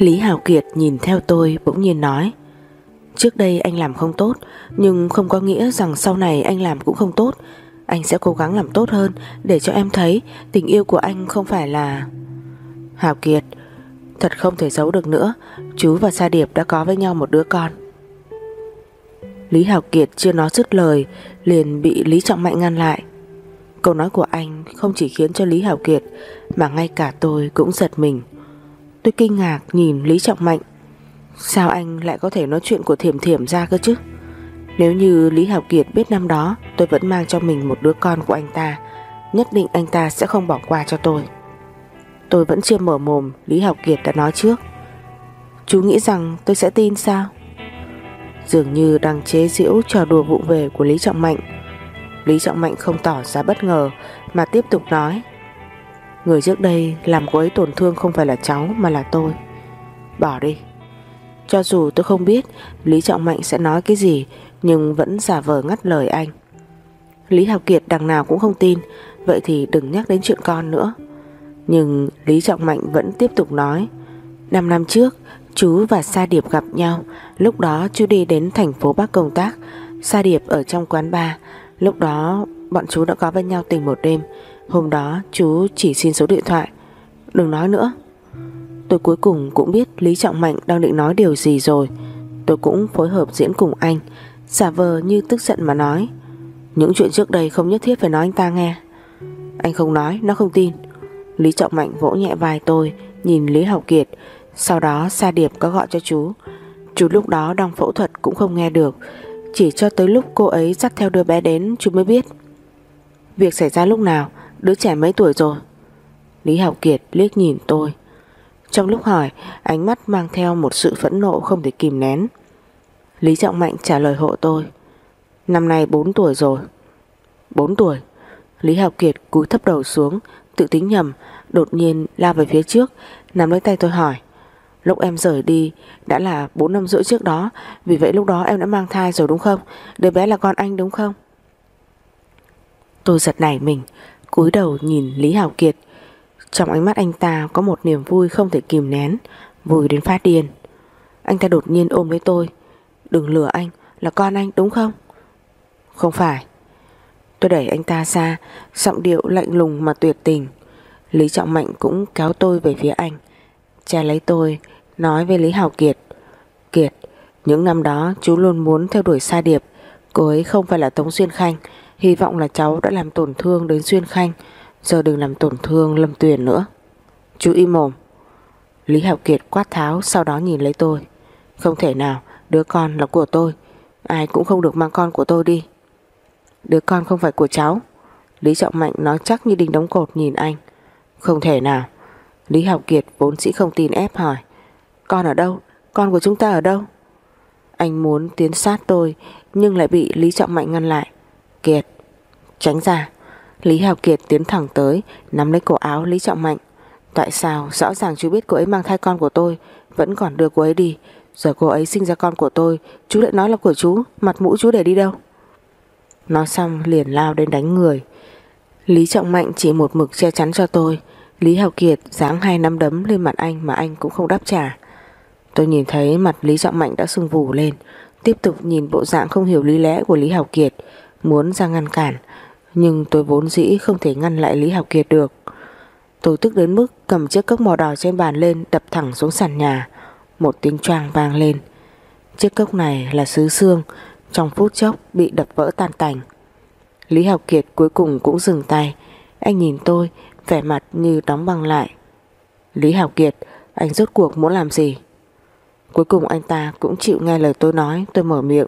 Lý Hào Kiệt nhìn theo tôi bỗng nhiên nói, Trước đây anh làm không tốt, Nhưng không có nghĩa rằng sau này anh làm cũng không tốt. Anh sẽ cố gắng làm tốt hơn Để cho em thấy tình yêu của anh không phải là Hào Kiệt, Thật không thể giấu được nữa. Chú và Sa Điệp đã có với nhau một đứa con. Lý Hào Kiệt chưa nói dứt lời, Liền bị Lý Trọng Mạnh ngăn lại. Câu nói của anh không chỉ khiến cho Lý Hào Kiệt, Mà ngay cả tôi cũng giật mình. Tôi kinh ngạc nhìn Lý Trọng Mạnh. Sao anh lại có thể nói chuyện của Thiểm Thiểm ra cơ chứ? Nếu như Lý học Kiệt biết năm đó, Tôi vẫn mang cho mình một đứa con của anh ta, Nhất định anh ta sẽ không bỏ qua cho tôi. Tôi vẫn chưa mở mồm, Lý học Kiệt đã nói trước. Chú nghĩ rằng tôi sẽ tin sao? Dường như đang chế giễu trò đùa vụ về của Lý Trọng Mạnh. Lý Trọng Mạnh không tỏ ra bất ngờ, Mà tiếp tục nói. Người trước đây làm cô ấy tổn thương không phải là cháu mà là tôi. Bỏ đi. Cho dù tôi không biết Lý Trọng Mạnh sẽ nói cái gì, Nhưng vẫn giả vờ ngắt lời anh. Lý Hào Kiệt đằng nào cũng không tin, Vậy thì đừng nhắc đến chuyện con nữa. Nhưng Lý Trọng Mạnh vẫn tiếp tục nói, Năm năm trước, Chú và Sa Điệp gặp nhau, Lúc đó chú đi đến thành phố Bắc công tác. Sa Điệp ở trong quán bar, Lúc đó bọn chú đã có với nhau tình một đêm. Hôm đó, chú chỉ xin số điện thoại. Đừng nói nữa. Tôi cuối cùng cũng biết Lý Trọng Mạnh đang định nói điều gì rồi. Tôi cũng phối hợp diễn cùng anh. Giả vờ như tức giận mà nói. Những chuyện trước đây không nhất thiết phải nói anh ta nghe. Anh không nói, Nó không tin. Lý Trọng Mạnh vỗ nhẹ vai tôi, Nhìn Lý Học Kiệt, Sau đó Sa Điệp có gọi cho chú. Chú lúc đó đang phẫu thuật cũng không nghe được. Chỉ cho tới lúc cô ấy dắt theo đứa bé đến, Chú mới biết. Việc xảy ra lúc nào? Đứa trẻ mấy tuổi rồi? Lý Học Kiệt liếc nhìn tôi. Trong lúc hỏi, Ánh mắt mang theo một sự phẫn nộ không thể kìm nén. Lý Trọng Mạnh trả lời hộ tôi. Năm nay 4 tuổi rồi. 4 tuổi? Lý Học Kiệt cúi thấp đầu xuống, Tự tính nhầm, Đột nhiên lao về phía trước, Nắm lấy tay tôi hỏi. Lúc em rời đi, đã là 4 năm rưỡi trước đó, Vì vậy lúc đó em đã mang thai rồi đúng không? Đứa bé là con anh đúng không? Tôi giật nảy mình cúi đầu nhìn Lý Hảo Kiệt. Trong ánh mắt anh ta có một niềm vui không thể kìm nén, Vui đến phát điên. Anh ta đột nhiên ôm lấy tôi. Đừng lừa anh, là con anh, đúng không? Không phải. Tôi đẩy anh ta ra, Giọng điệu lạnh lùng mà tuyệt tình. Lý Trọng Mạnh cũng kéo tôi về phía anh, Che lấy tôi, Nói với Lý Hảo Kiệt Kiệt, Những năm đó chú luôn muốn theo đuổi Sa Điệp, Cô ấy không phải là Tống Xuyên Khanh Hy vọng là cháu đã làm tổn thương đến xuyên Khanh. Giờ đừng làm tổn thương Lâm Tuyền nữa. Chú im mồm. Lý Hạo Kiệt quát tháo, sau đó nhìn lấy tôi. Không thể nào, Đứa con là của tôi. Ai cũng không được mang con của tôi đi. Đứa con không phải của cháu. Lý Trọng Mạnh nói chắc như đinh đóng cột nhìn anh. Không thể nào. Lý Hạo Kiệt vốn sĩ không tin ép hỏi. Con ở đâu? Con của chúng ta ở đâu? Anh muốn tiến sát tôi, Nhưng lại bị Lý Trọng Mạnh ngăn lại. Kiệt. Tránh ra, Lý Hào Kiệt tiến thẳng tới, Nắm lấy cổ áo Lý Trọng Mạnh. Tại sao? Rõ ràng chú biết cô ấy mang thai con của tôi, Vẫn còn đưa cô ấy đi. Giờ cô ấy sinh ra con của tôi, Chú lại nói là của chú, Mặt mũi chú để đi đâu? Nói xong, liền lao đến đánh người. Lý Trọng Mạnh chỉ một mực che chắn cho tôi. Lý Hào Kiệt giáng hai nắm đấm lên mặt anh Mà anh cũng không đáp trả. Tôi nhìn thấy mặt Lý Trọng Mạnh đã sưng vù lên, Tiếp tục nhìn bộ dạng không hiểu lý lẽ của Lý Hào Kiệt muốn ra ngăn cản, nhưng tôi vốn dĩ không thể ngăn lại Lý Học Kiệt được. Tôi tức đến mức cầm chiếc cốc màu đỏ trên bàn lên đập thẳng xuống sàn nhà. Một tiếng choang vang lên. Chiếc cốc này là sứ xương, trong phút chốc bị đập vỡ tan tành. Lý Học Kiệt cuối cùng cũng dừng tay. Anh nhìn tôi, vẻ mặt như đóng băng lại. Lý Học Kiệt, anh rốt cuộc muốn làm gì? Cuối cùng anh ta cũng chịu nghe lời tôi nói, tôi mở miệng.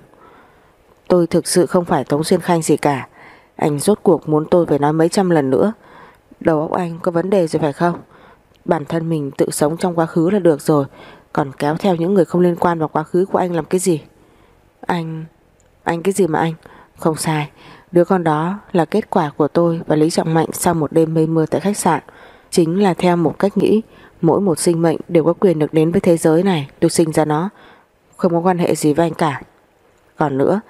Tôi thực sự không phải Tống Xuyên Khanh gì cả. Anh rốt cuộc muốn tôi phải nói mấy trăm lần nữa. Đầu óc anh có vấn đề rồi phải không? Bản thân mình tự sống trong quá khứ là được rồi. Còn kéo theo những người không liên quan vào quá khứ của anh làm cái gì? Anh Anh cái gì mà anh? Không sai. Đứa con đó là kết quả của tôi và Lý Trọng Mạnh sau một đêm mây mưa tại khách sạn. Chính là theo một cách nghĩ, Mỗi một sinh mệnh đều có quyền được đến với thế giới này. Được sinh ra nó. Không có quan hệ gì với anh cả. Còn nữa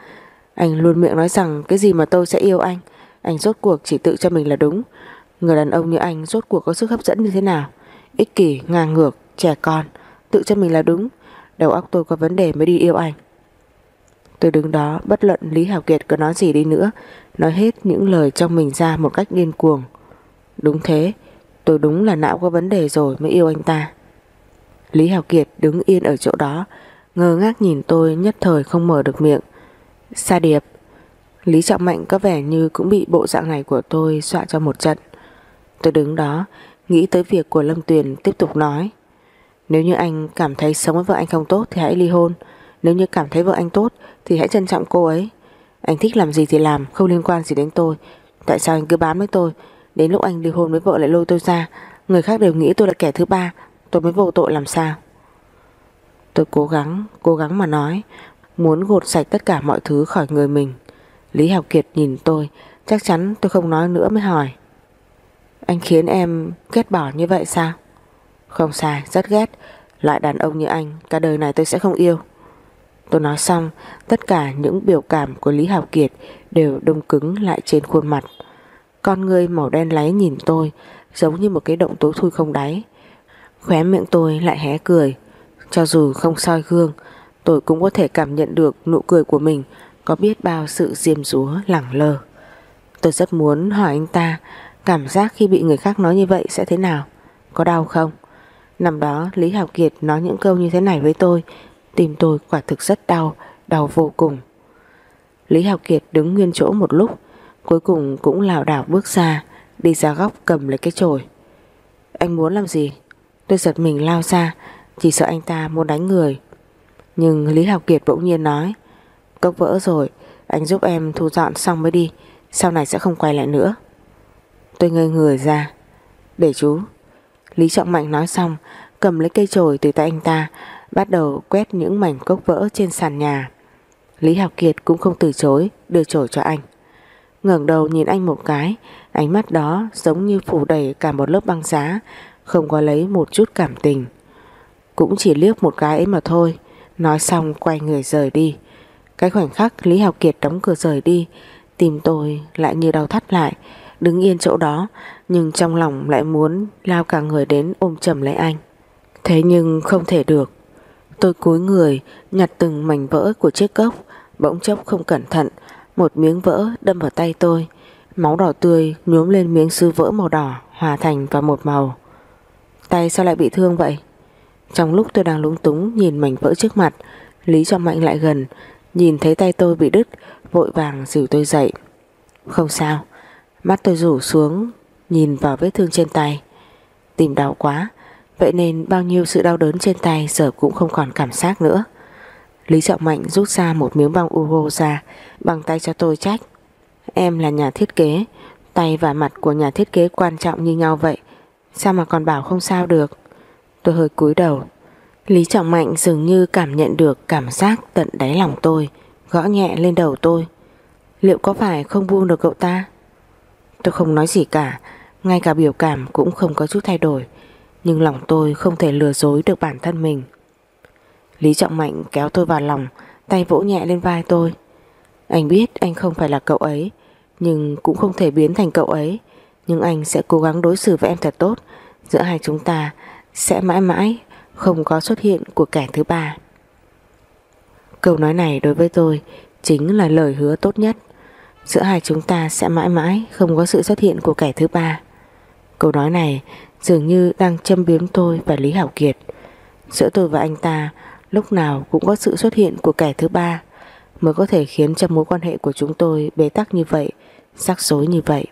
anh luôn miệng nói rằng cái gì mà tôi sẽ yêu anh Anh rốt cuộc chỉ tự cho mình là đúng. Người đàn ông như anh rốt cuộc có sức hấp dẫn như thế nào? Ích kỷ, ngang ngược, trẻ con Tự cho mình là đúng. Đầu óc tôi có vấn đề mới đi yêu anh. Tôi đứng đó bất luận Lý Hảo Kiệt có nói gì đi nữa Nói hết những lời trong mình ra một cách điên cuồng. Đúng thế Tôi đúng là não có vấn đề rồi mới yêu anh ta. Lý Hảo Kiệt đứng yên ở chỗ đó Ngơ ngác nhìn tôi nhất thời không mở được miệng. Sa Điệp. Lý Trọng Mạnh có vẻ như cũng bị bộ dạng này của tôi dọa cho một trận. Tôi đứng đó Nghĩ tới việc của Lâm Tuyền tiếp tục nói. Nếu như anh cảm thấy sống với vợ anh không tốt Thì hãy ly hôn. Nếu như cảm thấy vợ anh tốt Thì hãy trân trọng cô ấy. Anh thích làm gì thì làm Không liên quan gì đến tôi. Tại sao anh cứ bám với tôi? Đến lúc anh ly hôn với vợ lại lôi tôi ra. Người khác đều nghĩ tôi là kẻ thứ ba. Tôi mới vô tội làm sao? Tôi cố gắng, cố gắng mà nói. Muốn gột sạch tất cả mọi thứ khỏi người mình. Lý Học Kiệt nhìn tôi Chắc chắn tôi không nói nữa mới hỏi. Anh khiến em ghét bỏ như vậy sao? Không sai, rất ghét. Loại đàn ông như anh Cả đời này tôi sẽ không yêu. Tôi nói xong Tất cả những biểu cảm của Lý Học Kiệt Đều đông cứng lại trên khuôn mặt. Con người màu đen láy nhìn tôi Giống như một cái động tối thui không đáy. Khóe miệng tôi lại hé cười Cho dù không soi gương Tôi cũng có thể cảm nhận được nụ cười của mình, Có biết bao sự diêm rúa lẳng lơ. Tôi rất muốn hỏi anh ta, Cảm giác khi bị người khác nói như vậy sẽ thế nào? Có đau không? Năm đó, Lý Hảo Kiệt nói những câu như thế này với tôi, Tim tôi quả thực rất đau Đau vô cùng. Lý Hảo Kiệt đứng nguyên chỗ một lúc, Cuối cùng cũng lảo đảo bước ra, Đi ra góc cầm lấy cái chổi. Anh muốn làm gì? Tôi giật mình lao ra, Chỉ sợ anh ta muốn đánh người. Nhưng Lý Học Kiệt bỗng nhiên nói, Cốc vỡ rồi, Anh giúp em thu dọn xong mới đi, Sau này sẽ không quay lại nữa. Tôi ngây người ra. Để chú. Lý Trọng Mạnh nói xong, Cầm lấy cây chổi từ tay anh ta, Bắt đầu quét những mảnh cốc vỡ trên sàn nhà. Lý Học Kiệt cũng không từ chối, Đưa chổi cho anh. Ngẩng đầu nhìn anh một cái, Ánh mắt đó giống như phủ đầy cả một lớp băng giá, Không có lấy một chút cảm tình. Cũng chỉ liếc một cái ấy mà thôi Nói xong quay người rời đi. Cái khoảnh khắc Lý Hào Kiệt đóng cửa rời đi, Tìm tôi lại như đau thắt lại, Đứng yên chỗ đó, Nhưng trong lòng lại muốn lao cả người đến ôm chầm lấy anh. Thế nhưng không thể được. Tôi cúi người, Nhặt từng mảnh vỡ của chiếc cốc, Bỗng chốc không cẩn thận, Một miếng vỡ đâm vào tay tôi. Máu đỏ tươi nhuốm lên miếng sứ vỡ màu đỏ, Hòa thành vào một màu. Tay sao lại bị thương vậy? Trong lúc tôi đang lúng túng nhìn mảnh vỡ trước mặt, Lý cho mạnh lại gần, Nhìn thấy tay tôi bị đứt, Vội vàng dìu tôi dậy. Không sao, Mắt tôi rủ xuống, Nhìn vào vết thương trên tay. Tìm đau quá, Vậy nên bao nhiêu sự đau đớn trên tay Giờ cũng không còn cảm giác nữa. Lý Trọng Mạnh rút ra một miếng băng Ugo ra, Bằng tay cho tôi trách. Em là nhà thiết kế, Tay và mặt của nhà thiết kế quan trọng như nhau vậy, Sao mà còn bảo không sao được? Tôi hơi cúi đầu. Lý Trọng Mạnh dường như cảm nhận được Cảm giác tận đáy lòng tôi, Gõ nhẹ lên đầu tôi. Liệu có phải không buông được cậu ta? Tôi không nói gì cả, Ngay cả biểu cảm cũng không có chút thay đổi, Nhưng lòng tôi không thể lừa dối được bản thân mình. Lý Trọng Mạnh kéo tôi vào lòng, Tay vỗ nhẹ lên vai tôi. Anh biết anh không phải là cậu ấy, Nhưng cũng không thể biến thành cậu ấy. Nhưng anh sẽ cố gắng đối xử với em thật tốt, Giữa hai chúng ta sẽ mãi mãi Không có xuất hiện của kẻ thứ ba. Câu nói này đối với tôi Chính là lời hứa tốt nhất. Giữa hai chúng ta sẽ mãi mãi Không có sự xuất hiện của kẻ thứ ba. Câu nói này Dường như đang châm biếm tôi và Lý Hảo Kiệt. Giữa tôi và anh ta Lúc nào cũng có sự xuất hiện của kẻ thứ ba mới có thể khiến cho mối quan hệ của chúng tôi bế tắc như vậy, rắc rối như vậy.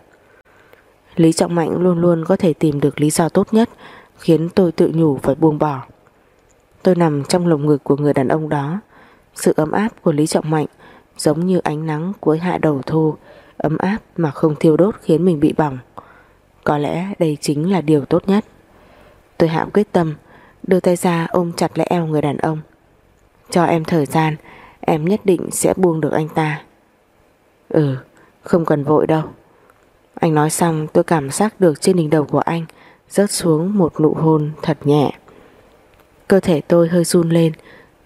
Lý Trọng Mạnh luôn luôn có thể tìm được lý do tốt nhất khiến tôi tự nhủ phải buông bỏ. Tôi nằm trong lồng ngực của người đàn ông đó. Sự ấm áp của Lý Trọng Mạnh giống như ánh nắng cuối hạ đầu thu, ấm áp mà không thiêu đốt khiến mình bị bỏng. Có lẽ đây chính là điều tốt nhất. Tôi hạ quyết tâm, đưa tay ra ôm chặt lấy eo người đàn ông. Cho em thời gian Em nhất định sẽ buông được anh ta Ừ Không cần vội đâu Anh nói xong tôi cảm giác được trên đỉnh đầu của anh Rớt xuống một nụ hôn thật nhẹ. Cơ thể tôi hơi run lên,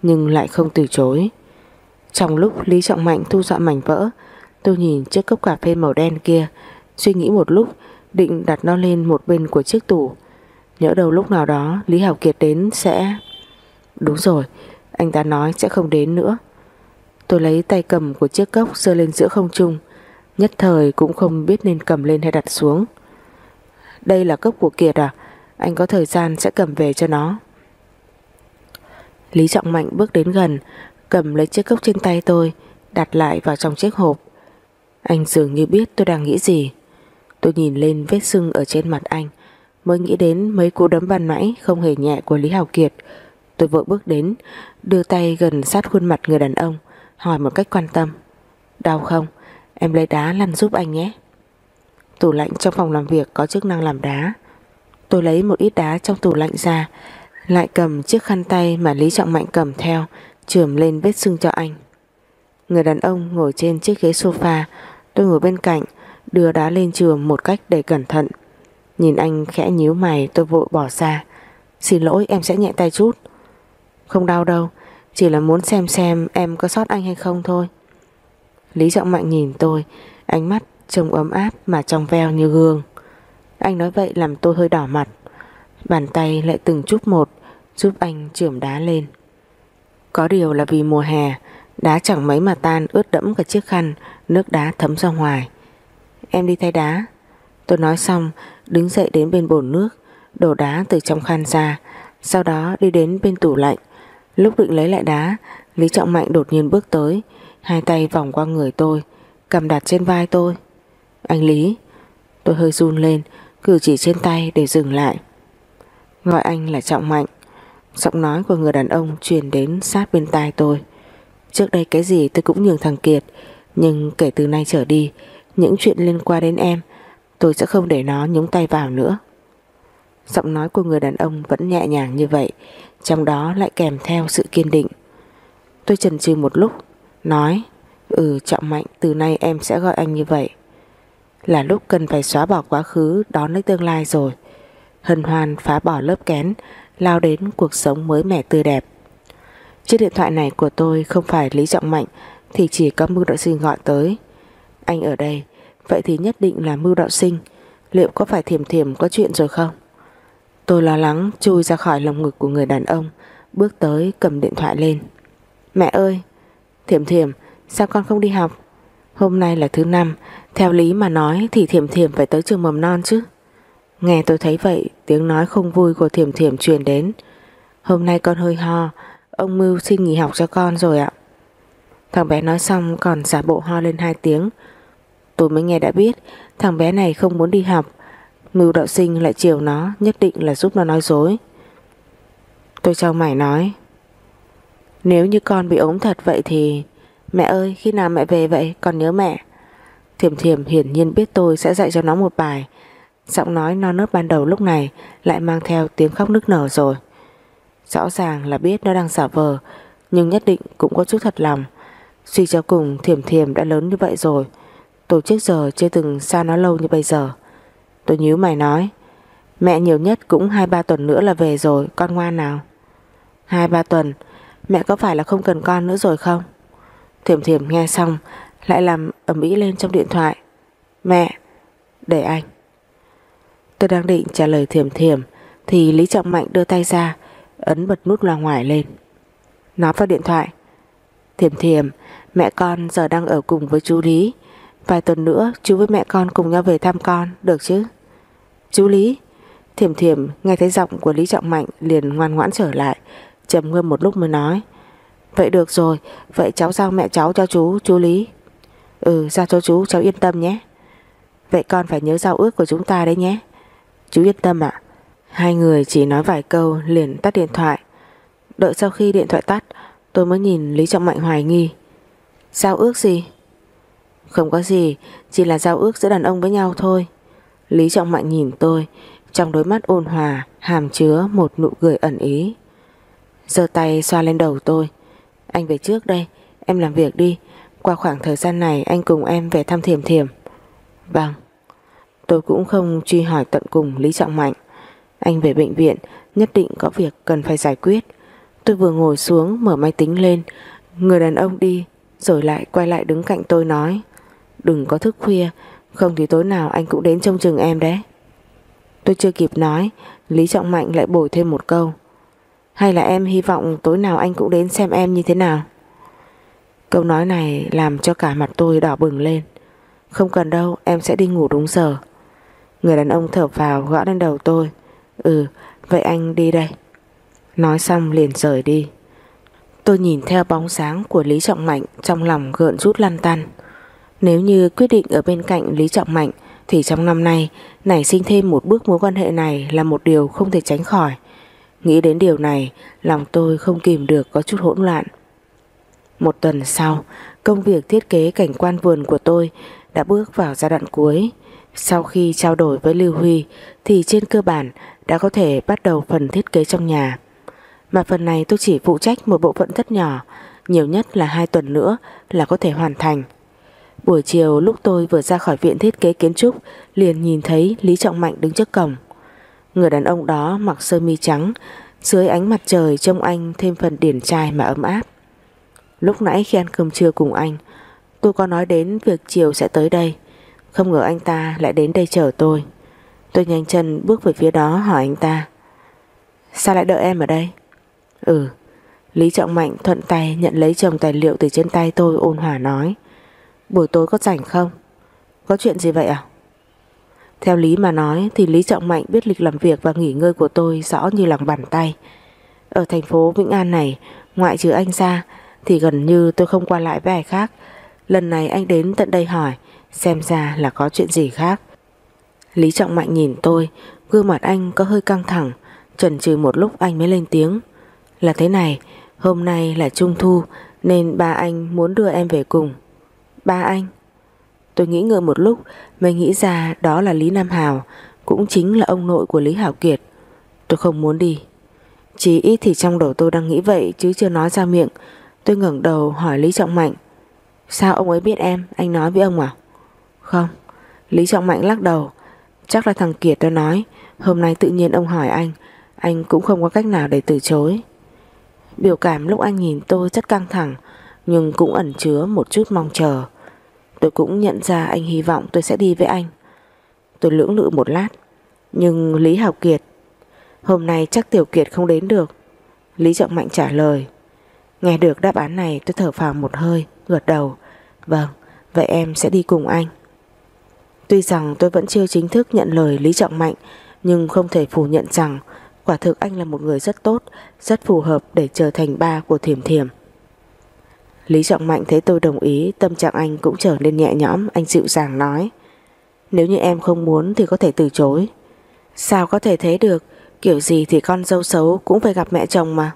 Nhưng lại không từ chối. Trong lúc Lý Trọng Mạnh thu dọn mảnh vỡ, Tôi nhìn chiếc cốc cà phê màu đen kia, Suy nghĩ một lúc, Định đặt nó lên một bên của chiếc tủ. Nhỡ đầu lúc nào đó Lý Hảo Kiệt đến sẽ Đúng rồi, Anh ta nói sẽ không đến nữa. Tôi lấy tay cầm của chiếc cốc giơ lên giữa không trung, Nhất thời cũng không biết nên cầm lên hay đặt xuống. Đây là cốc của Kiệt à? Anh có thời gian sẽ cầm về cho nó. Lý Trọng Mạnh bước đến gần, Cầm lấy chiếc cốc trên tay tôi, Đặt lại vào trong chiếc hộp. Anh dường như biết tôi đang nghĩ gì. Tôi nhìn lên vết sưng ở trên mặt anh, Mới nghĩ đến mấy cú đấm ban nãy Không hề nhẹ của Lý Hào Kiệt. Tôi vội bước đến, Đưa tay gần sát khuôn mặt người đàn ông, Hỏi một cách quan tâm. Đau không? Em lấy đá lăn giúp anh nhé. Tủ lạnh trong phòng làm việc có chức năng làm đá. Tôi lấy một ít đá trong tủ lạnh ra, Lại cầm chiếc khăn tay mà Lý Trọng Mạnh cầm theo Chườm lên vết sưng cho anh. Người đàn ông ngồi trên chiếc ghế sofa, Tôi ngồi bên cạnh, Đưa đá lên chườm một cách đầy cẩn thận. Nhìn anh khẽ nhíu mày, tôi vội bỏ ra. Xin lỗi, em sẽ nhẹ tay chút. Không đau đâu, Chỉ là muốn xem xem em có sót anh hay không thôi. Lý Trọng Mạnh nhìn tôi, Ánh mắt trông ấm áp mà trong veo như gương. Anh nói vậy làm tôi hơi đỏ mặt. Bàn tay lại từng chút một Giúp anh chườm đá lên. Có điều là vì mùa hè, Đá chẳng mấy mà tan ướt đẫm cả chiếc khăn, Nước đá thấm ra ngoài. Em đi thay đá. Tôi nói xong, đứng dậy đến bên bồn nước, Đổ đá từ trong khăn ra, Sau đó đi đến bên tủ lạnh. Lúc định lấy lại đá, Lý Trọng Mạnh đột nhiên bước tới, Hai tay vòng qua người tôi, Cầm đặt trên vai tôi. Anh Lý. Tôi hơi run lên, Cử chỉ trên tay để dừng lại. Gọi anh là Trọng Mạnh. Giọng nói của người đàn ông truyền đến sát bên tai tôi. Trước đây cái gì tôi cũng nhường thằng Kiệt, Nhưng kể từ nay trở đi, Những chuyện liên quan đến em, Tôi sẽ không để nó nhúng tay vào nữa. Giọng nói của người đàn ông vẫn nhẹ nhàng như vậy, Trong đó lại kèm theo sự kiên định. Tôi chần chừ một lúc, Nói Ừ trọng mạnh, từ nay em sẽ gọi anh như vậy. Là lúc cần phải xóa bỏ quá khứ, Đón lấy tương lai rồi. Hân hoan phá bỏ lớp kén, Lao đến cuộc sống mới mẻ tươi đẹp. Chiếc điện thoại này của tôi Không phải Lý Trọng Mạnh, Thì chỉ có Mưu Đạo Sinh gọi tới. Anh ở đây, Vậy thì nhất định là Mưu Đạo Sinh. Liệu có phải thiềm thiềm có chuyện rồi không? Tôi lo lắng chui ra khỏi lồng ngực của người đàn ông, Bước tới cầm điện thoại lên. Mẹ ơi! Thiểm thiểm, sao con không đi học? Hôm nay là thứ năm theo lý mà nói thì thiểm thiểm phải tới trường mầm non chứ. Nghe tôi thấy vậy, Tiếng nói không vui của thiểm thiểm truyền đến. Hôm nay con hơi ho, Ông Mưu xin nghỉ học cho con rồi ạ. Thằng bé nói xong còn giả bộ ho lên hai tiếng. Tôi mới nghe đã biết, Thằng bé này không muốn đi học. Mưu đạo sinh lại chiều nó, Nhất định là giúp nó nói dối. Tôi trao mày nói, nếu như con bị ốm thật vậy thì Mẹ ơi, khi nào mẹ về vậy? Con nhớ mẹ. Thiểm thiểm hiển nhiên biết tôi sẽ dạy cho nó một bài. Giọng nói non nớt ban đầu lúc này Lại mang theo tiếng khóc nức nở rồi. Rõ ràng là biết nó đang giả vờ, Nhưng nhất định cũng có chút thật lòng. Suy cho cùng, thiểm thiểm đã lớn như vậy rồi. Tôi trước giờ chưa từng xa nó lâu như bây giờ. Tôi nhíu mày nói, Mẹ nhiều nhất cũng 2-3 tuần nữa là về rồi, Con ngoan nào? 2-3 tuần? Mẹ có phải là không cần con nữa rồi không? Thiểm thiểm nghe xong lại làm ầm ĩ lên trong điện thoại. Mẹ, Để anh. Tôi đang định trả lời thiểm thiểm, Thì Lý Trọng Mạnh đưa tay ra, Ấn bật nút loa ngoài lên. Nói vào điện thoại. Thiểm thiểm, Mẹ con giờ đang ở cùng với chú Lý. Vài tuần nữa chú với mẹ con cùng nhau về thăm con, Được chứ? Chú Lý. Thiểm thiểm nghe thấy giọng của Lý Trọng Mạnh liền ngoan ngoãn trở lại, trầm ngâm một lúc mới nói, Vậy được rồi, Vậy cháu giao mẹ cháu cho chú Chú Lý. Ừ giao cho chú, cháu yên tâm nhé. Vậy con phải nhớ giao ước của chúng ta đấy nhé. Chú yên tâm ạ. Hai người chỉ nói vài câu, liền tắt điện thoại. Đợi sau khi điện thoại tắt, Tôi mới nhìn Lý Trọng Mạnh hoài nghi. Giao ước gì? Không có gì, Chỉ là giao ước giữa đàn ông với nhau thôi. Lý Trọng Mạnh nhìn tôi, Trong đôi mắt ôn hòa, Hàm chứa một nụ cười ẩn ý. Giơ tay xoa lên đầu tôi. Anh về trước đây, Em làm việc đi qua khoảng thời gian này, anh cùng em về thăm thiềm thiềm Vâng. Tôi cũng không truy hỏi tận cùng Lý Trọng Mạnh. Anh về bệnh viện, Nhất định có việc cần phải giải quyết. Tôi vừa ngồi xuống, mở máy tính lên. Người đàn ông đi, Rồi lại quay lại đứng cạnh tôi nói, Đừng có thức khuya, Không thì tối nào anh cũng đến trông chừng em đấy. Tôi chưa kịp nói, Lý Trọng Mạnh lại bổ thêm một câu, Hay là em hy vọng tối nào anh cũng đến xem em như thế nào? Câu nói này làm cho cả mặt tôi đỏ bừng lên. Không cần đâu, em sẽ đi ngủ đúng giờ. Người đàn ông thở vào gõ lên đầu tôi. Ừ vậy anh đi đây. Nói xong liền rời đi. Tôi nhìn theo bóng sáng của Lý Trọng Mạnh Trong lòng gợn rút lăn tăn. Nếu như quyết định ở bên cạnh Lý Trọng Mạnh, Thì trong năm nay, Nảy sinh thêm một bước mối quan hệ này Là một điều không thể tránh khỏi. Nghĩ đến điều này, Lòng tôi không kìm được có chút hỗn loạn. Một tuần sau, Công việc thiết kế cảnh quan vườn của tôi Đã bước vào giai đoạn cuối. Sau khi trao đổi với Lưu Huy, Thì trên cơ bản Đã có thể bắt đầu phần thiết kế trong nhà. Mà phần này tôi chỉ phụ trách một bộ phận rất nhỏ, Nhiều nhất là hai tuần nữa Là có thể hoàn thành. Buổi chiều lúc tôi vừa ra khỏi viện thiết kế kiến trúc, Liền nhìn thấy Lý Trọng Mạnh đứng trước cổng. Người đàn ông đó mặc sơ mi trắng, Dưới ánh mặt trời trông anh thêm phần điển trai mà ấm áp. Lúc nãy khi ăn cơm trưa cùng anh Tôi có nói đến việc chiều sẽ tới đây. Không ngờ anh ta lại đến đây chờ tôi. Tôi nhanh chân bước về phía đó hỏi anh ta Sao lại đợi em ở đây? Ừ. Lý Trọng Mạnh thuận tay nhận lấy chồng tài liệu từ trên tay tôi ôn hòa nói Buổi tối có rảnh không? Có chuyện gì vậy à? Theo lý mà nói thì Lý Trọng Mạnh biết lịch làm việc và nghỉ ngơi của tôi rõ như lòng bàn tay. Ở thành phố Vĩnh An này, ngoại trừ anh ra thì gần như tôi không qua lại với ai khác. Lần này anh đến tận đây hỏi, xem ra là có chuyện gì khác. Lý Trọng Mạnh nhìn tôi, gương mặt anh có hơi căng thẳng, chần chừ một lúc anh mới lên tiếng. Là thế này, hôm nay là Trung Thu nên ba anh muốn đưa em về cùng. Ba anh? Tôi nghĩ ngợi một lúc mới nghĩ ra đó là Lý Nam Hào, cũng chính là ông nội của Lý Hảo Kiệt. Tôi không muốn đi. Chỉ ít thì trong đầu tôi đang nghĩ vậy chứ chưa nói ra miệng. Tôi ngẩng đầu hỏi Lý Trọng Mạnh. Sao ông ấy biết em, anh nói với ông à? Không. Lý Trọng Mạnh lắc đầu. Chắc là thằng Kiệt đã nói, hôm nay tự nhiên ông hỏi anh, anh cũng không có cách nào để từ chối. Biểu cảm lúc anh nhìn tôi rất căng thẳng, nhưng cũng ẩn chứa một chút mong chờ. Tôi cũng nhận ra anh hy vọng tôi sẽ đi với anh Tôi lưỡng lự một lát Nhưng Lý Học Kiệt Hôm nay chắc Tiểu Kiệt không đến được Lý Trọng Mạnh trả lời Nghe được đáp án này, tôi thở phào một hơi, Gật đầu. Vâng vậy em sẽ đi cùng anh. Tuy rằng tôi vẫn chưa chính thức nhận lời Lý Trọng Mạnh, Nhưng không thể phủ nhận rằng Quả thực anh là một người rất tốt, Rất phù hợp để trở thành ba của Thiểm Thiểm. Lý Trọng Mạnh thấy tôi đồng ý, Tâm trạng anh cũng trở nên nhẹ nhõm, Anh dịu dàng nói. Nếu như em không muốn thì có thể từ chối. Sao có thể thế được? Kiểu gì thì con dâu xấu cũng phải gặp mẹ chồng mà.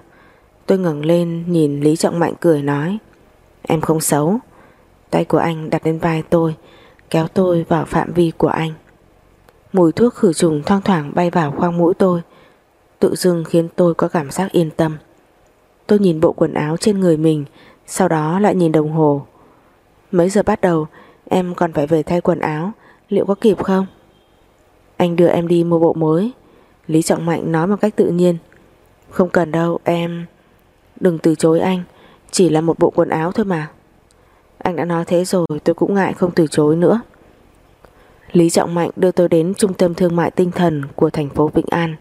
Tôi ngẩng lên nhìn Lý Trọng Mạnh cười nói, Em không xấu. Tay của anh đặt lên vai tôi, Kéo tôi vào phạm vi của anh. Mùi thuốc khử trùng thoang thoảng bay vào khoang mũi tôi, Tự dưng khiến tôi có cảm giác yên tâm. Tôi nhìn bộ quần áo trên người mình, sau đó lại nhìn đồng hồ. Mấy giờ bắt đầu? Em còn phải về thay quần áo. Liệu có kịp không? Anh đưa em đi mua bộ mới. Lý Trọng Mạnh nói một cách tự nhiên, Không cần đâu, em Đừng từ chối anh. Chỉ là một bộ quần áo thôi mà. Anh đã nói thế rồi, tôi cũng ngại không từ chối nữa. Lý Trọng Mạnh đưa tôi đến trung tâm thương mại tinh thần của thành phố Vĩnh An.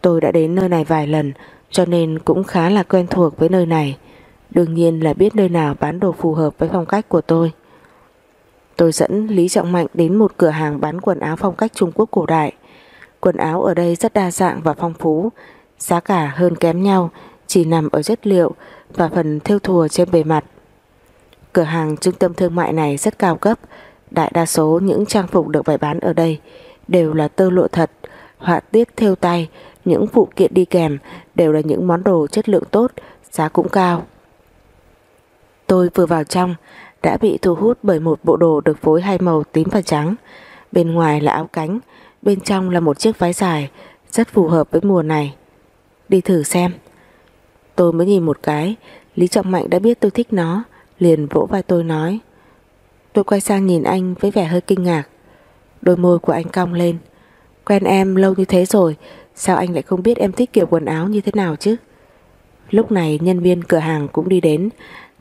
Tôi đã đến nơi này vài lần, cho nên cũng khá là quen thuộc với nơi này. Đương nhiên là biết nơi nào bán đồ phù hợp với phong cách của tôi. Tôi dẫn Lý Trọng Mạnh đến một cửa hàng bán quần áo phong cách Trung Quốc cổ đại. Quần áo ở đây rất đa dạng và phong phú, Giá cả hơn kém nhau chỉ nằm ở chất liệu Và phần thêu thùa trên bề mặt Cửa hàng trung tâm thương mại này rất cao cấp Đại đa số những trang phục được bày bán ở đây Đều là tơ lụa thật Họa tiết thêu tay Những phụ kiện đi kèm Đều là những món đồ chất lượng tốt Giá cũng cao Tôi vừa vào trong đã bị thu hút bởi một bộ đồ được phối hai màu tím và trắng. Bên ngoài là áo cánh, bên trong là một chiếc váy dài, rất phù hợp với mùa này. Đi thử xem. Tôi mới nhìn một cái, Lý Trọng Mạnh đã biết tôi thích nó, liền vỗ vai tôi nói. Tôi quay sang nhìn anh với vẻ hơi kinh ngạc. Đôi môi của anh cong lên. Quen em lâu như thế rồi, sao anh lại không biết em thích kiểu quần áo như thế nào chứ? Lúc này nhân viên cửa hàng cũng đi đến,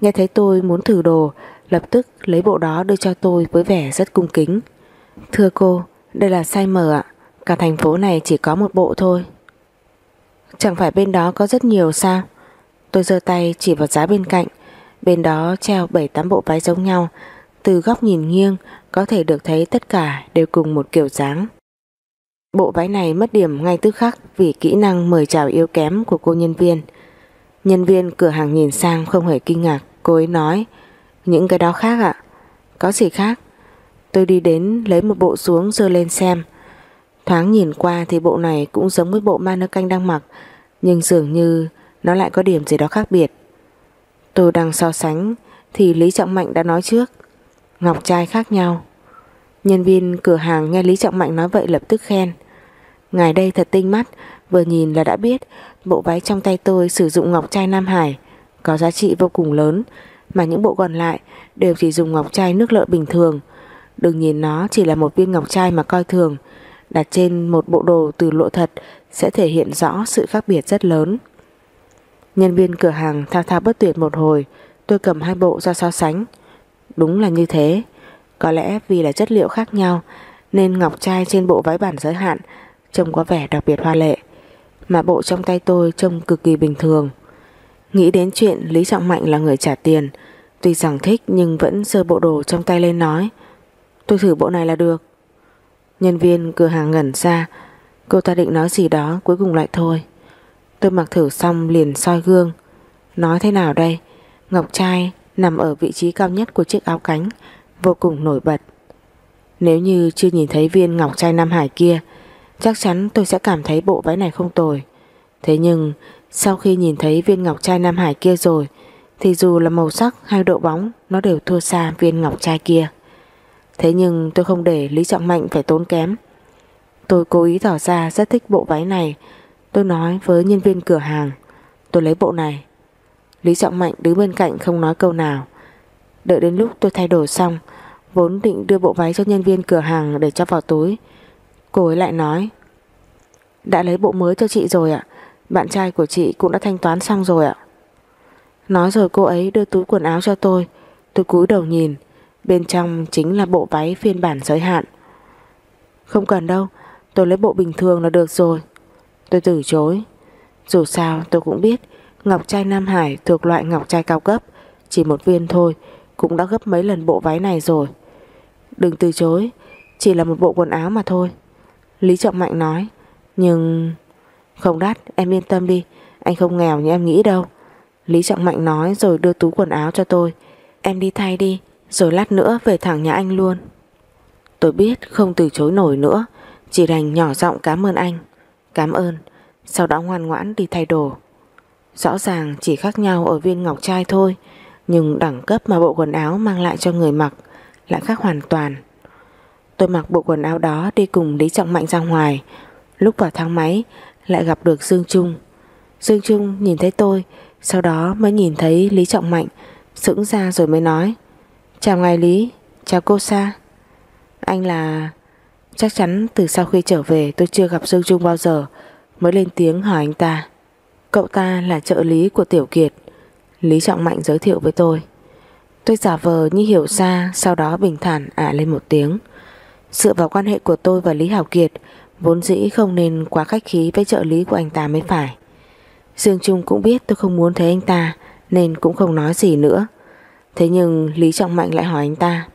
Nghe thấy tôi muốn thử đồ Lập tức lấy bộ đó đưa cho tôi với vẻ rất cung kính Thưa cô Đây là size M ạ Cả thành phố này chỉ có một bộ thôi Chẳng phải bên đó có rất nhiều sao Tôi giơ tay chỉ vào giá bên cạnh. Bên đó treo 7-8 bộ váy giống nhau. Từ góc nhìn nghiêng, Có thể được thấy tất cả đều cùng một kiểu dáng. Bộ váy này mất điểm ngay tức khắc Vì kỹ năng mời chào yếu kém của cô nhân viên. Nhân viên cửa hàng nhìn sang không hề kinh ngạc, Cô ấy nói, Những cái đó khác ạ. Có gì khác? Tôi đi đến lấy một bộ xuống dơ lên xem. Thoáng nhìn qua thì bộ này cũng giống với bộ ma nơ canh đang mặc, Nhưng dường như nó lại có điểm gì đó khác biệt. Tôi đang so sánh, Thì Lý Trọng Mạnh đã nói trước. Ngọc trai khác nhau. Nhân viên cửa hàng nghe Lý Trọng Mạnh nói vậy lập tức khen. Ngài đây thật tinh mắt, Vừa nhìn là đã biết Bộ váy trong tay tôi sử dụng ngọc trai Nam Hải, Có giá trị vô cùng lớn, Mà những bộ còn lại đều chỉ dùng ngọc trai nước lợ bình thường. Đừng nhìn nó chỉ là một viên ngọc trai mà coi thường, Đặt trên một bộ đồ từ lộ thật Sẽ thể hiện rõ sự khác biệt rất lớn. Nhân viên cửa hàng thao thao bất tuyệt một hồi. Tôi cầm hai bộ ra so sánh. Đúng là như thế. Có lẽ vì là chất liệu khác nhau, Nên ngọc trai trên bộ váy bản giới hạn Trông có vẻ đặc biệt hoa lệ, Mà bộ trong tay tôi trông cực kỳ bình thường. Nghĩ đến chuyện Lý Trọng Mạnh là người trả tiền, Tuy rằng thích nhưng vẫn sơ bộ đồ trong tay lên nói, Tôi thử bộ này là được. Nhân viên cửa hàng ngẩn ra. Cô ta định nói gì đó, cuối cùng lại thôi. Tôi mặc thử xong liền soi gương. Nói thế nào đây? Ngọc trai nằm ở vị trí cao nhất của chiếc áo cánh, Vô cùng nổi bật. Nếu như chưa nhìn thấy viên ngọc trai Nam Hải kia, Chắc chắn tôi sẽ cảm thấy bộ váy này không tồi. Thế nhưng, Sau khi nhìn thấy viên ngọc trai Nam Hải kia rồi, Thì dù là màu sắc hay độ bóng, Nó đều thua xa viên ngọc trai kia. Thế nhưng tôi không để Lý Trọng Mạnh phải tốn kém. Tôi cố ý tỏ ra rất thích bộ váy này Tôi nói với nhân viên cửa hàng. Tôi lấy bộ này. Lý Trọng Mạnh đứng bên cạnh không nói câu nào. Đợi đến lúc tôi thay đổi xong, Vốn định đưa bộ váy cho nhân viên cửa hàng Để cho vào túi, Cô ấy lại nói, Đã lấy bộ mới cho chị rồi ạ. Bạn trai của chị cũng đã thanh toán xong rồi ạ. Nói rồi cô ấy đưa túi quần áo cho tôi. Tôi cúi đầu nhìn. Bên trong chính là bộ váy phiên bản giới hạn. Không cần đâu. Tôi lấy bộ bình thường là được rồi. Tôi từ chối. Dù sao, tôi cũng biết, Ngọc trai Nam Hải thuộc loại ngọc trai cao cấp. Chỉ một viên thôi, Cũng đã gấp mấy lần bộ váy này rồi. Đừng từ chối, Chỉ là một bộ quần áo mà thôi. Lý Trọng Mạnh nói, Nhưng Không đắt, em yên tâm đi, Anh không nghèo như em nghĩ đâu. Lý Trọng Mạnh nói rồi đưa túi quần áo cho tôi. Em đi thay đi, Rồi lát nữa về thẳng nhà anh luôn. Tôi biết không từ chối nổi nữa, Chỉ đành nhỏ giọng cảm ơn anh. Cảm ơn. Sau đó ngoan ngoãn đi thay đồ. Rõ ràng chỉ khác nhau ở viên ngọc trai thôi Nhưng đẳng cấp mà bộ quần áo mang lại cho người mặc Lại khác hoàn toàn. Tôi mặc bộ quần áo đó đi cùng Lý Trọng Mạnh ra ngoài. Lúc vào thang máy Lại gặp được Dương Trung. Dương Trung nhìn thấy tôi Sau đó mới nhìn thấy Lý Trọng Mạnh Sững ra rồi mới nói Chào ngài Lý, chào cô Sa. Anh là... Chắc chắn từ sau khi trở về tôi chưa gặp Dương Trung bao giờ, Mới lên tiếng hỏi anh ta. Cậu ta là trợ lý của Tiểu Kiệt, Lý Trọng Mạnh giới thiệu với tôi. Tôi giả vờ như hiểu ra Sau đó bình thản ả lên một tiếng. Dựa vào quan hệ của tôi và Lý Hảo Kiệt, Vốn dĩ không nên quá khách khí Với trợ lý của anh ta mới phải. Dương Trung cũng biết tôi không muốn thấy anh ta, Nên cũng không nói gì nữa. Thế nhưng Lý Trọng Mạnh lại hỏi anh ta,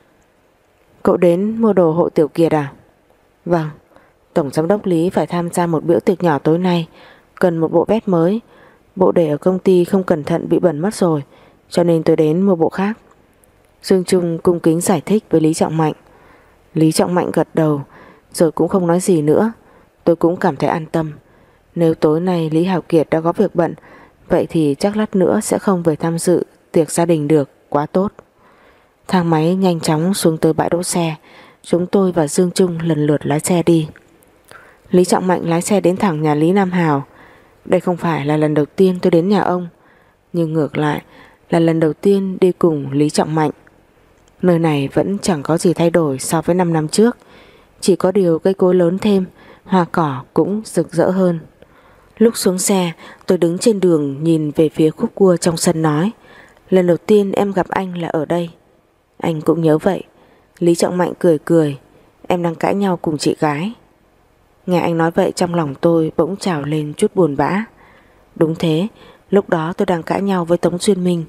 Cậu đến mua đồ hộ Tiểu Kiệt à? Vâng Tổng giám đốc Lý phải tham gia một bữa tiệc nhỏ tối nay, Cần một bộ vest mới. Bộ để ở công ty không cẩn thận bị bẩn mất rồi, Cho nên tôi đến mua bộ khác. Dương Trung cung kính giải thích với Lý Trọng Mạnh. Lý Trọng Mạnh gật đầu, Rồi cũng không nói gì nữa. Tôi cũng cảm thấy an tâm. Nếu tối nay Lý Hào Kiệt đã có việc bận, Vậy thì chắc lát nữa sẽ không về tham dự Tiệc gia đình được, Quá tốt. Thang máy nhanh chóng xuống tới bãi đỗ xe. Chúng tôi và Dương Trung lần lượt lái xe đi. Lý Trọng Mạnh lái xe đến thẳng nhà Lý Nam Hào. Đây không phải là lần đầu tiên tôi đến nhà ông, Nhưng ngược lại Là lần đầu tiên đi cùng Lý Trọng Mạnh. Nơi này vẫn chẳng có gì thay đổi So với 5 năm trước. Chỉ có điều cây cối lớn thêm, Hoa cỏ cũng rực rỡ hơn. Lúc xuống xe, tôi đứng trên đường Nhìn về phía khúc cua trong sân nói, Lần đầu tiên em gặp anh là ở đây. Anh cũng nhớ vậy. Lý Trọng Mạnh cười cười. Em đang cãi nhau cùng chị gái. Nghe anh nói vậy trong lòng tôi bỗng trào lên chút buồn bã. Đúng thế, Lúc đó tôi đang cãi nhau với Tống Duyên Minh.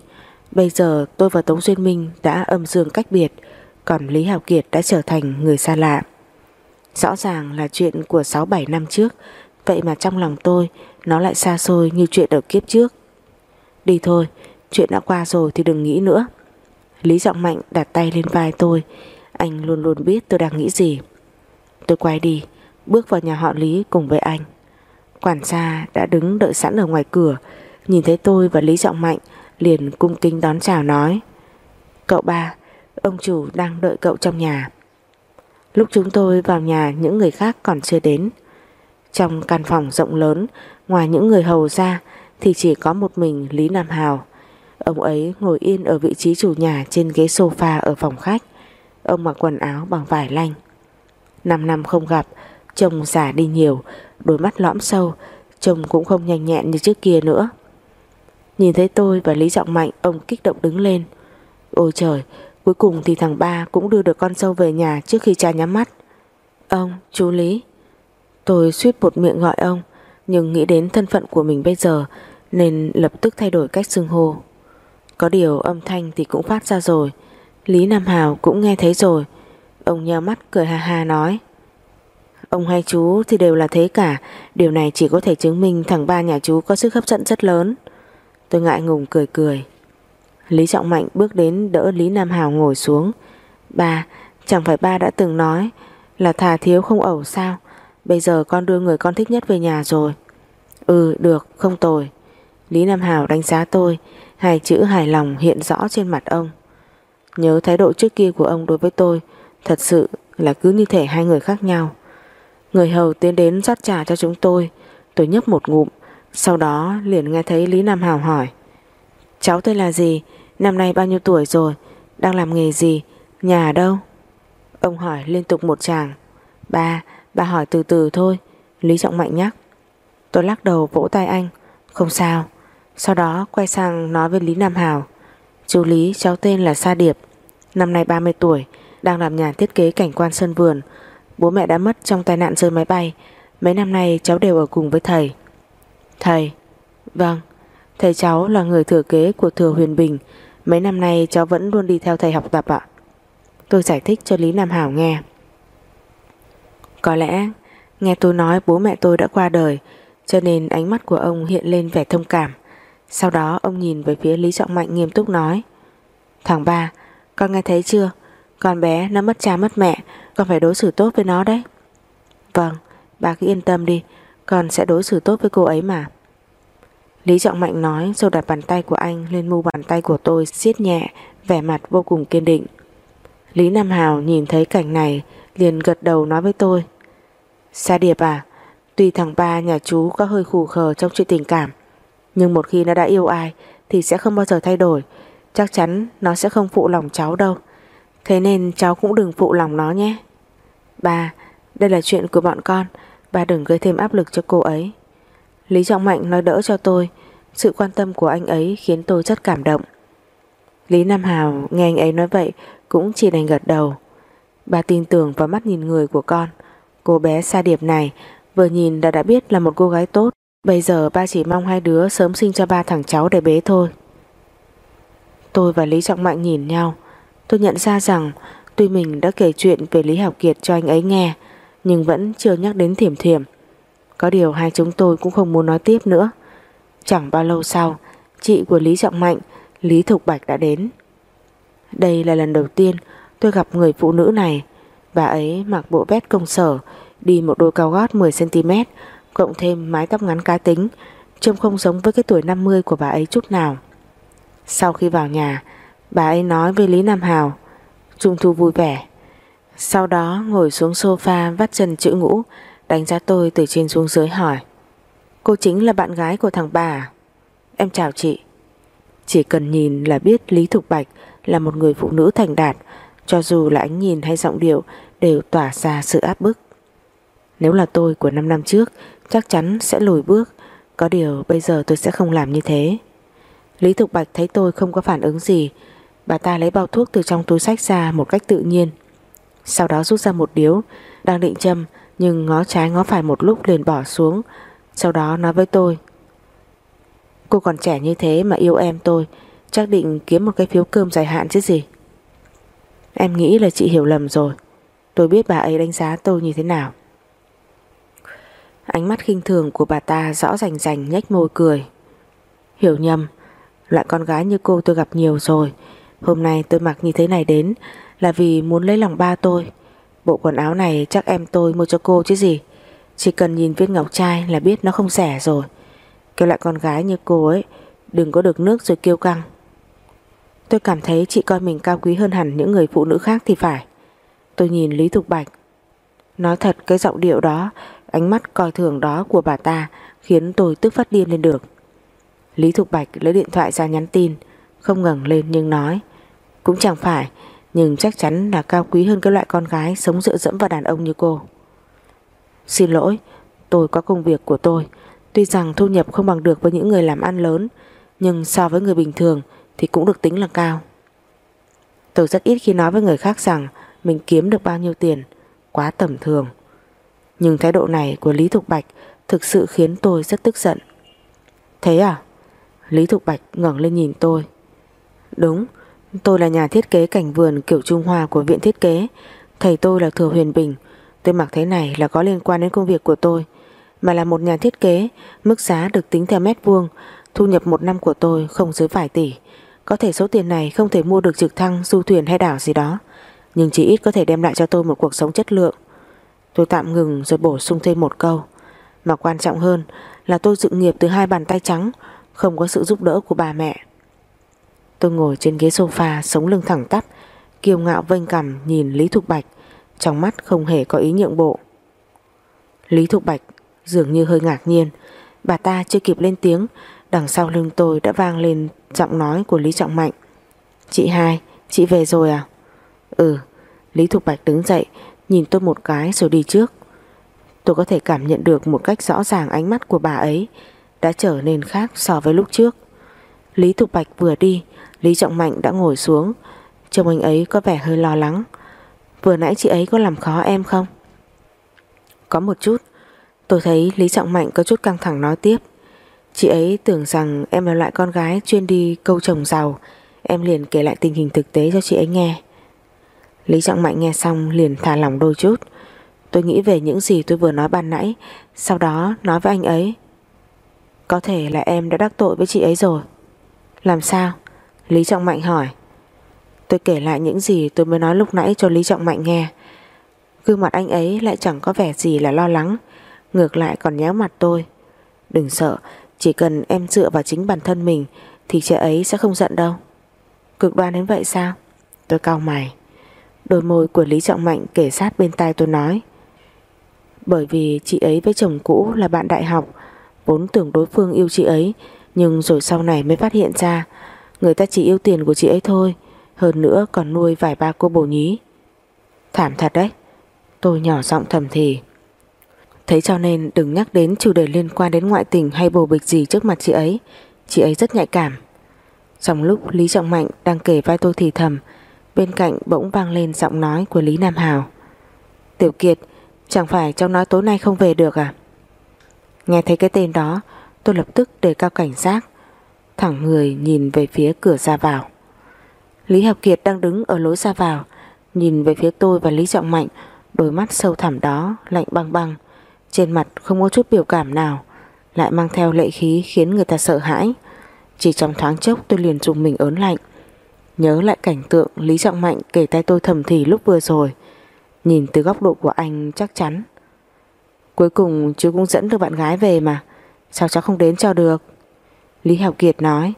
Bây giờ tôi và Tống Duyên Minh đã âm dương cách biệt, Còn Lý Hào Kiệt đã trở thành người xa lạ. Rõ ràng là chuyện của 6-7 năm trước, Vậy mà trong lòng tôi Nó lại xa xôi như chuyện ở kiếp trước. Đi thôi, Chuyện đã qua rồi thì đừng nghĩ nữa. Lý Giọng Mạnh đặt tay lên vai tôi anh luôn luôn biết tôi đang nghĩ gì. Tôi quay đi, Bước vào nhà họ Lý cùng với anh. Quản gia đã đứng đợi sẵn ở ngoài cửa, Nhìn thấy tôi và Lý trọng Mạnh Liền cung kính đón chào nói, Cậu ba, Ông chủ đang đợi cậu trong nhà. Lúc chúng tôi vào nhà, Những người khác còn chưa đến. Trong căn phòng rộng lớn, Ngoài những người hầu ra, Thì chỉ có một mình Lý Nam Hào. Ông ấy ngồi yên ở vị trí chủ nhà Trên ghế sofa ở phòng khách. Ông mặc quần áo bằng vải lanh. Năm năm không gặp Trông già đi nhiều Đôi mắt lõm sâu Trông cũng không nhanh nhẹn như trước kia nữa. Nhìn thấy tôi và Lý Trọng Mạnh Ông kích động đứng lên. Ôi trời Cuối cùng thì thằng ba cũng đưa được con sâu về nhà Trước khi cha nhắm mắt. Ông, chú Lý. Tôi suýt một miệng gọi ông Nhưng nghĩ đến thân phận của mình bây giờ Nên lập tức thay đổi cách xưng hô. Có điều âm thanh thì cũng phát ra rồi. Lý Nam Hào cũng nghe thấy rồi. Ông nheo mắt cười ha ha nói. Ông hay chú thì đều là thế cả. Điều này chỉ có thể chứng minh thằng ba nhà chú có sức hấp dẫn rất lớn. Tôi ngại ngùng cười cười. Lý Trọng Mạnh bước đến đỡ Lý Nam Hào ngồi xuống. Ba, Chẳng phải ba đã từng nói Là thà thiếu không ẩu sao? Bây giờ con đưa người con thích nhất về nhà rồi. Ừ được, không tồi. Lý Nam Hào đánh giá tôi. Hai chữ hài lòng hiện rõ trên mặt ông. Nhớ thái độ trước kia của ông đối với tôi. Thật sự là cứ như thể hai người khác nhau. Người hầu tiến đến rót trà cho chúng tôi. Tôi nhấp một ngụm Sau đó liền nghe thấy Lý Nam Hào hỏi. Cháu tên là gì? Năm nay bao nhiêu tuổi rồi? Đang làm nghề gì? Nhà ở đâu? Ông hỏi liên tục một chàng Ba, ba hỏi từ từ thôi. Lý Trọng Mạnh nhắc. Tôi lắc đầu vỗ tay anh. Không sao. Sau đó quay sang nói với Lý Nam Hào. Chú Lý, cháu tên là Sa Điệp, Năm nay 30 tuổi, Đang làm nhà thiết kế cảnh quan sân vườn. Bố mẹ đã mất trong tai nạn rơi máy bay. Mấy năm nay cháu đều ở cùng với thầy. Thầy? Vâng. Thầy cháu là người thừa kế của thừa huyền bình. Mấy năm nay cháu vẫn luôn đi theo thầy học tập ạ. Tôi giải thích cho Lý Nam Hảo nghe. Có lẽ Nghe tôi nói bố mẹ tôi đã qua đời, Cho nên ánh mắt của ông hiện lên vẻ thông cảm. Sau đó ông nhìn về phía Lý Trọng Mạnh nghiêm túc nói Thằng ba Con nghe thấy chưa? Con bé nó mất cha mất mẹ Con phải đối xử tốt với nó đấy. Vâng bà cứ yên tâm đi Con sẽ đối xử tốt với cô ấy mà. Lý Trọng Mạnh nói rồi đặt bàn tay của anh lên mu bàn tay của tôi siết nhẹ, vẻ mặt vô cùng kiên định. Lý Nam Hào nhìn thấy cảnh này liền gật đầu nói với tôi Sa Điệp à, tuy thằng ba nhà chú có hơi khủ khờ trong chuyện tình cảm nhưng một khi nó đã yêu ai, thì sẽ không bao giờ thay đổi. Chắc chắn nó sẽ không phụ lòng cháu đâu. Thế nên cháu cũng đừng phụ lòng nó nhé. bà đây là chuyện của bọn con. Bà đừng gây thêm áp lực cho cô ấy. Lý Trọng Mạnh nói đỡ cho tôi. Sự quan tâm của anh ấy khiến tôi rất cảm động. Lý Nam Hào nghe anh ấy nói vậy Cũng chỉ đành gật đầu. Bà tin tưởng vào mắt nhìn người của con. Cô bé xa Điệp này Vừa nhìn đã đã biết là một cô gái tốt. Bây giờ ba chỉ mong hai đứa sớm sinh cho ba thằng cháu để bế thôi. Tôi và Lý Trọng Mạnh nhìn nhau. Tôi nhận ra rằng, Tuy mình đã kể chuyện về Lý Học Kiệt cho anh ấy nghe, Nhưng vẫn chưa nhắc đến thiểm thiểm. Có điều hai chúng tôi cũng không muốn nói tiếp nữa. Chẳng bao lâu sau, Chị của Lý Trọng Mạnh, Lý Thục Bạch đã đến. Đây là lần đầu tiên tôi gặp người phụ nữ này. Bà ấy mặc bộ vest công sở, Đi một đôi cao gót 10cm Cộng thêm mái tóc ngắn cá tính, Trông không giống với cái tuổi 50 của bà ấy chút nào. Sau khi vào nhà, Bà ấy nói với Lý Nam Hào, Trung thu vui vẻ. Sau đó ngồi xuống sofa vắt chân chữ ngũ, Đánh giá tôi từ trên xuống dưới hỏi, Cô chính là bạn gái của thằng bà à? Em chào chị. Chỉ cần nhìn là biết Lý Thục Bạch Là một người phụ nữ thành đạt, Cho dù là ánh nhìn hay giọng điệu Đều tỏa ra sự áp bức. Nếu là tôi của 5 năm trước, Chắc chắn sẽ lùi bước. Có điều bây giờ tôi sẽ không làm như thế. Lý Thục Bạch thấy tôi không có phản ứng gì. Bà ta lấy bao thuốc từ trong túi sách ra Một cách tự nhiên. Sau đó rút ra một điếu, Đang định châm, nhưng ngó trái ngó phải một lúc liền bỏ xuống. Sau đó nói với tôi, Cô còn trẻ như thế mà yêu em tôi, Chắc định kiếm một cái phiếu cơm dài hạn chứ gì? Em nghĩ là chị hiểu lầm rồi. Tôi biết bà ấy đánh giá tôi như thế nào. Ánh mắt khinh thường của bà ta rõ rành rành nhếch môi cười. Hiểu nhầm, Loại con gái như cô tôi gặp nhiều rồi. Hôm nay tôi mặc như thế này đến Là vì muốn lấy lòng ba tôi. Bộ quần áo này chắc em tôi mua cho cô chứ gì. Chỉ cần nhìn viên ngọc trai là biết nó không rẻ rồi. Kêu lại con gái như cô ấy, Đừng có được nước rồi kêu căng. Tôi cảm thấy chị coi mình cao quý hơn hẳn những người phụ nữ khác thì phải. Tôi nhìn Lý Thục Bạch. Nói thật cái giọng điệu đó Ánh mắt coi thường đó của bà ta Khiến tôi tức phát điên lên được. Lý Thục Bạch lấy điện thoại ra nhắn tin, Không ngẩng lên nhưng nói, Cũng chẳng phải, Nhưng chắc chắn là cao quý hơn cái loại con gái Sống dựa dẫm vào đàn ông như cô. Xin lỗi, Tôi có công việc của tôi. Tuy rằng thu nhập không bằng được với những người làm ăn lớn, Nhưng so với người bình thường Thì cũng được tính là cao. Tôi rất ít khi nói với người khác rằng Mình kiếm được bao nhiêu tiền, Quá tầm thường. Nhưng thái độ này của Lý Thục Bạch Thực sự khiến tôi rất tức giận. Thế à? Lý Thục Bạch ngẩng lên nhìn tôi. Đúng, Tôi là nhà thiết kế cảnh vườn kiểu Trung Hoa của viện thiết kế. Thầy tôi là Thừa Huyền Bình. Tôi mặc thế này là có liên quan đến công việc của tôi. Mà là một nhà thiết kế, Mức giá được tính theo mét vuông, Thu nhập một năm của tôi không dưới vài tỷ. Có thể số tiền này không thể mua được trực thăng, Du thuyền hay đảo gì đó. Nhưng chỉ ít có thể đem lại cho tôi một cuộc sống chất lượng. Tôi tạm ngừng rồi bổ sung thêm một câu. Mà quan trọng hơn là tôi dựng nghiệp từ hai bàn tay trắng Không có sự giúp đỡ của bà mẹ. Tôi ngồi trên ghế sofa Sống lưng thẳng tắp Kiêu ngạo vênh cằm nhìn Lý Thục Bạch Trong mắt không hề có ý nhượng bộ. Lý Thục Bạch dường như hơi ngạc nhiên Bà ta chưa kịp lên tiếng Đằng sau lưng tôi đã vang lên giọng nói của Lý Trọng Mạnh. Chị hai, chị về rồi à? Ừ, Lý Thục Bạch đứng dậy Nhìn tôi một cái rồi đi trước. Tôi có thể cảm nhận được một cách rõ ràng ánh mắt của bà ấy Đã trở nên khác so với lúc trước. Lý Thục Bạch vừa đi, Lý Trọng Mạnh đã ngồi xuống. Trông anh ấy có vẻ hơi lo lắng. Vừa nãy chị ấy có làm khó em không? Có một chút. Tôi thấy Lý Trọng Mạnh có chút căng thẳng nói tiếp. Chị ấy tưởng rằng em là loại con gái chuyên đi câu chồng giàu. Em liền kể lại tình hình thực tế cho chị ấy nghe. Lý Trọng Mạnh nghe xong liền thả lòng đôi chút. Tôi nghĩ về những gì tôi vừa nói ban nãy, Sau đó nói với anh ấy. Có thể là em đã đắc tội với chị ấy rồi. Làm sao? Lý Trọng Mạnh hỏi. Tôi kể lại những gì tôi mới nói lúc nãy cho Lý Trọng Mạnh nghe. Gương mặt anh ấy lại chẳng có vẻ gì là lo lắng, Ngược lại còn nhéo mặt tôi. Đừng sợ, Chỉ cần em dựa vào chính bản thân mình Thì chị ấy sẽ không giận đâu. Cực đoan đến vậy sao? Tôi cau mày. Đôi môi của Lý Trọng Mạnh kể sát bên tai tôi nói. Bởi vì chị ấy với chồng cũ là bạn đại học, Vốn tưởng đối phương yêu chị ấy, Nhưng rồi sau này mới phát hiện ra, Người ta chỉ yêu tiền của chị ấy thôi, Hơn nữa còn nuôi vài ba cô bồ nhí. Thảm thật đấy, Tôi nhỏ giọng thầm thì. Thế cho nên đừng nhắc đến chủ đề liên quan đến ngoại tình hay bồ bịch gì trước mặt chị ấy Chị ấy rất nhạy cảm. Trong lúc Lý Trọng Mạnh đang kể vai tôi thì thầm Bên cạnh bỗng vang lên giọng nói của Lý Nam Hào. Tiểu Kiệt, Chẳng phải cháu nói tối nay không về được à? Nghe thấy cái tên đó, Tôi lập tức đề cao cảnh giác. Thẳng người nhìn về phía cửa ra vào. Lý Học Kiệt đang đứng ở lối ra vào, Nhìn về phía tôi và Lý Trọng Mạnh, Đôi mắt sâu thẳm đó Lạnh băng băng. Trên mặt không có chút biểu cảm nào, Lại mang theo lệ khí khiến người ta sợ hãi. Chỉ trong thoáng chốc tôi liền dùng mình ớn lạnh. Nhớ lại cảnh tượng Lý Trọng Mạnh kể tay tôi thầm thì lúc vừa rồi. Nhìn từ góc độ của anh chắc chắn. Cuối cùng chú cũng dẫn được bạn gái về mà. Sao cháu không đến cho được? Lý Hảo Kiệt nói,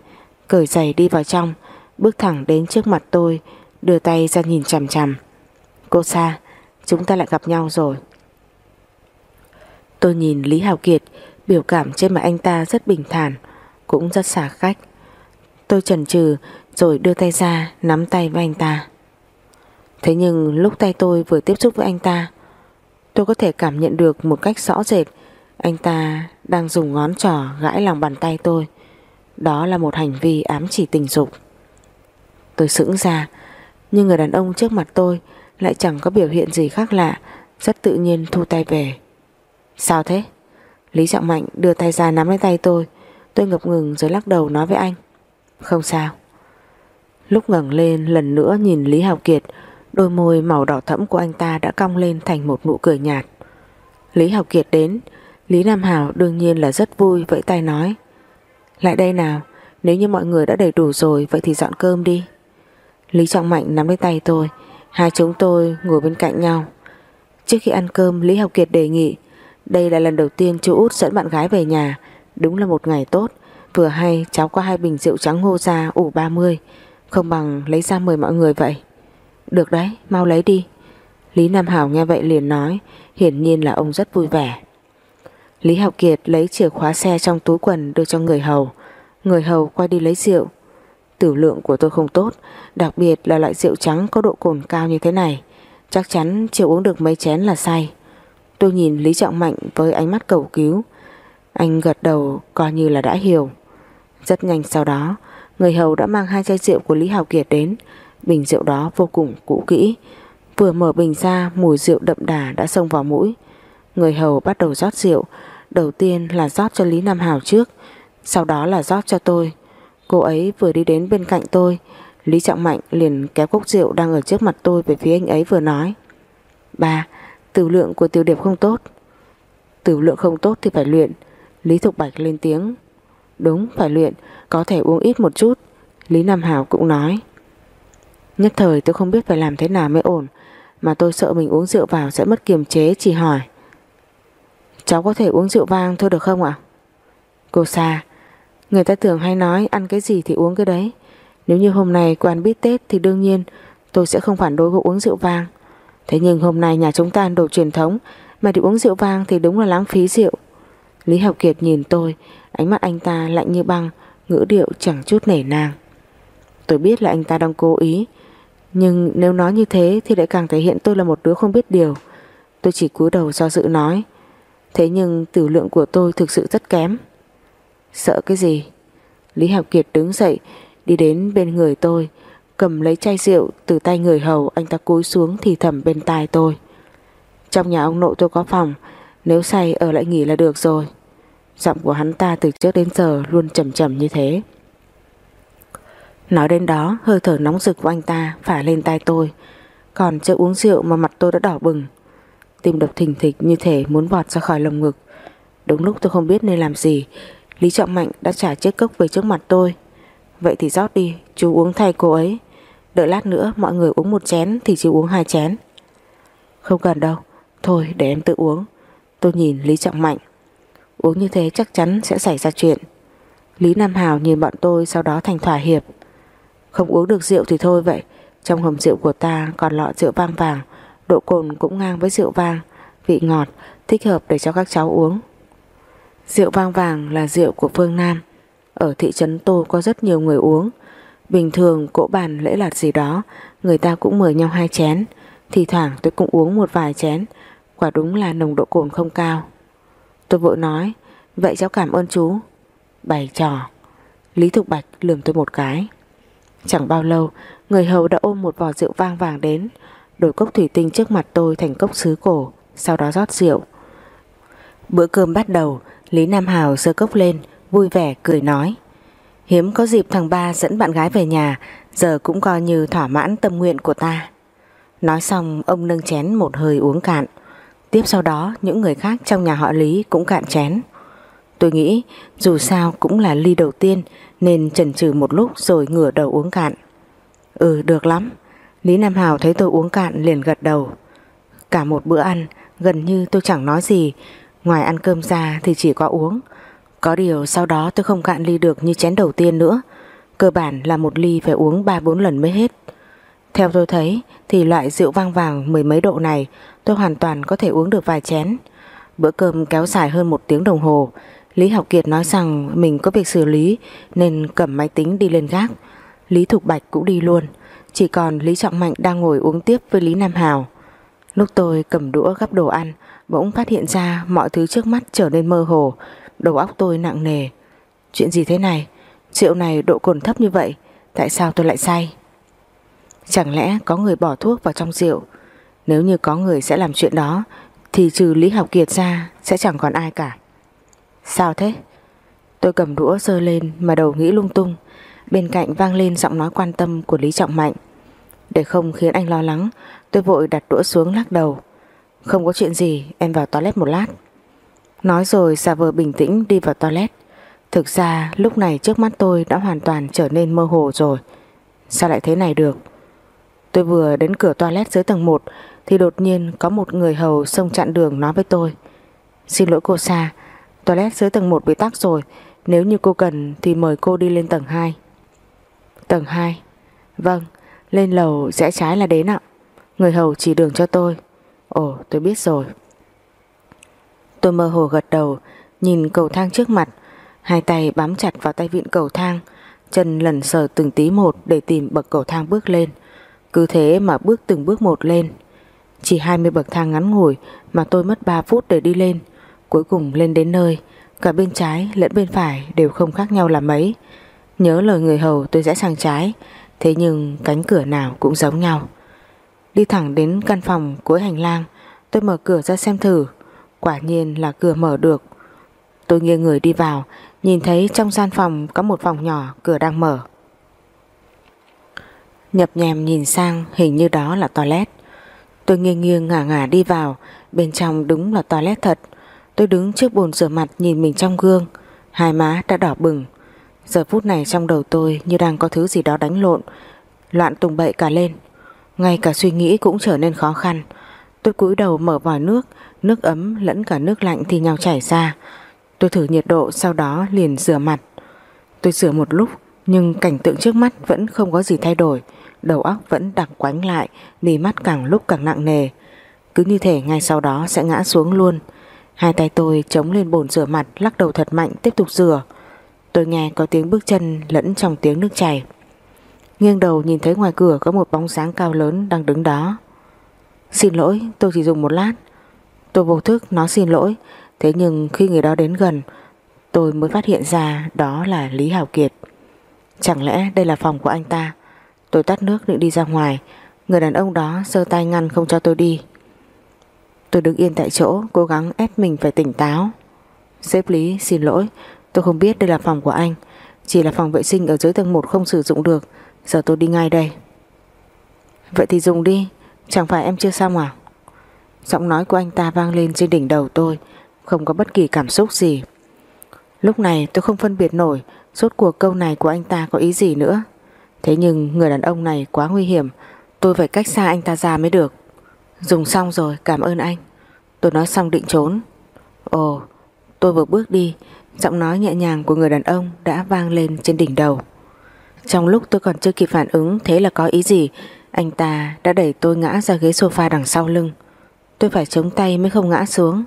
Cởi giày đi vào trong, Bước thẳng đến trước mặt tôi, Đưa tay ra nhìn chằm chằm. Cô Sa, Chúng ta lại gặp nhau rồi. Tôi nhìn Lý Hảo Kiệt, Biểu cảm trên mặt anh ta rất bình thản, Cũng rất xả khách. Tôi chần chừ rồi đưa tay ra nắm tay với anh ta. Thế nhưng lúc tay tôi vừa tiếp xúc với anh ta, tôi có thể cảm nhận được một cách rõ rệt anh ta đang dùng ngón trỏ gãi lòng bàn tay tôi. Đó là một hành vi ám chỉ tình dục. Tôi sững ra, nhưng người đàn ông trước mặt tôi lại chẳng có biểu hiện gì khác lạ, rất tự nhiên thu tay về. Sao thế? Lý Trọng Mạnh đưa tay ra nắm lấy tay tôi, Tôi ngập ngừng rồi lắc đầu nói với anh Không sao Lúc ngẩng lên, lần nữa nhìn Lý Hào Kiệt, Đôi môi màu đỏ thẫm của anh ta đã cong lên thành một nụ cười nhạt. Lý Hào Kiệt đến, Lý Nam hào đương nhiên là rất vui vẫy tay nói, Lại đây nào, Nếu như mọi người đã đầy đủ rồi, Vậy thì dọn cơm đi. Lý Trọng Mạnh nắm lấy tay tôi, Hai chúng tôi ngồi bên cạnh nhau. Trước khi ăn cơm, Lý Học Kiệt đề nghị, Đây là lần đầu tiên chú Út dẫn bạn gái về nhà, Đúng là một ngày tốt, Vừa hay cháu có hai bình rượu trắng hô ra ủ 30 không bằng lấy ra mời mọi người vậy. Được đấy, mau lấy đi. Lý Nam Hảo nghe vậy liền nói, Hiển nhiên là ông rất vui vẻ. Lý Học Kiệt lấy chìa khóa xe trong túi quần đưa cho người hầu. Người hầu quay đi lấy rượu. Tử lượng của tôi không tốt, Đặc biệt là loại rượu trắng có độ cồn cao như thế này. Chắc chắn chưa uống được mấy chén là say Tôi nhìn Lý Trọng Mạnh với ánh mắt cầu cứu. Anh gật đầu, coi như là đã hiểu. Rất nhanh sau đó Người hầu đã mang hai chai rượu của Lý Hào Kiệt đến. Bình rượu đó vô cùng cũ kỹ. Vừa mở bình ra Mùi rượu đậm đà đã xông vào mũi. Người hầu bắt đầu rót rượu. Đầu tiên là rót cho Lý Nam Hào trước Sau đó là rót cho tôi. Cô ấy vừa đi đến bên cạnh tôi. Lý Trọng Mạnh liền kéo cốc rượu đang ở trước mặt tôi về phía anh ấy vừa nói. Ba, tử lượng của tiểu điệp không tốt. Tử lượng không tốt thì phải luyện. Lý Thục Bạch lên tiếng. Đúng, phải luyện, có thể uống ít một chút. Lý Nam Hảo cũng nói. Nhất thời tôi không biết phải làm thế nào mới ổn Mà tôi sợ mình uống rượu vào sẽ mất kiềm chế chỉ hỏi. Cháu có thể uống rượu vang thôi được không ạ? Cô Sa Người ta thường hay nói ăn cái gì thì uống cái đấy. Nếu như hôm nay cô ăn bít tết Thì đương nhiên tôi sẽ không phản đối cô uống rượu vang. Thế nhưng hôm nay nhà chúng ta ăn đồ truyền thống Mà đi uống rượu vang thì đúng là lãng phí rượu. Lý Học Kiệt nhìn tôi Ánh mắt anh ta lạnh như băng, Ngữ điệu chẳng chút nể nang. Tôi biết là anh ta đang cố ý, Nhưng nếu nói như thế Thì lại càng thể hiện tôi là một đứa không biết điều. Tôi chỉ cúi đầu do dự nói, Thế nhưng tử lượng của tôi thực sự rất kém. Sợ cái gì? Lý Học Kiệt đứng dậy, Đi đến bên người tôi, Cầm lấy chai rượu từ tay người hầu, Anh ta cúi xuống thì thầm bên tai tôi. Trong nhà ông nội tôi có phòng, Nếu say ở lại nghỉ là được rồi. Giọng của hắn ta từ trước đến giờ Luôn trầm trầm như thế. Nói đến đó, Hơi thở nóng rực của anh ta phả lên tai tôi. Còn chưa uống rượu mà mặt tôi đã đỏ bừng. Tim đập thình thịch như thể muốn vọt ra khỏi lồng ngực. Đúng lúc tôi không biết nên làm gì, Lý Trọng Mạnh đã trả chiếc cốc về trước mặt tôi. Vậy thì rót đi, Chú uống thay cô ấy. Đợi lát nữa mọi người uống một chén Thì chú uống hai chén. Không cần đâu, Thôi để em tự uống. Tôi nhìn Lý Trọng Mạnh. Uống như thế chắc chắn sẽ xảy ra chuyện. Lý Nam Hào nhìn bọn tôi Sau đó thành thỏa hiệp. Không uống được rượu thì thôi vậy. Trong hầm rượu của ta còn lọ rượu vang vàng. Độ cồn cũng ngang với rượu vang. Vị ngọt, thích hợp để cho các cháu uống. Rượu vang vàng là rượu của phương Nam. Ở thị trấn Tô có rất nhiều người uống. Bình thường cỗ bàn lễ lạt gì đó, Người ta cũng mời nhau hai chén. Thì thoảng tôi cũng uống một vài chén. Quả đúng là nồng độ cồn không cao. Tôi vội nói, Vậy cháu cảm ơn chú. Bày trò. Lý Thục Bạch lườm tôi một cái. Chẳng bao lâu, Người hầu đã ôm một vò rượu vang vàng đến Đổi cốc thủy tinh trước mặt tôi thành cốc sứ cổ, Sau đó rót rượu. Bữa cơm bắt đầu, Lý Nam Hào sơ cốc lên, Vui vẻ cười nói, Hiếm có dịp thằng ba dẫn bạn gái về nhà, Giờ cũng coi như thỏa mãn tâm nguyện của ta. Nói xong, ông nâng chén một hơi uống cạn. Tiếp sau đó, những người khác trong nhà họ Lý cũng cạn chén. Tôi nghĩ, dù sao cũng là ly đầu tiên, Nên chần chừ một lúc rồi ngửa đầu uống cạn. Ừ được lắm. Lý Nam Hào thấy tôi uống cạn liền gật đầu. Cả một bữa ăn, Gần như tôi chẳng nói gì. Ngoài ăn cơm ra thì chỉ có uống. Có điều sau đó tôi không cạn ly được như chén đầu tiên nữa. Cơ bản là một ly phải uống 3-4 lần mới hết. Theo tôi thấy, thì loại rượu vang vàng mười mấy độ này tôi hoàn toàn có thể uống được vài chén. Bữa cơm kéo dài hơn một tiếng đồng hồ. Lý Học Kiệt nói rằng mình có việc xử lý, nên cầm máy tính đi lên gác. Lý Thục Bạch cũng đi luôn. Chỉ còn Lý Trọng Mạnh đang ngồi uống tiếp với Lý Nam Hào. Lúc tôi cầm đũa gắp đồ ăn, Bỗng phát hiện ra mọi thứ trước mắt trở nên mơ hồ. Đầu óc tôi nặng nề. Chuyện gì thế này? Rượu này độ cồn thấp như vậy, Tại sao tôi lại say? Chẳng lẽ có người bỏ thuốc vào trong rượu nếu như có người sẽ làm chuyện đó, Thì trừ Lý Học Kiệt ra Sẽ chẳng còn ai cả. Sao thế? Tôi cầm đũa sơ lên mà đầu nghĩ lung tung. Bên cạnh vang lên giọng nói quan tâm của Lý Trọng Mạnh. Để không khiến anh lo lắng, Tôi vội đặt đũa xuống lắc đầu. Không có chuyện gì, em vào toilet một lát. Nói rồi giả vờ bình tĩnh đi vào toilet. Thực ra, lúc này trước mắt tôi đã hoàn toàn trở nên mơ hồ rồi. Sao lại thế này được? Tôi vừa đến cửa toilet dưới tầng 1 thì đột nhiên có một người hầu xông chặn đường nói với tôi. Xin lỗi cô Sa Toilet dưới tầng 1 bị tắc rồi, Nếu như cô cần thì mời cô đi lên tầng 2 Tầng 2 Vâng Lên lầu rẽ trái là đến ạ. Người hầu chỉ đường cho tôi. Ồ, tôi biết rồi. Tôi mơ hồ gật đầu, Nhìn cầu thang trước mặt, Hai tay bám chặt vào tay vịn cầu thang, Chân lần sờ từng tí một Để tìm bậc cầu thang bước lên. Cứ thế mà bước từng bước một lên chỉ 20 bậc thang ngắn ngủi Mà tôi mất 3 phút để đi lên. Cuối cùng lên đến nơi, Cả bên trái lẫn bên phải đều không khác nhau là mấy. Nhớ lời người hầu, tôi sẽ sang trái, Thế nhưng cánh cửa nào cũng giống nhau. Đi thẳng đến căn phòng cuối hành lang, Tôi mở cửa ra xem thử. Quả nhiên là cửa mở được. Tôi nghiêng người đi vào, Nhìn thấy trong gian phòng có một phòng nhỏ, Cửa đang mở. Nhập nhèm nhìn sang, Hình như đó là toilet. Tôi nghiêng nghiêng ngả ngả đi vào. Bên trong đúng là toilet thật. Tôi đứng trước bồn rửa mặt nhìn mình trong gương. Hai má đã đỏ bừng. Giờ phút này trong đầu tôi như đang có thứ gì đó đánh lộn, Loạn tùng bậy cả lên. Ngay cả suy nghĩ cũng trở nên khó khăn. Tôi cúi đầu mở vòi nước. Nước ấm lẫn cả nước lạnh thì nhau chảy ra. Tôi thử nhiệt độ, sau đó liền rửa mặt. Tôi rửa một lúc, Nhưng cảnh tượng trước mắt vẫn không có gì thay đổi. Đầu óc vẫn đặc quánh lại Mì mắt càng lúc càng nặng nề. Cứ như thể ngay sau đó sẽ ngã xuống luôn. Hai tay tôi chống lên bồn rửa mặt, Lắc đầu thật mạnh, tiếp tục rửa. Tôi nghe có tiếng bước chân lẫn trong tiếng nước chảy. Nghiêng đầu nhìn thấy ngoài cửa có một bóng sáng cao lớn đang đứng đó. Xin lỗi, tôi chỉ dùng một lát. Tôi vô thức nói xin lỗi. Thế nhưng khi người đó đến gần, Tôi mới phát hiện ra đó là Lý Hào Kiệt. Chẳng lẽ đây là phòng của anh ta? Tôi tắt nước định đi ra ngoài. Người đàn ông đó giơ tay ngăn không cho tôi đi. Tôi đứng yên tại chỗ, Cố gắng ép mình phải tỉnh táo. Sếp Lý, xin lỗi. Tôi không biết đây là phòng của anh. Chỉ là phòng vệ sinh ở dưới tầng 1 không sử dụng được. Giờ tôi đi ngay đây. Vậy thì dùng đi. Chẳng phải em chưa xong à? Giọng nói của anh ta vang lên trên đỉnh đầu tôi. Không có bất kỳ cảm xúc gì. Lúc này tôi không phân biệt nổi, Rốt cuộc câu này của anh ta có ý gì nữa? Thế nhưng người đàn ông này quá nguy hiểm. Tôi phải cách xa anh ta ra mới được. Dùng xong rồi, cảm ơn anh. Tôi nói xong định trốn. Ồ, tôi vừa bước đi, Giọng nói nhẹ nhàng của người đàn ông Đã vang lên trên đỉnh đầu. Trong lúc tôi còn chưa kịp phản ứng, Thế là có ý gì? Anh ta đã đẩy tôi ngã ra ghế sofa đằng sau lưng. Tôi phải chống tay mới không ngã xuống.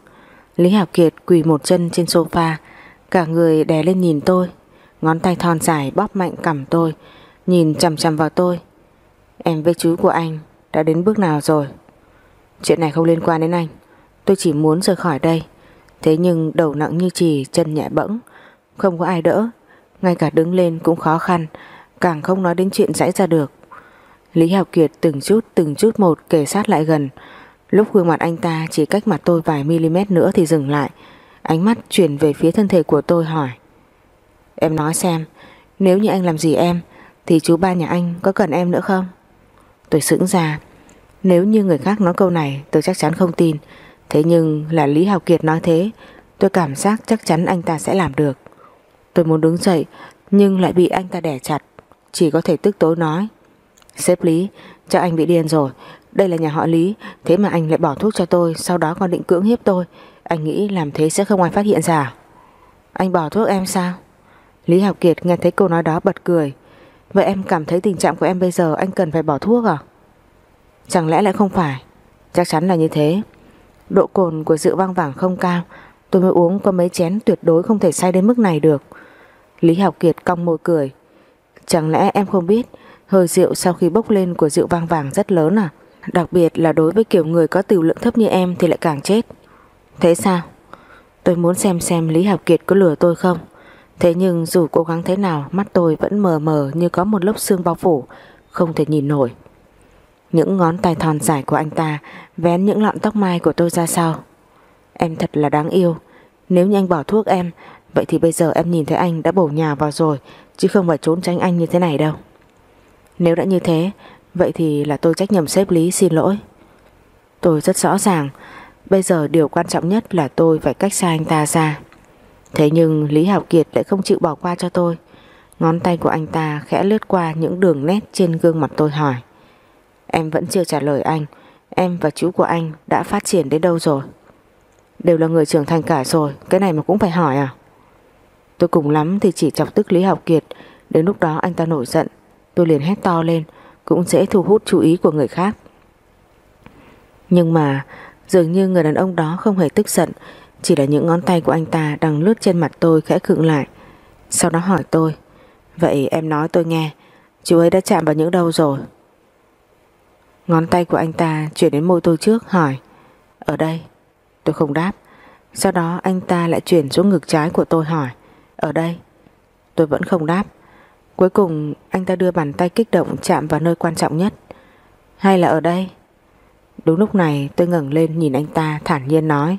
Lý Hảo Kiệt quỳ một chân trên sofa. Cả người đè lên nhìn tôi. Ngón tay thon dài bóp mạnh cầm tôi. Nhìn chằm chằm vào tôi. Em với chú của anh Đã đến bước nào rồi? Chuyện này không liên quan đến anh. Tôi chỉ muốn rời khỏi đây. Thế nhưng đầu nặng như chì, chân nhẹ bẫng. Không có ai đỡ. Ngay cả đứng lên cũng khó khăn. Càng không nói đến chuyện giải ra được. Lý Hào Kiệt từng chút từng chút một kề sát lại gần. Lúc gương mặt anh ta chỉ cách mặt tôi vài mm nữa thì dừng lại. Ánh mắt chuyển về phía thân thể của tôi hỏi. Em nói xem, Nếu như anh làm gì em thì chú ba nhà anh có cần em nữa không? Tôi sững ra. Nếu như người khác nói câu này, tôi chắc chắn không tin. Thế nhưng là Lý Hào Kiệt nói thế, Tôi cảm giác chắc chắn anh ta sẽ làm được. Tôi muốn đứng dậy, Nhưng lại bị anh ta đẻ chặt. Chỉ có thể tức tối nói, Sếp Lý cho anh bị điên rồi. Đây là nhà họ Lý, Thế mà anh lại bỏ thuốc cho tôi, Sau đó còn định cưỡng hiếp tôi. Anh nghĩ làm thế sẽ không ai phát hiện ra à? Anh bỏ thuốc em sao? Lý Học Kiệt nghe thấy câu nói đó bật cười. Vậy em cảm thấy tình trạng của em bây giờ Anh cần phải bỏ thuốc à? Chẳng lẽ lại không phải? Chắc chắn là như thế. Độ cồn của rượu vang vàng không cao. Tôi mới uống có mấy chén tuyệt đối không thể say đến mức này được. Lý Học Kiệt cong môi cười. Chẳng lẽ em không biết, Hơi rượu sau khi bốc lên của rượu vang vàng rất lớn à? Đặc biệt là đối với kiểu người có tiểu lượng thấp như em Thì lại càng chết. Thế sao? Tôi muốn xem xem Lý Học Kiệt có lừa tôi không? Thế nhưng dù cố gắng thế nào, Mắt tôi vẫn mờ mờ như có một lớp xương bao phủ, Không thể nhìn nổi. Những ngón tay thon dài của anh ta Vén những lọn tóc mai của tôi ra sau. Em thật là đáng yêu. Nếu như anh bỏ thuốc em, Vậy thì bây giờ em nhìn thấy anh đã bổ nhà vào rồi, Chứ không phải trốn tránh anh như thế này đâu. Nếu đã như thế, Vậy thì là tôi trách nhầm sếp Lý xin lỗi. Tôi rất rõ ràng, Bây giờ điều quan trọng nhất là tôi phải cách xa anh ta ra. Thế nhưng Lý Hảo Kiệt lại không chịu bỏ qua cho tôi. Ngón tay của anh ta khẽ lướt qua những đường nét trên gương mặt tôi hỏi. Em vẫn chưa trả lời anh. Em và chú của anh đã phát triển đến đâu rồi? Đều là người trưởng thành cả rồi, Cái này mà cũng phải hỏi à? Tôi cùng lắm thì chỉ chọc tức Lý Học Kiệt. Đến lúc đó anh ta nổi giận. Tôi liền hét to lên, Cũng dễ thu hút chú ý của người khác. Nhưng mà Dường như người đàn ông đó không hề tức giận chỉ là những ngón tay của anh ta Đang lướt trên mặt tôi khẽ khựng lại. Sau đó hỏi tôi, Vậy em nói tôi nghe, Chú ấy đã chạm vào những đâu rồi? Ngón tay của anh ta chuyển đến môi tôi trước, hỏi, Ở đây. Tôi không đáp. Sau đó anh ta lại chuyển xuống ngực trái của tôi, hỏi, Ở đây. Tôi vẫn không đáp. Cuối cùng, anh ta đưa bàn tay kích động chạm vào nơi quan trọng nhất. Hay là ở đây? Đúng lúc này, tôi ngẩng lên nhìn anh ta thản nhiên nói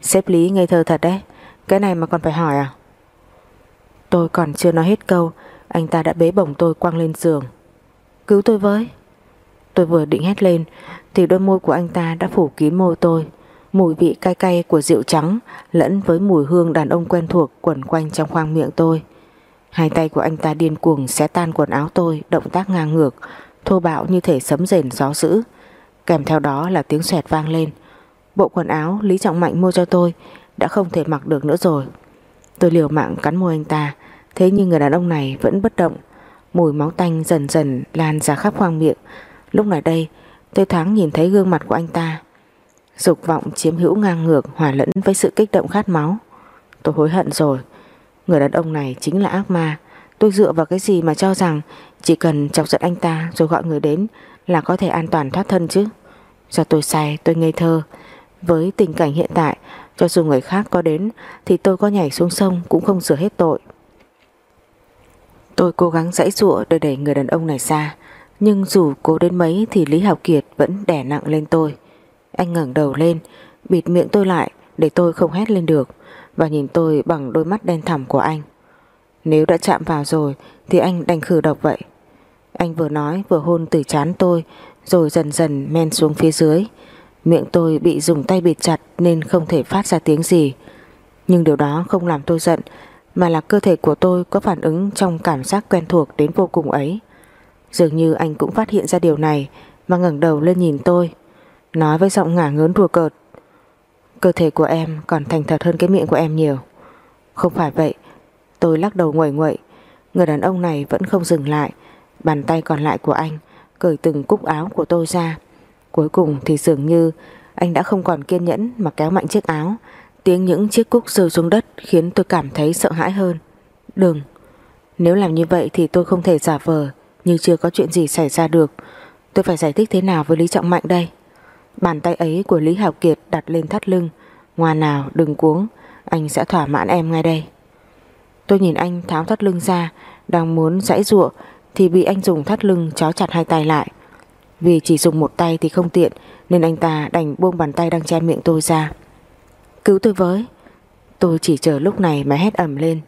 Xếp Lý ngây thơ thật đấy. Cái này mà còn phải hỏi à? Tôi còn chưa nói hết câu. Anh ta đã bế bổng tôi quăng lên giường. Cứu tôi với. Tôi vừa định hét lên, Thì đôi môi của anh ta đã phủ kín môi tôi. Mùi vị cay cay của rượu trắng Lẫn với mùi hương đàn ông quen thuộc Quẩn quanh trong khoang miệng tôi. Hai tay của anh ta điên cuồng xé tan quần áo tôi, Động tác ngang ngược, Thô bạo như thể sấm rền gió dữ. Kèm theo đó là tiếng xoẹt vang lên. Bộ quần áo Lý Trọng Mạnh mua cho tôi, Đã không thể mặc được nữa rồi. Tôi liều mạng cắn môi anh ta, Thế nhưng người đàn ông này vẫn bất động. Mùi máu tanh dần dần lan ra khắp khoang miệng. Lúc này đây, tôi thoáng nhìn thấy gương mặt của anh ta. Dục vọng chiếm hữu ngang ngược, Hòa lẫn với sự kích động khát máu. Tôi hối hận rồi. Người đàn ông này chính là ác ma. Tôi dựa vào cái gì mà cho rằng Chỉ cần chọc giận anh ta rồi gọi người đến Là có thể an toàn thoát thân chứ? Do tôi sai, tôi ngây thơ. Với tình cảnh hiện tại Cho dù người khác có đến Thì tôi có nhảy xuống sông cũng không sửa hết tội. Tôi cố gắng giãy dụa để đẩy người đàn ông này ra, Nhưng dù cố đến mấy Thì Lý Học Kiệt vẫn đè nặng lên tôi. Anh ngẩng đầu lên Bịt miệng tôi lại để tôi không hét lên được Và nhìn tôi bằng đôi mắt đen thẳm của anh. Nếu đã chạm vào rồi Thì anh đành khử độc vậy. Anh vừa nói vừa hôn từ chán tôi Rồi dần dần men xuống phía dưới. Miệng tôi bị dùng tay bịt chặt Nên không thể phát ra tiếng gì. Nhưng điều đó không làm tôi giận, Mà là cơ thể của tôi có phản ứng Trong cảm giác quen thuộc đến vô cùng ấy. Dường như anh cũng phát hiện ra điều này, Mà ngẩng đầu lên nhìn tôi, Nói với giọng ngả ngớn đùa cợt. Cơ thể của em còn thành thật hơn cái miệng của em nhiều. Không phải vậy, Tôi lắc đầu nguẩy nguậy Người đàn ông này vẫn không dừng lại, Bàn tay còn lại của anh Cởi từng cúc áo của tôi ra. Cuối cùng thì dường như Anh đã không còn kiên nhẫn mà kéo mạnh chiếc áo. Tiếng những chiếc cúc rơi xuống đất Khiến tôi cảm thấy sợ hãi hơn. Đừng, Nếu làm như vậy thì tôi không thể giả vờ Như chưa có chuyện gì xảy ra được. Tôi phải giải thích thế nào với Lý Trọng Mạnh đây? Bàn tay ấy của Lý Hảo Kiệt đặt lên thắt lưng. Ngoan nào, đừng cuống, Anh sẽ thỏa mãn em ngay đây. Tôi nhìn anh tháo thắt lưng ra, Đang muốn giãy giụa Thì bị anh dùng thắt lưng chó chặt hai tay lại. Vì chỉ dùng một tay thì không tiện, Nên anh ta đành buông bàn tay đang che miệng tôi ra. Cứu tôi với. Tôi chỉ chờ lúc này mà hét ẩm lên.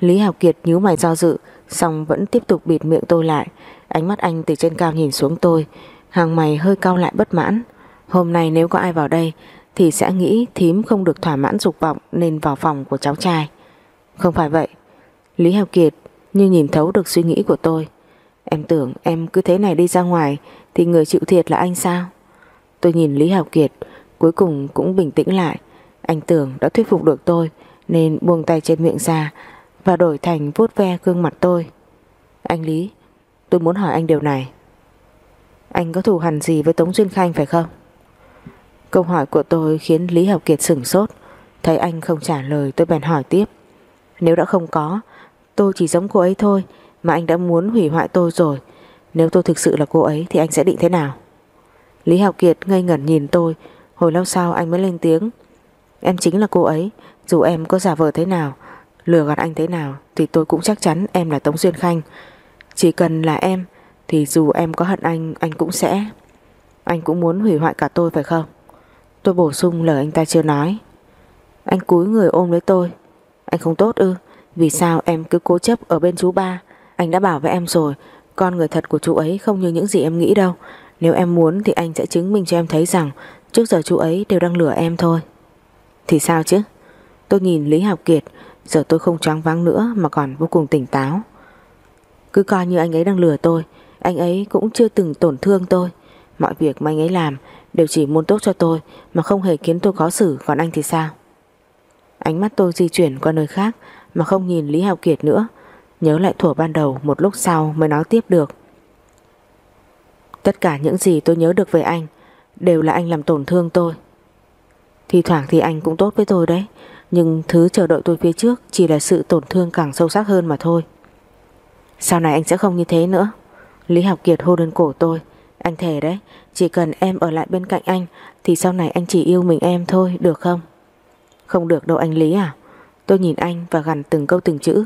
Lý học Kiệt nhíu mày do dự, Xong vẫn tiếp tục bịt miệng tôi lại. Ánh mắt anh từ trên cao nhìn xuống tôi, Hàng mày hơi cao lại bất mãn. Hôm nay nếu có ai vào đây, Thì sẽ nghĩ thím không được thỏa mãn dục vọng Nên vào phòng của cháu trai. Không phải vậy. Lý Hào Kiệt như nhìn thấu được suy nghĩ của tôi. Em tưởng em cứ thế này đi ra ngoài thì người chịu thiệt là anh sao? Tôi nhìn Lý Hào Kiệt, Cuối cùng cũng bình tĩnh lại. Anh tưởng đã thuyết phục được tôi, Nên buông tay trên miệng ra Và đổi thành vuốt ve gương mặt tôi. Anh Lý, Tôi muốn hỏi anh điều này. Anh có thù hằn gì với Tống Duyên Khanh phải không? Câu hỏi của tôi khiến Lý Học Kiệt sửng sốt, Thấy anh không trả lời tôi bèn hỏi tiếp. Nếu đã không có, Tôi chỉ giống cô ấy thôi Mà anh đã muốn hủy hoại tôi rồi. Nếu tôi thực sự là cô ấy thì anh sẽ định thế nào? Lý Hạo Kiệt ngây ngẩn nhìn tôi. Hồi lâu sau anh mới lên tiếng. Em chính là cô ấy. Dù em có giả vờ thế nào, Lừa gạt anh thế nào, Thì tôi cũng chắc chắn em là Tống Duyên Khanh. Chỉ cần là em, Thì dù em có hận anh Anh cũng sẽ, Anh cũng muốn hủy hoại cả tôi, phải không? Tôi bổ sung lời anh ta chưa nói. Anh cúi người ôm lấy tôi. Anh không tốt ư? Vì sao em cứ cố chấp ở bên chú ba? Anh đã bảo với em rồi con người thật của chú ấy không như những gì em nghĩ đâu. Nếu em muốn thì anh sẽ chứng minh cho em thấy rằng Trước giờ chú ấy đều đang lừa em thôi. Thì sao chứ? Tôi nhìn Lý Học Kiệt, Giờ tôi không choáng váng nữa mà còn vô cùng tỉnh táo. Cứ coi như anh ấy đang lừa tôi, Anh ấy cũng chưa từng tổn thương tôi. Mọi việc mà anh ấy làm Đều chỉ muốn tốt cho tôi Mà không hề khiến tôi khó xử, Còn anh thì sao? Ánh mắt tôi di chuyển qua nơi khác Mà không nhìn Lý Hạo Kiệt nữa. Nhớ lại thuở ban đầu, một lúc sau mới nói tiếp được. Tất cả những gì tôi nhớ được về anh, Đều là anh làm tổn thương tôi. Thì thoảng thì anh cũng tốt với tôi đấy, Nhưng thứ chờ đợi tôi phía trước Chỉ là sự tổn thương càng sâu sắc hơn mà thôi. Sau này anh sẽ không như thế nữa. Lý Học Kiệt hô lên cổ tôi. Anh thề đấy, Chỉ cần em ở lại bên cạnh anh, Thì sau này anh chỉ yêu mình em thôi, được không? Không được đâu anh Lý à. Tôi nhìn anh và gằn từng câu từng chữ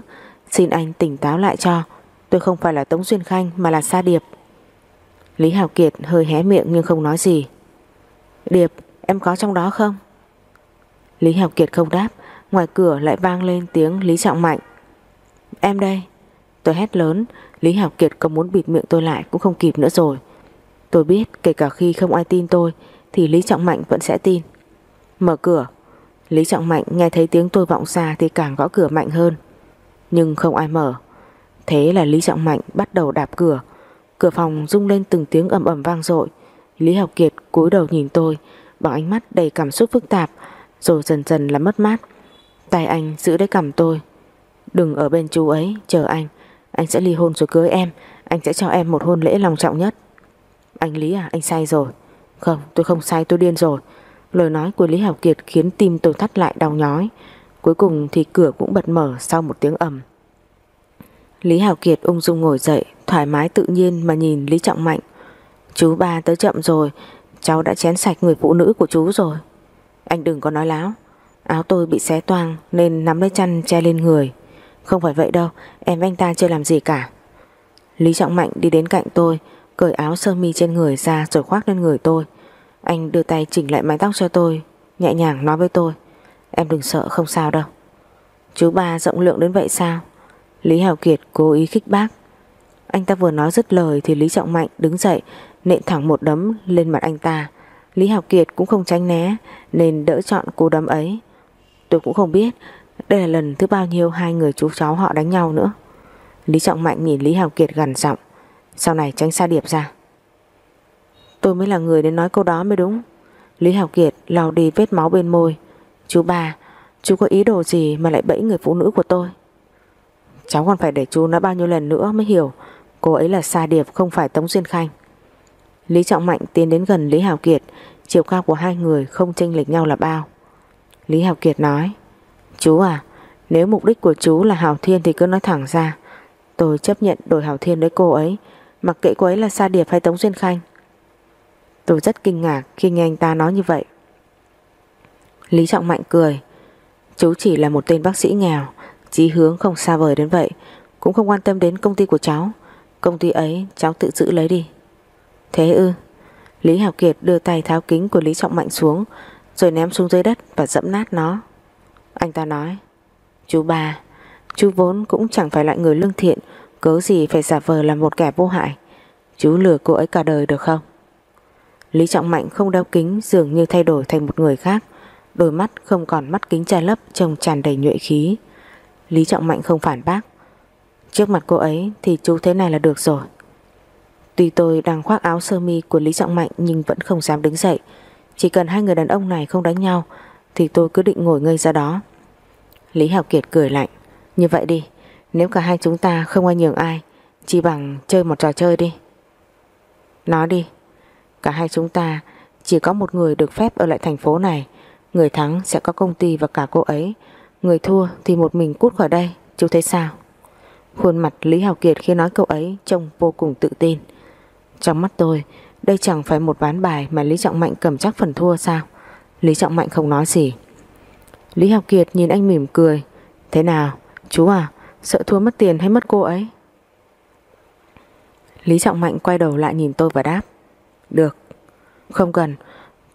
Xin anh tỉnh táo lại cho. Tôi không phải là Tống Duyên Khanh, mà là Sa Điệp. Lý Hảo Kiệt hơi hé miệng nhưng không nói gì. Điệp, em có trong đó không? Lý Hảo Kiệt không đáp. Ngoài cửa lại vang lên tiếng Lý Trọng Mạnh. Em đây. Tôi hét lớn. Lý Hảo Kiệt có muốn bịt miệng tôi lại cũng không kịp nữa rồi. Tôi biết kể cả khi không ai tin tôi, Thì Lý Trọng Mạnh vẫn sẽ tin. Mở cửa. Lý Trọng Mạnh nghe thấy tiếng tôi vọng xa Thì càng gõ cửa mạnh hơn. Nhưng không ai mở. Thế là Lý Trọng Mạnh bắt đầu đạp cửa. Cửa phòng rung lên từng tiếng ầm ầm vang dội. Lý Học Kiệt cúi đầu nhìn tôi Bằng ánh mắt đầy cảm xúc phức tạp Rồi dần dần là mất mát. Tay anh giữ lấy cầm tôi. Đừng ở bên chú ấy, chờ anh. Anh sẽ ly hôn rồi cưới em. Anh sẽ cho em một hôn lễ long trọng nhất. Anh Lý à, anh sai rồi. Không, tôi không sai, tôi điên rồi. Lời nói của Lý Học Kiệt khiến tim tôi thắt lại đau nhói. Cuối cùng thì cửa cũng bật mở sau một tiếng ầm. Lý Hào Kiệt ung dung ngồi dậy, Thoải mái tự nhiên mà nhìn Lý Trọng Mạnh. Chú ba tới chậm rồi, Cháu đã chén sạch người phụ nữ của chú rồi. Anh đừng có nói láo, Áo tôi bị xé toang Nên nắm lấy chăn che lên người. Không phải vậy đâu, Em anh ta chưa làm gì cả. Lý Trọng Mạnh đi đến cạnh tôi, Cởi áo sơ mi trên người ra rồi khoác lên người tôi. Anh đưa tay chỉnh lại mái tóc cho tôi, Nhẹ nhàng nói với tôi. Em đừng sợ, không sao đâu. Chú ba rộng lượng đến vậy sao? Lý Hào Kiệt cố ý khích bác. Anh ta vừa nói dứt lời Thì Lý Trọng Mạnh đứng dậy, Nện thẳng một đấm lên mặt anh ta. Lý Hào Kiệt cũng không tránh né, Nên đỡ chọn cú đấm ấy. Tôi cũng không biết Đây là lần thứ bao nhiêu hai người chú cháu họ đánh nhau nữa. Lý Trọng Mạnh nhìn Lý Hào Kiệt gần giọng, Sau này tránh xa điệp ra. Tôi mới là người đến nói câu đó mới đúng. Lý Hào Kiệt lau đi vết máu bên môi. Chú ba, Chú có ý đồ gì mà lại bẫy người phụ nữ của tôi? Cháu còn phải để chú nói bao nhiêu lần nữa mới hiểu Cô ấy là Sa Điệp không phải Tống Duyên Khanh. Lý Trọng Mạnh tiến đến gần Lý Hào Kiệt, Chiều cao của hai người không chênh lệch nhau là bao. Lý Hào Kiệt nói, Chú à Nếu mục đích của chú là Hào Thiên thì cứ nói thẳng ra. Tôi chấp nhận đổi Hào Thiên với cô ấy, Mặc kệ cô ấy là Sa Điệp hay Tống Duyên Khanh. Tôi rất kinh ngạc khi nghe anh ta nói như vậy. Lý Trọng Mạnh cười. Chú chỉ là một tên bác sĩ nghèo, Chí hướng không xa vời đến vậy, Cũng không quan tâm đến công ty của cháu. Công ty ấy, cháu tự giữ lấy đi. Thế ư? Lý Hào Kiệt đưa tay tháo kính của Lý Trọng Mạnh xuống, Rồi ném xuống dưới đất Và dẫm nát nó. Anh ta nói, Chú ba, Chú vốn cũng chẳng phải loại người lương thiện, Cớ gì phải giả vờ là một kẻ vô hại. Chú lừa cô ấy cả đời được không? Lý Trọng Mạnh không đeo kính, Dường như thay đổi thành một người khác. Đôi mắt không còn mắt kính che lấp, Trông tràn đầy nhuệ khí. Lý Trọng Mạnh không phản bác. Trước mặt cô ấy thì chú thế này là được rồi. Tuy tôi đang khoác áo sơ mi của Lý Trọng Mạnh Nhưng vẫn không dám đứng dậy. Chỉ cần hai người đàn ông này không đánh nhau Thì tôi cứ định ngồi ngây ra đó. Lý Hảo Kiệt cười lạnh. Như vậy đi, Nếu cả hai chúng ta không ai nhường ai, Chỉ bằng chơi một trò chơi đi. Nói đi, Cả hai chúng ta chỉ có một người được phép ở lại thành phố này. Người thắng sẽ có công ty và cả cô ấy. Người thua thì một mình cút khỏi đây Chú thấy sao? Khuôn mặt Lý Hào Kiệt khi nói câu ấy Trông vô cùng tự tin. Trong mắt tôi, Đây chẳng phải một ván bài mà Lý Trọng Mạnh cầm chắc phần thua sao? Lý Trọng Mạnh không nói gì. Lý Hào Kiệt nhìn anh mỉm cười. Thế nào, chú à Sợ thua mất tiền hay mất cô ấy? Lý Trọng Mạnh quay đầu lại nhìn tôi và đáp. Được, Không cần.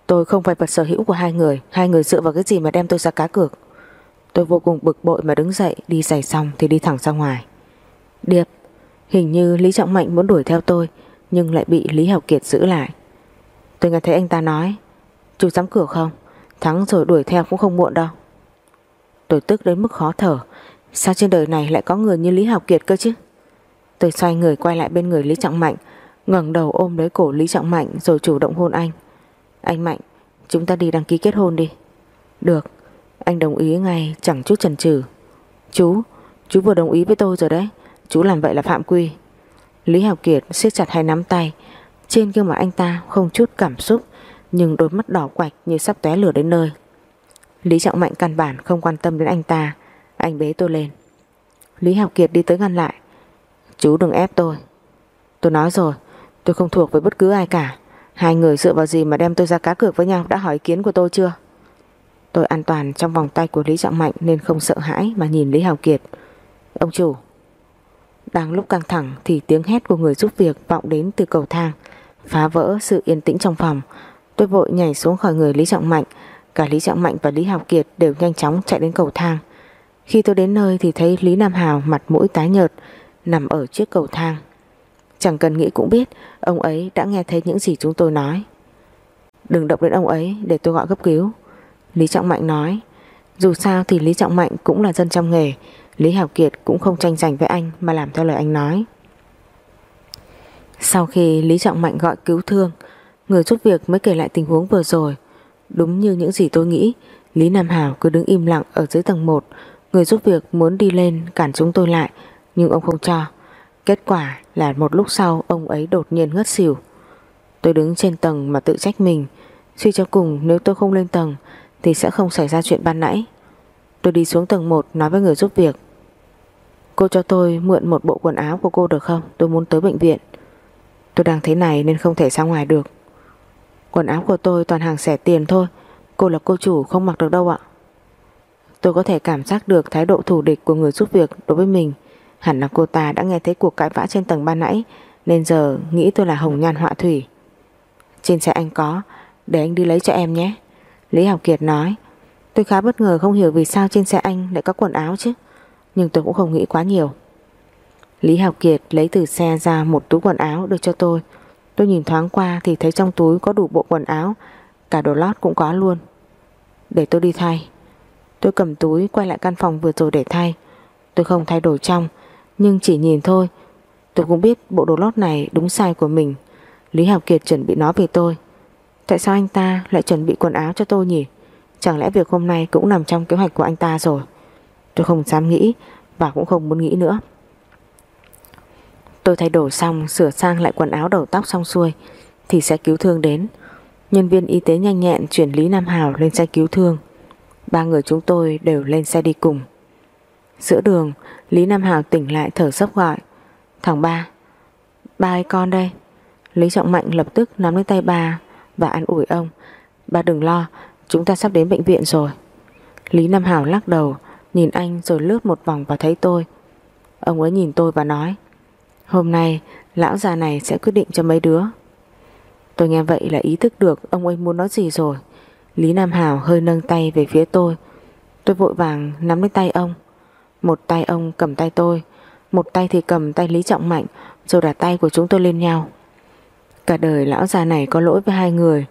Tôi không phải vật sở hữu của hai người. Hai người dựa vào cái gì mà đem tôi ra cá cược? Tôi vô cùng bực bội mà đứng dậy, Đi giày xong thì đi thẳng ra ngoài. Điệp, Hình như Lý Trọng Mạnh muốn đuổi theo tôi, Nhưng lại bị Lý Học Kiệt giữ lại. Tôi nghe thấy anh ta nói, Chú dám cửa không? Thắng rồi đuổi theo cũng không muộn đâu. Tôi tức đến mức khó thở. Sao trên đời này lại có người như Lý Học Kiệt cơ chứ? Tôi xoay người quay lại bên người Lý Trọng Mạnh, ngẩng đầu ôm lấy cổ Lý Trọng Mạnh Rồi chủ động hôn anh. Anh Mạnh, chúng ta đi đăng ký kết hôn đi. Được, Anh đồng ý ngay, chẳng chút chần chừ. Chú Chú vừa đồng ý với tôi rồi đấy. Chú làm vậy là phạm quy. Lý Học Kiệt siết chặt hai nắm tay. Trên gương mặt anh ta không chút cảm xúc, Nhưng đôi mắt đỏ quạch như sắp té lửa đến nơi. Lý Trọng Mạnh căn bản không quan tâm đến anh ta. Anh bế tôi lên. Lý Học Kiệt đi tới ngăn lại. Chú đừng ép tôi. Tôi nói rồi, Tôi không thuộc với bất cứ ai cả. Hai người dựa vào gì mà đem tôi ra cá cược với nhau? Đã hỏi ý kiến của tôi chưa? Tôi an toàn trong vòng tay của Lý Trọng Mạnh Nên không sợ hãi mà nhìn Lý Hào Kiệt. Ông chủ, Đang lúc căng thẳng thì tiếng hét của người giúp việc Vọng đến từ cầu thang, Phá vỡ sự yên tĩnh trong phòng. Tôi vội nhảy xuống khỏi người Lý Trọng Mạnh. Cả Lý Trọng Mạnh và Lý Hào Kiệt đều nhanh chóng chạy đến cầu thang. Khi tôi đến nơi thì thấy Lý Nam Hào mặt mũi tái nhợt Nằm ở chiếc cầu thang. Chẳng cần nghĩ cũng biết, Ông ấy đã nghe thấy những gì chúng tôi nói. Đừng động đến ông ấy để tôi gọi cấp cứu. Lý Trọng Mạnh nói, Dù sao thì Lý Trọng Mạnh cũng là dân trong nghề, Lý Hảo Kiệt cũng không tranh giành với anh Mà làm theo lời anh nói. Sau khi Lý Trọng Mạnh gọi cứu thương, Người giúp việc mới kể lại tình huống vừa rồi, Đúng như những gì tôi nghĩ, Lý Nam Hảo cứ đứng im lặng ở dưới tầng 1 Người giúp việc muốn đi lên cản chúng tôi lại, Nhưng ông không cho. Kết quả là một lúc sau, ông ấy đột nhiên ngất xỉu. Tôi đứng trên tầng mà tự trách mình. Suy cho cùng nếu tôi không lên tầng thì sẽ không xảy ra chuyện ban nãy. Tôi đi xuống tầng 1 nói với người giúp việc. Cô cho tôi mượn một bộ quần áo của cô được không? Tôi muốn tới bệnh viện. Tôi đang thế này nên không thể ra ngoài được. Quần áo của tôi toàn hàng rẻ tiền thôi. Cô là cô chủ, không mặc được đâu ạ. Tôi có thể cảm giác được thái độ thù địch của người giúp việc đối với mình. Hẳn là cô ta đã nghe thấy cuộc cãi vã trên tầng ban nãy, Nên giờ nghĩ tôi là hồng nhan họa thủy. Trên xe anh có, Để anh đi lấy cho em nhé. Lý Học Kiệt nói, Tôi khá bất ngờ không hiểu vì sao trên xe anh lại có quần áo chứ, Nhưng tôi cũng không nghĩ quá nhiều. Lý Học Kiệt lấy từ xe ra một túi quần áo đưa cho tôi. Tôi nhìn thoáng qua thì thấy trong túi có đủ bộ quần áo, Cả đồ lót cũng có luôn. Để tôi đi thay. Tôi cầm túi quay lại căn phòng vừa rồi để thay. Tôi không thay đổi trong nhưng chỉ nhìn thôi. Tôi cũng biết bộ đồ lót này đúng sai của mình. Lý Hào Kiệt chuẩn bị nó về tôi. Tại sao anh ta lại chuẩn bị quần áo cho tôi nhỉ? Chẳng lẽ việc hôm nay cũng nằm trong kế hoạch của anh ta rồi? Tôi không dám nghĩ Và cũng không muốn nghĩ nữa. Tôi thay đổi xong, Sửa sang lại quần áo đầu tóc xong xuôi Thì sẽ cứu thương đến. Nhân viên y tế nhanh nhẹn chuyển Lý Nam Hào lên xe cứu thương. Ba người chúng tôi đều lên xe đi cùng. Giữa đường, Lý Nam Hào tỉnh lại thở sốc gọi. Thằng ba Ba ơi con đây. Lý Trọng Mạnh lập tức nắm lấy tay ba Và an ủi ông. Ba đừng lo, chúng ta sắp đến bệnh viện rồi. Lý Nam Hào lắc đầu, Nhìn anh rồi lướt một vòng và thấy tôi. Ông ấy nhìn tôi và nói, Hôm nay, lão già này sẽ quyết định cho mấy đứa. Tôi nghe vậy là ý thức được Ông ấy muốn nói gì rồi. Lý Nam Hào hơi nâng tay về phía tôi. Tôi vội vàng nắm lấy tay ông một tay ông cầm tay tôi, Một tay thì cầm tay Lý Trọng Mạnh, Rồi đặt tay của chúng tôi lên nhau. Cả đời lão già này có lỗi với hai người.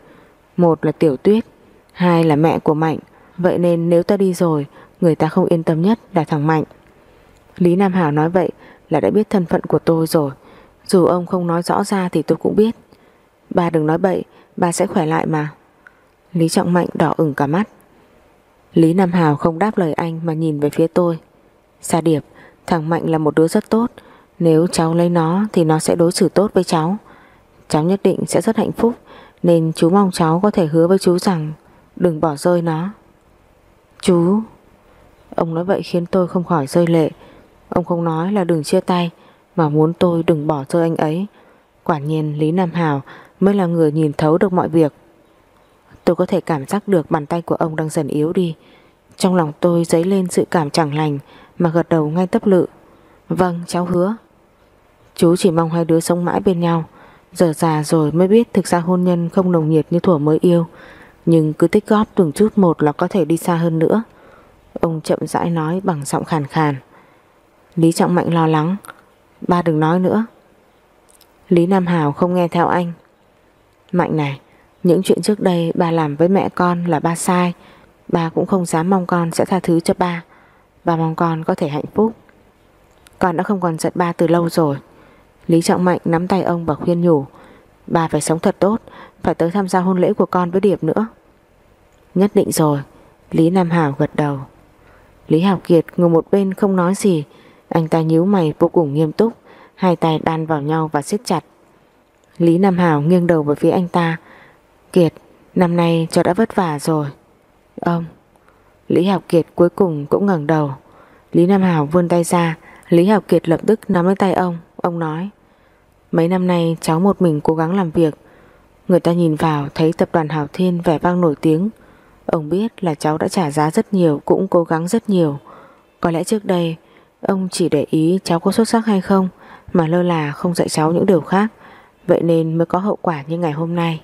Một là Tiểu Tuyết, Hai là mẹ của Mạnh. Vậy nên nếu ta đi rồi, Người ta không yên tâm nhất là thằng Mạnh. Lý Nam Hảo nói vậy là đã biết thân phận của tôi rồi. Dù ông không nói rõ ra thì tôi cũng biết. Ba đừng nói bậy, Ba sẽ khỏe lại mà. Lý Trọng Mạnh đỏ ửng cả mắt. Lý Nam Hào không đáp lời anh mà nhìn về phía tôi. Sa Điệp, Thằng Mạnh là một đứa rất tốt. Nếu cháu lấy nó thì nó sẽ đối xử tốt với cháu. Cháu nhất định sẽ rất hạnh phúc, Nên chú mong cháu có thể hứa với chú rằng Đừng bỏ rơi nó. Chú. Ông nói vậy khiến tôi không khỏi rơi lệ. Ông không nói là đừng chia tay, Mà muốn tôi đừng bỏ rơi anh ấy. Quả nhiên Lý Nam Hào Mới là người nhìn thấu được mọi việc. Tôi có thể cảm giác được bàn tay của ông đang dần yếu đi. Trong lòng tôi dấy lên sự cảm chẳng lành mà gật đầu ngay tấp lự. Vâng cháu hứa. Chú chỉ mong hai đứa sống mãi bên nhau. Giờ già rồi mới biết thực ra hôn nhân không nồng nhiệt như thuở mới yêu. Nhưng cứ tích góp từng chút một là có thể đi xa hơn nữa. Ông chậm rãi nói bằng giọng khàn khàn. Lý Trọng Mạnh lo lắng. Ba đừng nói nữa. Lý Nam Hào không nghe theo anh. Mạnh này, Những chuyện trước đây ba làm với mẹ con là ba sai. Ba cũng không dám mong con sẽ tha thứ cho ba. Ba mong con có thể hạnh phúc. Con đã không còn giận ba từ lâu rồi. Lý Trọng Mạnh nắm tay ông và khuyên nhủ, Ba phải sống thật tốt, Phải tới tham gia hôn lễ của con với Điệp nữa. Nhất định rồi. Lý Nam Hảo gật đầu. Lý Hảo Kiệt ngồi một bên không nói gì. Anh ta nhíu mày vô cùng nghiêm túc, Hai tay đan vào nhau và siết chặt. Lý Nam Hảo nghiêng đầu về phía anh ta. Kiệt, Năm nay cho đã vất vả rồi. Ông Lý Học Kiệt cuối cùng cũng ngẩng đầu. Lý Nam Hảo vươn tay ra. Lý Học Kiệt lập tức nắm lấy tay ông. Ông nói, Mấy năm nay cháu một mình cố gắng làm việc. Người ta nhìn vào thấy tập đoàn Hảo Thiên vẻ vang nổi tiếng. Ông biết là cháu đã trả giá rất nhiều, Cũng cố gắng rất nhiều. Có lẽ trước đây, Ông chỉ để ý cháu có xuất sắc hay không, Mà lơ là không dạy cháu những điều khác. Vậy nên mới có hậu quả như ngày hôm nay.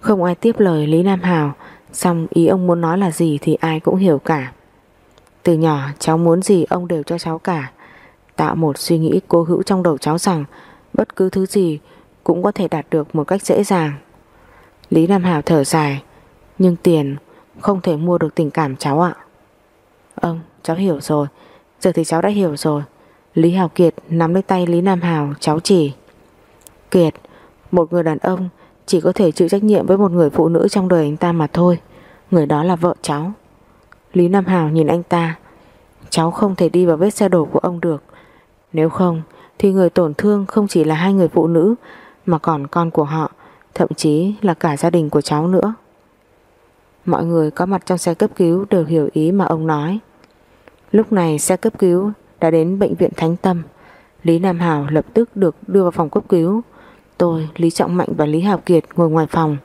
Không ai tiếp lời Lý Nam Hảo Xong ý ông muốn nói là gì Thì ai cũng hiểu cả. Từ nhỏ, cháu muốn gì ông đều cho cháu cả. Tạo một suy nghĩ cố hữu trong đầu cháu rằng Bất cứ thứ gì Cũng có thể đạt được một cách dễ dàng. Lý Nam Hảo thở dài, Nhưng tiền không thể mua được tình cảm cháu ạ. Ông, cháu hiểu rồi. Giờ thì cháu đã hiểu rồi. Lý Hào Kiệt nắm lấy tay Lý Nam Hào, cháu chỉ, Kiệt, Một người đàn ông chỉ có thể chịu trách nhiệm với một người phụ nữ trong đời anh ta mà thôi. Người đó là vợ cháu. Lý Nam Hào nhìn anh ta. Cháu không thể đi vào vết xe đổ của ông được. Nếu không, Thì người tổn thương không chỉ là hai người phụ nữ, Mà còn con của họ, Thậm chí là cả gia đình của cháu nữa. Mọi người có mặt trong xe cấp cứu Đều hiểu ý mà ông nói. Lúc này xe cấp cứu đã đến bệnh viện Thánh Tâm. Lý Nam Hào lập tức được đưa vào phòng cấp cứu. Tôi, Lý Trọng Mạnh và Lý Hào Kiệt ngồi ngoài phòng.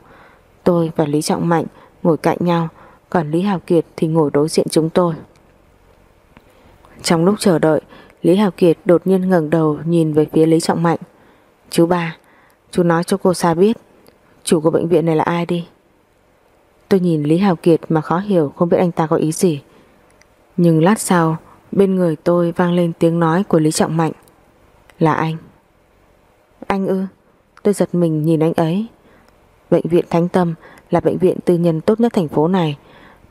Tôi và Lý Trọng Mạnh ngồi cạnh nhau Còn Lý Hào Kiệt thì ngồi đối diện chúng tôi. Trong lúc chờ đợi Lý Hào Kiệt đột nhiên ngẩng đầu nhìn về phía Lý Trọng Mạnh. Chú ba Chú nói cho cô Sa biết Chủ của bệnh viện này là ai đi? Tôi nhìn Lý Hào Kiệt mà khó hiểu Không biết anh ta có ý gì. Nhưng lát sau Bên người tôi vang lên tiếng nói của Lý Trọng Mạnh. Là anh. Anh ư? Tôi giật mình nhìn anh ấy. Bệnh viện Thánh Tâm là bệnh viện tư nhân tốt nhất thành phố này.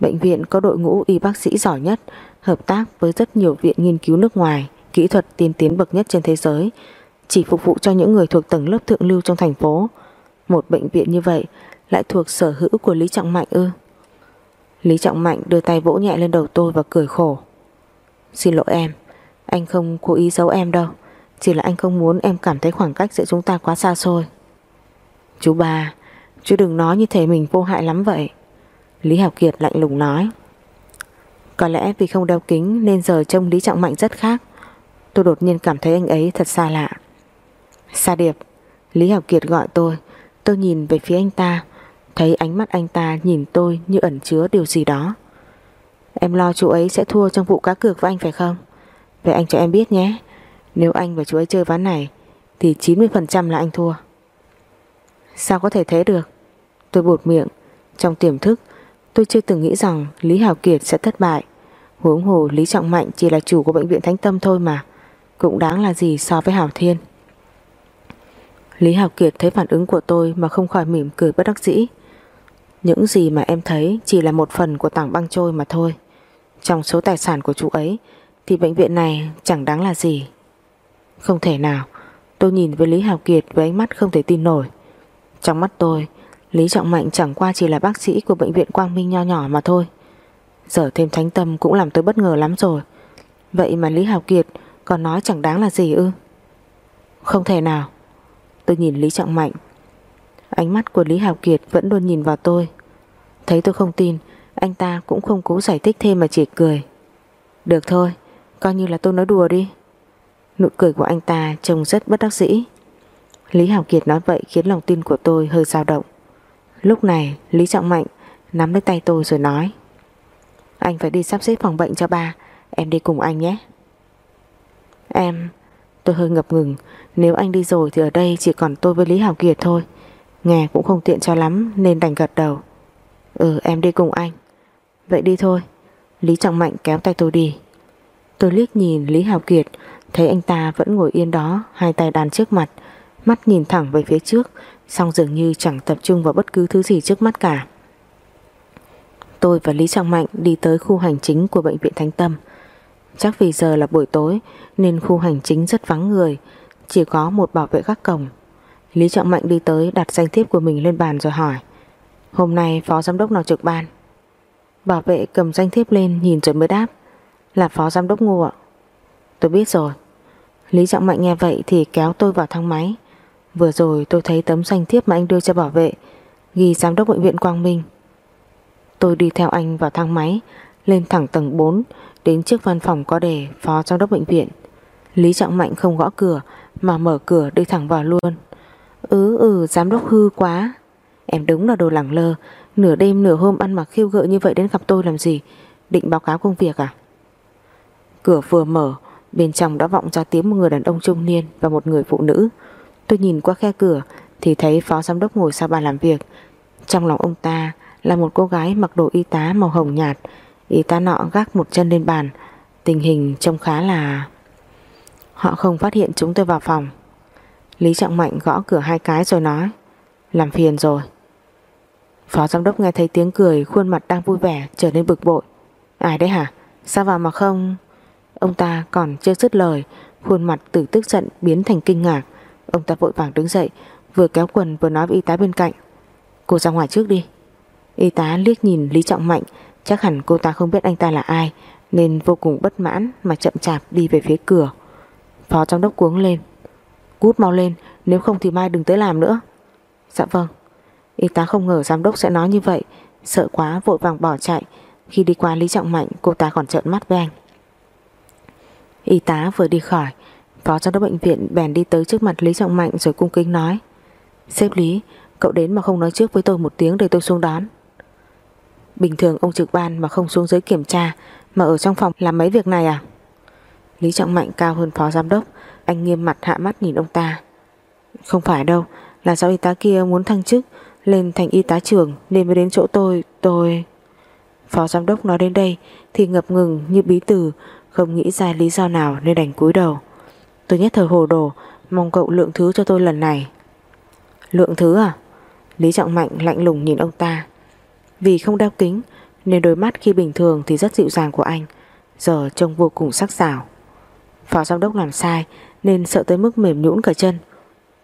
Bệnh viện có đội ngũ y bác sĩ giỏi nhất, Hợp tác với rất nhiều viện nghiên cứu nước ngoài, Kỹ thuật tiên tiến bậc nhất trên thế giới, Chỉ phục vụ cho những người thuộc tầng lớp thượng lưu trong thành phố. Một bệnh viện như vậy Lại thuộc sở hữu của Lý Trọng Mạnh ư? Lý Trọng Mạnh đưa tay vỗ nhẹ lên đầu tôi và cười khổ. Xin lỗi em, Anh không cố ý giấu em đâu. Chỉ là anh không muốn em cảm thấy khoảng cách giữa chúng ta quá xa xôi. Chú ba, Chú đừng nói như thế mình vô hại lắm vậy. Lý Hảo Kiệt lạnh lùng nói. Có lẽ vì không đeo kính Nên giờ trông Lý Trọng Mạnh rất khác. Tôi đột nhiên cảm thấy anh ấy thật xa lạ. Sa Điệp, Lý Hảo Kiệt gọi tôi. Tôi nhìn về phía anh ta. Thấy ánh mắt anh ta nhìn tôi như ẩn chứa điều gì đó. Em lo chú ấy sẽ thua trong vụ cá cược với anh phải không? Vậy anh cho em biết nhé. Nếu anh và chú ấy chơi ván này, Thì 90% là anh thua. Sao có thể thế được? Tôi bột miệng. Trong tiềm thức, tôi chưa từng nghĩ rằng Lý Hào Kiệt sẽ thất bại. Huống hồ Lý Trọng Mạnh chỉ là chủ của bệnh viện Thánh Tâm thôi mà. Cũng đáng là gì so với Hảo Thiên? Lý Hào Kiệt thấy phản ứng của tôi Mà không khỏi mỉm cười bất đắc dĩ. Những gì mà em thấy Chỉ là một phần của tảng băng trôi mà thôi. Trong số tài sản của chú ấy, Thì bệnh viện này chẳng đáng là gì. Không thể nào. Tôi nhìn với Lý Hào Kiệt với ánh mắt không thể tin nổi. Trong mắt tôi, Lý Trọng Mạnh chẳng qua chỉ là bác sĩ Của bệnh viện Quang Minh nho nhỏ mà thôi. Giờ thêm thánh tâm cũng làm tôi bất ngờ lắm rồi. Vậy mà Lý Hào Kiệt Còn nói chẳng đáng là gì ư? Không thể nào. Tôi nhìn Lý Trọng Mạnh. Ánh mắt của Lý Hào Kiệt vẫn luôn nhìn vào tôi. Thấy tôi không tin, anh ta cũng không cố giải thích thêm mà chỉ cười. Được thôi, Coi như là tôi nói đùa đi. Nụ cười của anh ta trông rất bất đắc dĩ. Lý Hảo Kiệt nói vậy khiến lòng tin của tôi hơi dao động. Lúc này, Lý Trọng Mạnh nắm lấy tay tôi rồi nói, Anh phải đi sắp xếp phòng bệnh cho ba, Em đi cùng anh nhé. Em, Tôi hơi ngập ngừng, Nếu anh đi rồi thì ở đây chỉ còn tôi với Lý Hảo Kiệt thôi, Nghe cũng không tiện cho lắm Nên đành gật đầu. Ừ em đi cùng anh. Vậy đi thôi. Lý Trọng Mạnh kéo tay tôi đi. Tôi liếc nhìn Lý Hào Kiệt Thấy anh ta vẫn ngồi yên đó, Hai tay đàn trước mặt, Mắt nhìn thẳng về phía trước Xong dường như chẳng tập trung vào bất cứ thứ gì trước mắt cả. Tôi và Lý Trọng Mạnh đi tới khu hành chính của Bệnh viện Thánh Tâm. Chắc vì giờ là buổi tối, Nên khu hành chính rất vắng người, Chỉ có một bảo vệ gác cổng. Lý Trọng Mạnh đi tới đặt danh thiếp của mình lên bàn rồi hỏi, Hôm nay phó giám đốc nào trực ban? Bảo vệ cầm danh thiếp lên, nhìn rồi mới đáp, Là phó giám đốc ngô ạ. Tôi biết rồi. Lý Trọng Mạnh nghe vậy thì kéo tôi vào thang máy. Vừa rồi tôi thấy tấm danh thiếp mà anh đưa cho bảo vệ, Ghi giám đốc bệnh viện Quang Minh. Tôi đi theo anh vào thang máy, Lên thẳng tầng 4 Đến trước văn phòng có đề phó giám đốc bệnh viện. Lý Trọng Mạnh không gõ cửa, Mà mở cửa đi thẳng vào luôn. Ừ ừ giám đốc hư quá. Em đúng là đồ lẳng lơ. Nửa đêm, nửa hôm ăn mặc khiêu gợi như vậy đến gặp tôi làm gì? Định báo cáo công việc à? Cửa vừa mở Bên trong đã vọng ra tiếng một người đàn ông trung niên Và một người phụ nữ. Tôi nhìn qua khe cửa Thì thấy phó giám đốc ngồi sau bàn làm việc. Trong lòng ông ta là một cô gái mặc đồ y tá màu hồng nhạt. Y tá nọ gác một chân lên bàn. Tình hình trông khá là Họ không phát hiện chúng tôi vào phòng. Lý Trọng Mạnh gõ cửa hai cái rồi nói, Làm phiền rồi. Phó giám đốc nghe thấy tiếng cười, Khuôn mặt đang vui vẻ, trở nên bực bội. Ai đấy hả? Sao vào mà không? Ông ta còn chưa dứt lời, Khuôn mặt từ tức giận biến thành kinh ngạc. Ông ta vội vàng đứng dậy, Vừa kéo quần vừa nói với y tá bên cạnh. Cô ra ngoài trước đi. Y tá liếc nhìn Lý Trọng Mạnh, Chắc hẳn cô ta không biết anh ta là ai, Nên vô cùng bất mãn mà chậm chạp đi về phía cửa. Phó giám đốc cuống lên. Cút mau lên, Nếu không thì mai đừng tới làm nữa. Dạ vâng. Y tá không ngờ giám đốc sẽ nói như vậy, Sợ quá vội vàng bỏ chạy. Khi đi qua Lý Trọng Mạnh, cô ta còn trợn mắt với anh. Y tá vừa đi khỏi. Phó giám đốc bệnh viện bèn đi tới trước mặt Lý Trọng Mạnh rồi cung kính nói "Xếp Lý, Cậu đến mà không nói trước với tôi một tiếng để tôi xuống đón. Bình thường ông trực ban mà không xuống dưới kiểm tra, Mà ở trong phòng làm mấy việc này à? Lý Trọng Mạnh cao hơn phó giám đốc, Anh nghiêm mặt hạ mắt nhìn ông ta. Không phải đâu, Là do y tá kia muốn thăng chức, Lên thành y tá trưởng nên mới đến chỗ tôi Tôi Phó giám đốc nói đến đây Thì ngập ngừng như bí tử." Không nghĩ ra lý do nào nên đành cúi đầu. Tôi nhất thời hồ đồ, Mong cậu lượng thứ cho tôi lần này. Lượng thứ à? Lý Trọng Mạnh lạnh lùng nhìn ông ta. Vì không đeo kính, Nên đôi mắt khi bình thường thì rất dịu dàng của anh. Giờ trông vô cùng sắc sảo. Phó giám đốc làm sai, Nên sợ tới mức mềm nhũn cả chân.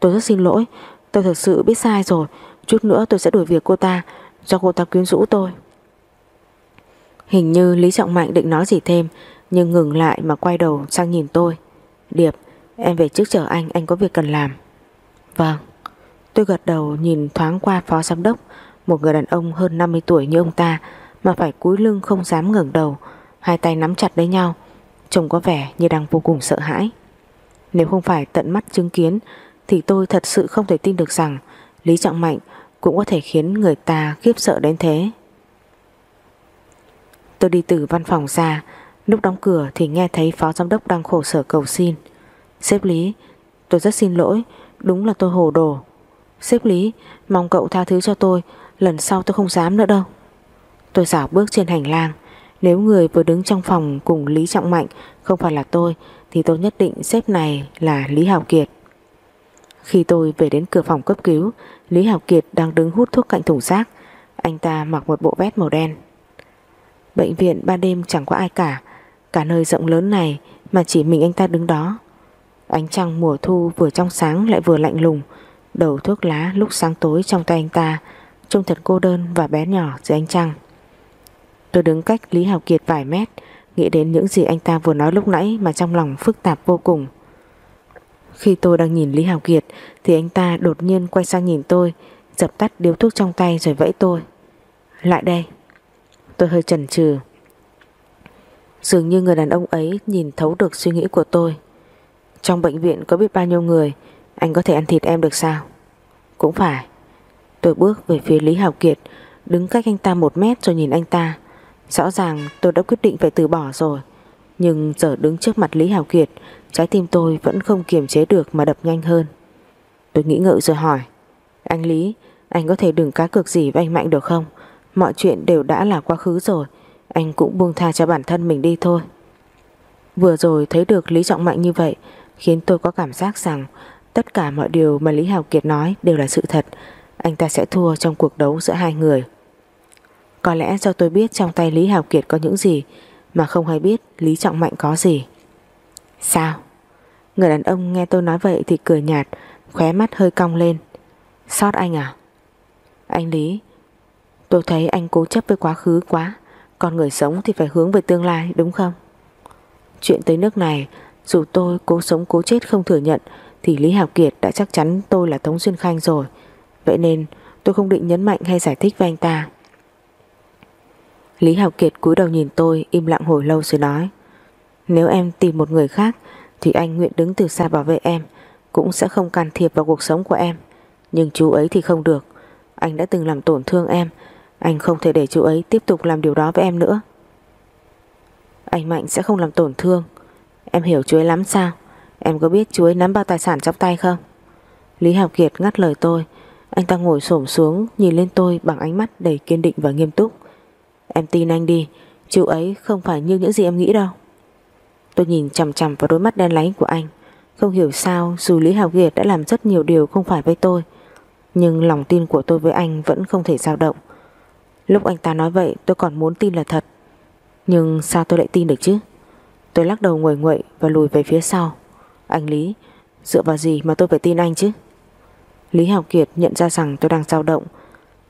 Tôi rất xin lỗi, Tôi thực sự biết sai rồi. Chút nữa tôi sẽ đuổi việc cô ta Cho cô ta quyến rũ tôi. Hình như Lý Trọng Mạnh định nói gì thêm nhưng ngừng lại mà quay đầu sang nhìn tôi. Điệp, Em về trước chờ anh Anh có việc cần làm. Vâng. Tôi gật đầu nhìn thoáng qua phó giám đốc, Một người đàn ông hơn 50 tuổi như ông ta, Mà phải cúi lưng không dám ngẩng đầu, Hai tay nắm chặt lấy nhau, Trông có vẻ như đang vô cùng sợ hãi. Nếu không phải tận mắt chứng kiến, Thì tôi thật sự không thể tin được rằng Lý Trọng Mạnh cũng có thể khiến người ta khiếp sợ đến thế. Tôi đi từ văn phòng ra Lúc đóng cửa thì nghe thấy phó giám đốc đang khổ sở cầu xin. Sếp Lý, Tôi rất xin lỗi, Đúng là tôi hồ đồ. Sếp Lý, Mong cậu tha thứ cho tôi, Lần sau tôi không dám nữa đâu. Tôi dảo bước trên hành lang. Nếu người vừa đứng trong phòng cùng Lý Trọng Mạnh Không phải là tôi, Thì tôi nhất định sếp này là Lý Hào Kiệt. Khi tôi về đến cửa phòng cấp cứu, Lý Hào Kiệt đang đứng hút thuốc cạnh thùng rác. Anh ta mặc một bộ vest màu đen. Bệnh viện ban đêm chẳng có ai cả Cả nơi rộng lớn này Mà chỉ mình anh ta đứng đó. Ánh trăng mùa thu vừa trong sáng lại vừa lạnh lùng, Đầu thuốc lá lúc sáng tối trong tay anh ta, Trông thật cô đơn và bé nhỏ dưới ánh trăng. Tôi đứng cách Lý Hào Kiệt vài mét, Nghĩ đến những gì anh ta vừa nói lúc nãy Mà trong lòng phức tạp vô cùng. Khi tôi đang nhìn Lý Hào Kiệt Thì anh ta đột nhiên quay sang nhìn tôi, Dập tắt điếu thuốc trong tay rồi vẫy tôi. Lại đây. Tôi hơi chần chừ. Dường như người đàn ông ấy nhìn thấu được suy nghĩ của tôi. Trong bệnh viện có biết bao nhiêu người, Anh có thể ăn thịt em được sao? Cũng phải. Tôi bước về phía Lý Hào Kiệt, Đứng cách anh ta một mét rồi nhìn anh ta. Rõ ràng tôi đã quyết định phải từ bỏ rồi. Nhưng giờ đứng trước mặt Lý Hào Kiệt, Trái tim tôi vẫn không kiềm chế được mà đập nhanh hơn. Tôi nghĩ ngợi rồi hỏi, Anh Lý, Anh có thể đừng cá cược gì với anh Mạnh được không? Mọi chuyện đều đã là quá khứ rồi. Anh cũng buông tha cho bản thân mình đi thôi. Vừa rồi thấy được Lý Trọng Mạnh như vậy, Khiến tôi có cảm giác rằng Tất cả mọi điều mà Lý Hào Kiệt nói Đều là sự thật. Anh ta sẽ thua trong cuộc đấu giữa hai người. Có lẽ do tôi biết trong tay Lý Hào Kiệt có những gì, Mà không hay biết Lý Trọng Mạnh có gì. Sao? Người đàn ông nghe tôi nói vậy thì cười nhạt, Khóe mắt hơi cong lên. Sót anh à? Anh Lý, Tôi thấy anh cố chấp với quá khứ quá con người sống thì phải hướng về tương lai, đúng không? Chuyện tới nước này, Dù tôi cố sống cố chết không thừa nhận, Thì Lý Hào Kiệt đã chắc chắn tôi là Tống Xuyên Khanh rồi. Vậy nên, tôi không định nhấn mạnh hay giải thích với anh ta. Lý Hào Kiệt cúi đầu nhìn tôi, Im lặng hồi lâu rồi nói, Nếu em tìm một người khác, Thì anh nguyện đứng từ xa bảo vệ em, Cũng sẽ không can thiệp vào cuộc sống của em. Nhưng chú ấy thì không được. Anh đã từng làm tổn thương em anh không thể để chú ấy tiếp tục làm điều đó với em nữa. Anh Mạnh sẽ không làm tổn thương. Em hiểu chú ấy lắm sao? Em có biết chú ấy nắm bao tài sản trong tay không? Lý Hào Kiệt ngắt lời tôi. Anh ta ngồi xổm xuống, Nhìn lên tôi bằng ánh mắt đầy kiên định và nghiêm túc. Em tin anh đi. Chú ấy không phải như những gì em nghĩ đâu. Tôi nhìn chằm chằm vào đôi mắt đen láy của anh. Không hiểu sao, Dù Lý Hào Kiệt đã làm rất nhiều điều không phải với tôi, Nhưng lòng tin của tôi với anh Vẫn không thể dao động. Lúc anh ta nói vậy, tôi còn muốn tin là thật. Nhưng sao tôi lại tin được chứ? Tôi lắc đầu nguội nguậy và lùi về phía sau. Anh Lý, Dựa vào gì mà tôi phải tin anh chứ? Lý Hào Kiệt nhận ra rằng tôi đang dao động.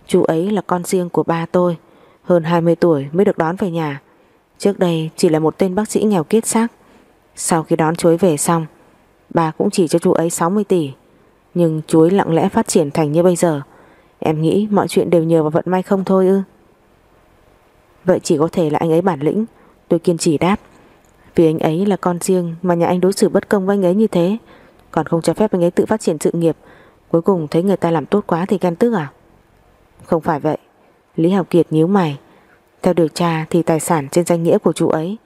Chú ấy là con riêng của ba tôi, Hơn 20 tuổi mới được đón về nhà. Trước đây chỉ là một tên bác sĩ nghèo kiết xác. Sau khi đón chú ấy về xong Bà cũng chỉ cho chú ấy 60 tỷ. Nhưng chú ấy lặng lẽ phát triển thành như bây giờ. Em nghĩ mọi chuyện đều nhờ vào vận may không thôi ư? Vậy chỉ có thể là anh ấy bản lĩnh. Tôi kiên trì đáp. Vì anh ấy là con riêng mà nhà anh đối xử bất công với anh ấy như thế, Còn không cho phép anh ấy tự phát triển sự nghiệp. Cuối cùng thấy người ta làm tốt quá thì ghen tức à? Không phải vậy. Lý Hào Kiệt nhíu mày. Theo điều tra thì tài sản trên danh nghĩa của chú ấy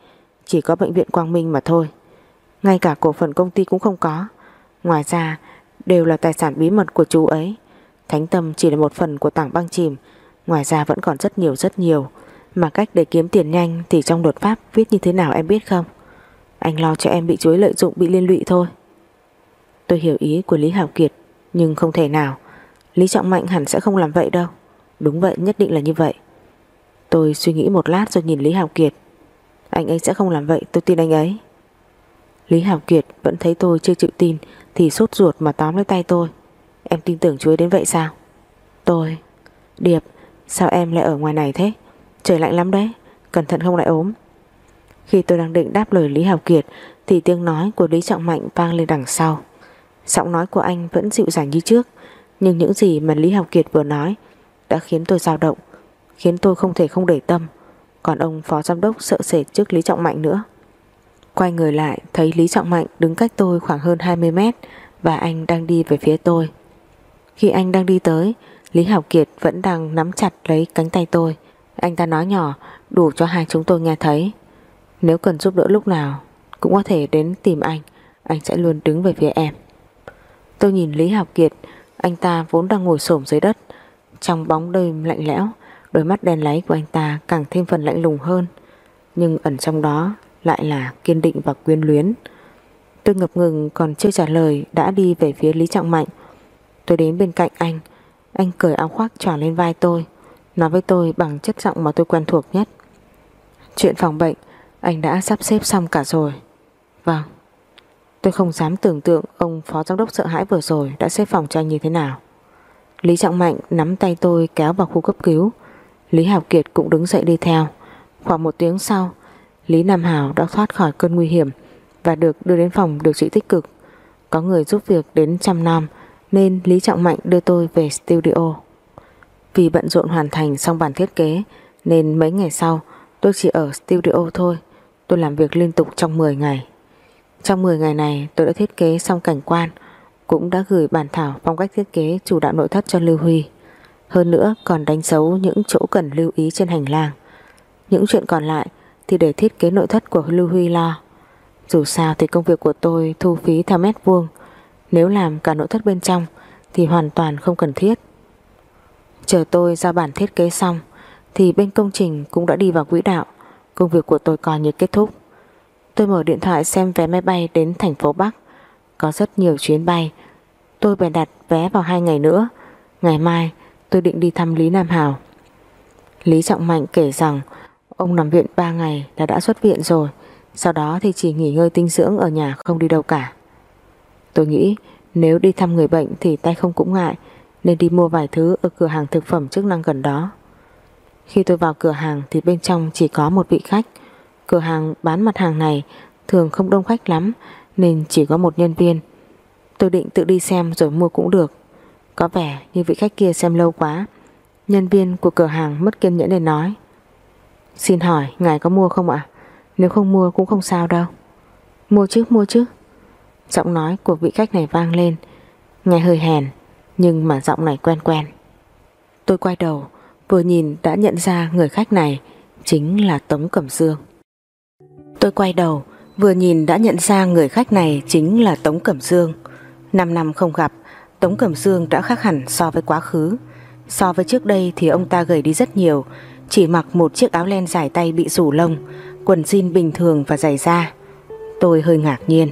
Chỉ có bệnh viện Quang Minh mà thôi. Ngay cả cổ phần công ty cũng không có. Ngoài ra, đều là tài sản bí mật của chú ấy. Thánh Tâm chỉ là một phần của tảng băng chìm. Ngoài ra vẫn còn rất nhiều rất nhiều mà cách để kiếm tiền nhanh thì trong luật pháp viết như thế nào em biết không? Anh lo cho em bị chuối lợi dụng bị liên lụy thôi. Tôi hiểu ý của Lý Hảo Kiệt nhưng không thể nào. Lý Trọng Mạnh hẳn sẽ không làm vậy đâu. Đúng vậy nhất định là như vậy. Tôi suy nghĩ một lát rồi nhìn Lý Hảo Kiệt. Anh ấy sẽ không làm vậy tôi tin anh ấy. Lý Hảo Kiệt vẫn thấy tôi chưa chịu tin thì sốt ruột mà tóm lấy tay tôi. Em tin tưởng chuối đến vậy sao? Tôi... Điệp, sao em lại ở ngoài này thế? Trời lạnh lắm đấy, Cẩn thận không lại ốm. Khi tôi đang định đáp lời Lý Hào Kiệt, Thì tiếng nói của Lý Trọng Mạnh vang lên đằng sau. Giọng nói của anh vẫn dịu dàng như trước, Nhưng những gì mà Lý Hào Kiệt vừa nói Đã khiến tôi dao động, Khiến tôi không thể không để tâm. Còn ông phó giám đốc sợ sệt trước Lý Trọng Mạnh nữa. Quay người lại, Thấy Lý Trọng Mạnh đứng cách tôi khoảng hơn 20 mét Và anh đang đi về phía tôi. Khi anh đang đi tới, Lý Hảo Kiệt vẫn đang nắm chặt lấy cánh tay tôi anh ta nói nhỏ, đủ cho hai chúng tôi nghe thấy. Nếu cần giúp đỡ lúc nào, Cũng có thể đến tìm anh. Anh sẽ luôn đứng về phía em. Tôi nhìn Lý Học Kiệt, Anh ta vốn đang ngồi xổm dưới đất. Trong bóng đêm lạnh lẽo, Đôi mắt đen láy của anh ta càng thêm phần lạnh lùng hơn. Nhưng ẩn trong đó Lại là kiên định và quyến luyến. Tôi ngập ngừng còn chưa trả lời, Đã đi về phía Lý Trọng Mạnh. Tôi đến bên cạnh anh. Anh cởi áo khoác tròn lên vai tôi. Nói với tôi bằng chất giọng mà tôi quen thuộc nhất. Chuyện phòng bệnh, Anh đã sắp xếp xong cả rồi. Vâng. Tôi không dám tưởng tượng ông phó giám đốc sợ hãi vừa rồi Đã xếp phòng cho anh như thế nào. Lý Trọng Mạnh nắm tay tôi kéo vào khu cấp cứu. Lý Hảo Kiệt cũng đứng dậy đi theo. Khoảng một tiếng sau, Lý Nam Hảo đã thoát khỏi cơn nguy hiểm Và được đưa đến phòng điều trị tích cực. Có người giúp việc đến trăm năm Nên Lý Trọng Mạnh đưa tôi về studio vì bận rộn hoàn thành xong bản thiết kế, nên mấy ngày sau, tôi chỉ ở studio thôi. Tôi làm việc liên tục trong 10 ngày. Trong 10 ngày này, tôi đã thiết kế xong cảnh quan, cũng đã gửi bản thảo phong cách thiết kế chủ đạo nội thất cho Lưu Huy. Hơn nữa, còn đánh dấu những chỗ cần lưu ý trên hành lang. Những chuyện còn lại thì để thiết kế nội thất của Lưu Huy lo. Dù sao thì công việc của tôi thu phí theo mét vuông. Nếu làm cả nội thất bên trong thì hoàn toàn không cần thiết. Chờ tôi ra bản thiết kế xong, thì bên công trình cũng đã đi vào quỹ đạo. Công việc của tôi còn như kết thúc. Tôi mở điện thoại xem vé máy bay đến thành phố Bắc. Có rất nhiều chuyến bay. Tôi bèn đặt vé vào hai ngày nữa. Ngày mai, tôi định đi thăm Lý Nam Hào Lý Trọng Mạnh kể rằng, Ông nằm viện 3 ngày là đã xuất viện rồi. Sau đó thì chỉ nghỉ ngơi tinh dưỡng ở nhà không đi đâu cả. Tôi nghĩ, nếu đi thăm người bệnh thì tay không cũng ngại. Nên đi mua vài thứ ở cửa hàng thực phẩm chức năng gần đó. Khi tôi vào cửa hàng thì bên trong chỉ có một vị khách. Cửa hàng bán mặt hàng này thường không đông khách lắm, Nên chỉ có một nhân viên. Tôi định tự đi xem rồi mua cũng được. Có vẻ như vị khách kia xem lâu quá. Nhân viên của cửa hàng mất kiên nhẫn để nói, Xin hỏi ngài có mua không ạ? Nếu không mua cũng không sao đâu. Mua chứ mua chứ. Giọng nói của vị khách này vang lên. Ngài hơi hèn nhưng mà giọng này quen quen. Tôi quay đầu, Vừa nhìn đã nhận ra người khách này Chính là Tống Cẩm Dương. Tôi quay đầu, Vừa nhìn đã nhận ra người khách này Chính là Tống Cẩm Dương. 5 năm không gặp, Tống Cẩm Dương đã khác hẳn so với quá khứ. So với trước đây thì ông ta gầy đi rất nhiều, Chỉ mặc một chiếc áo len dài tay bị rủ lông, Quần jean bình thường và giày da. Tôi hơi ngạc nhiên.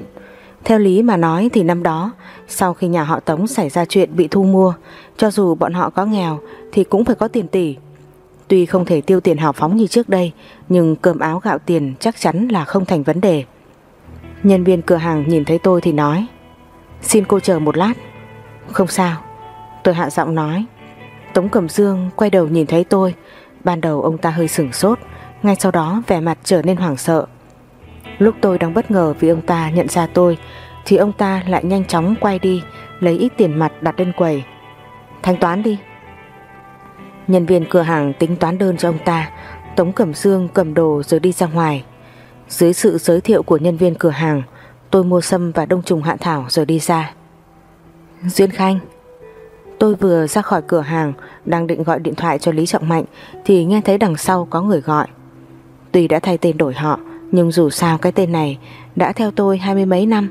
Theo lý mà nói thì năm đó, Sau khi nhà họ Tống xảy ra chuyện bị thu mua, Cho dù bọn họ có nghèo Thì cũng phải có tiền tỷ. Tuy không thể tiêu tiền hào phóng như trước đây, Nhưng cơm áo gạo tiền chắc chắn là không thành vấn đề. Nhân viên cửa hàng nhìn thấy tôi thì nói, Xin cô chờ một lát. Không sao. Tôi hạ giọng nói, Tống Cẩm Dương quay đầu nhìn thấy tôi, Ban đầu ông ta hơi sửng sốt, Ngay sau đó vẻ mặt trở nên hoảng sợ. Lúc tôi đang bất ngờ vì ông ta nhận ra tôi, Thì ông ta lại nhanh chóng quay đi, Lấy ít tiền mặt đặt lên quầy. Thanh toán đi. Nhân viên cửa hàng tính toán đơn cho ông ta, Tống Cẩm Dương cầm đồ rồi đi ra ngoài. Dưới sự giới thiệu của nhân viên cửa hàng, Tôi mua sâm và đông trùng hạ thảo rồi đi ra. Duyên Khanh. Tôi vừa ra khỏi cửa hàng, Đang định gọi điện thoại cho Lý Trọng Mạnh, Thì nghe thấy đằng sau có người gọi. Tuy đã thay tên đổi họ nhưng dù sao cái tên này Đã theo tôi hai mươi mấy năm,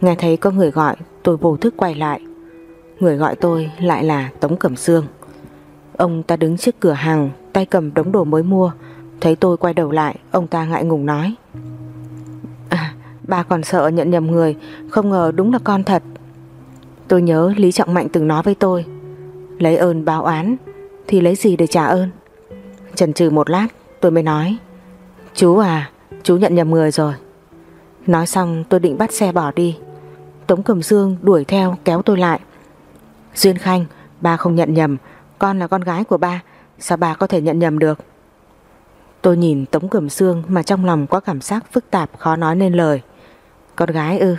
Nghe thấy có người gọi, tôi vô thức quay lại. Người gọi tôi lại là Tống Cẩm Sương. Ông ta đứng trước cửa hàng, Tay cầm đống đồ mới mua. Thấy tôi quay đầu lại, Ông ta ngại ngùng nói. À bà còn sợ nhận nhầm người, Không ngờ đúng là con thật. Tôi nhớ Lý Trọng Mạnh từng nói với tôi, Lấy ơn báo án, Thì lấy gì để trả ơn? Chần chừ một lát, tôi mới nói, Chú à chú nhận nhầm người rồi Nói xong, tôi định bắt xe bỏ đi Tống Cầm Dương đuổi theo, kéo tôi lại Duyên Khanh, Ba không nhận nhầm, Con là con gái của ba, Sao ba có thể nhận nhầm được Tôi nhìn Tống Cẩm Sương mà trong lòng có cảm giác phức tạp, khó nói nên lời. Con gái ư?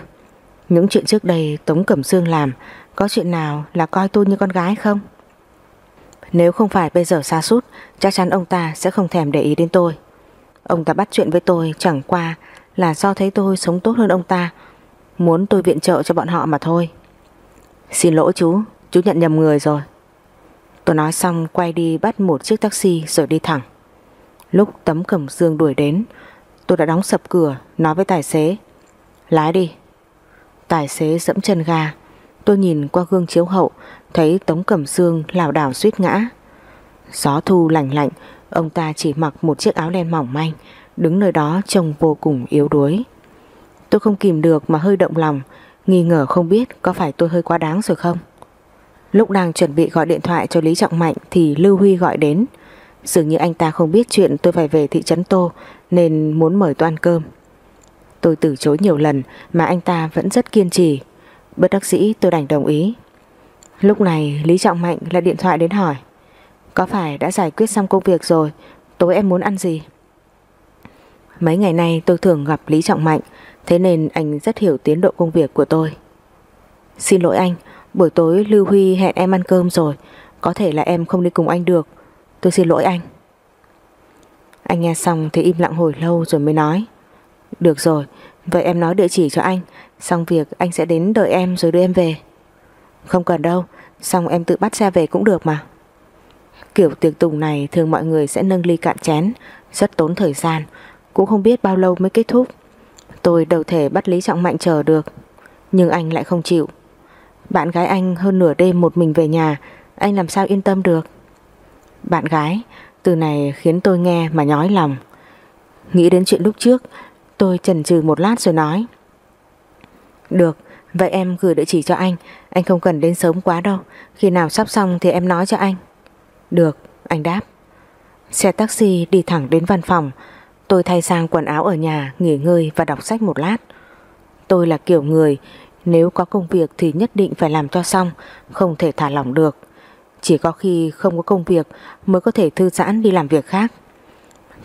Những chuyện trước đây Tống Cẩm Sương làm, có chuyện nào là coi tôi như con gái không? Nếu không phải bây giờ xa sút, chắc chắn ông ta sẽ không thèm để ý đến tôi. Ông ta bắt chuyện với tôi chẳng qua là do thấy tôi sống tốt hơn ông ta muốn tôi viện trợ cho bọn họ mà thôi. Xin lỗi chú, chú nhận nhầm người rồi. Tôi nói xong quay đi bắt một chiếc taxi rồi đi thẳng. Lúc tấm cẩm dương đuổi đến Tôi đã đóng sập cửa Nói với tài xế Lái đi Tài xế dẫm chân ga Tôi nhìn qua gương chiếu hậu Thấy Tống Cẩm Dương lảo đảo suýt ngã Gió thu lạnh lạnh Ông ta chỉ mặc một chiếc áo len mỏng manh, Đứng nơi đó trông vô cùng yếu đuối. Tôi không kìm được mà hơi động lòng, Nghi ngờ không biết có phải tôi hơi quá đáng rồi không. Lúc đang chuẩn bị gọi điện thoại cho Lý Trọng Mạnh Thì Lưu Huy gọi đến. Dường như anh ta không biết chuyện tôi phải về thị trấn Tô, Nên muốn mời tôi ăn cơm. Tôi từ chối nhiều lần Mà anh ta vẫn rất kiên trì. Bất đắc dĩ, tôi đành đồng ý. Lúc này, Lý Trọng Mạnh lại điện thoại đến hỏi. Có phải đã giải quyết xong công việc rồi? Tối em muốn ăn gì? Mấy ngày nay tôi thường gặp Lý Trọng Mạnh, Thế nên anh rất hiểu tiến độ công việc của tôi. Xin lỗi anh, Buổi tối Lưu Huy hẹn em ăn cơm rồi. Có thể là em không đi cùng anh được. Tôi xin lỗi anh. Anh nghe xong thì im lặng hồi lâu rồi mới nói. Được rồi, Vậy em nói địa chỉ cho anh, Xong việc anh sẽ đến đợi em rồi đưa em về. Không cần đâu, Xong em tự bắt xe về cũng được mà. Kiểu tiệc tùng này thường mọi người sẽ nâng ly cạn chén, Rất tốn thời gian, Cũng không biết bao lâu mới kết thúc. Tôi đầu thể bắt Lý Trọng Mạnh chờ được, Nhưng anh lại không chịu. Bạn gái anh hơn nửa đêm một mình về nhà, Anh làm sao yên tâm được? Bạn gái, Từ này khiến tôi nghe mà nhói lòng. Nghĩ đến chuyện lúc trước, Tôi chần chừ một lát rồi nói. Được, Vậy em gửi địa chỉ cho anh Anh không cần đến sớm quá đâu, Khi nào sắp xong thì em nói cho anh. Được, anh đáp. Xe taxi đi thẳng đến văn phòng. Tôi thay sang quần áo ở nhà, Nghỉ ngơi và đọc sách một lát. Tôi là kiểu người, Nếu có công việc thì nhất định phải làm cho xong, Không thể thả lỏng được. Chỉ có khi không có công việc Mới có thể thư giãn đi làm việc khác.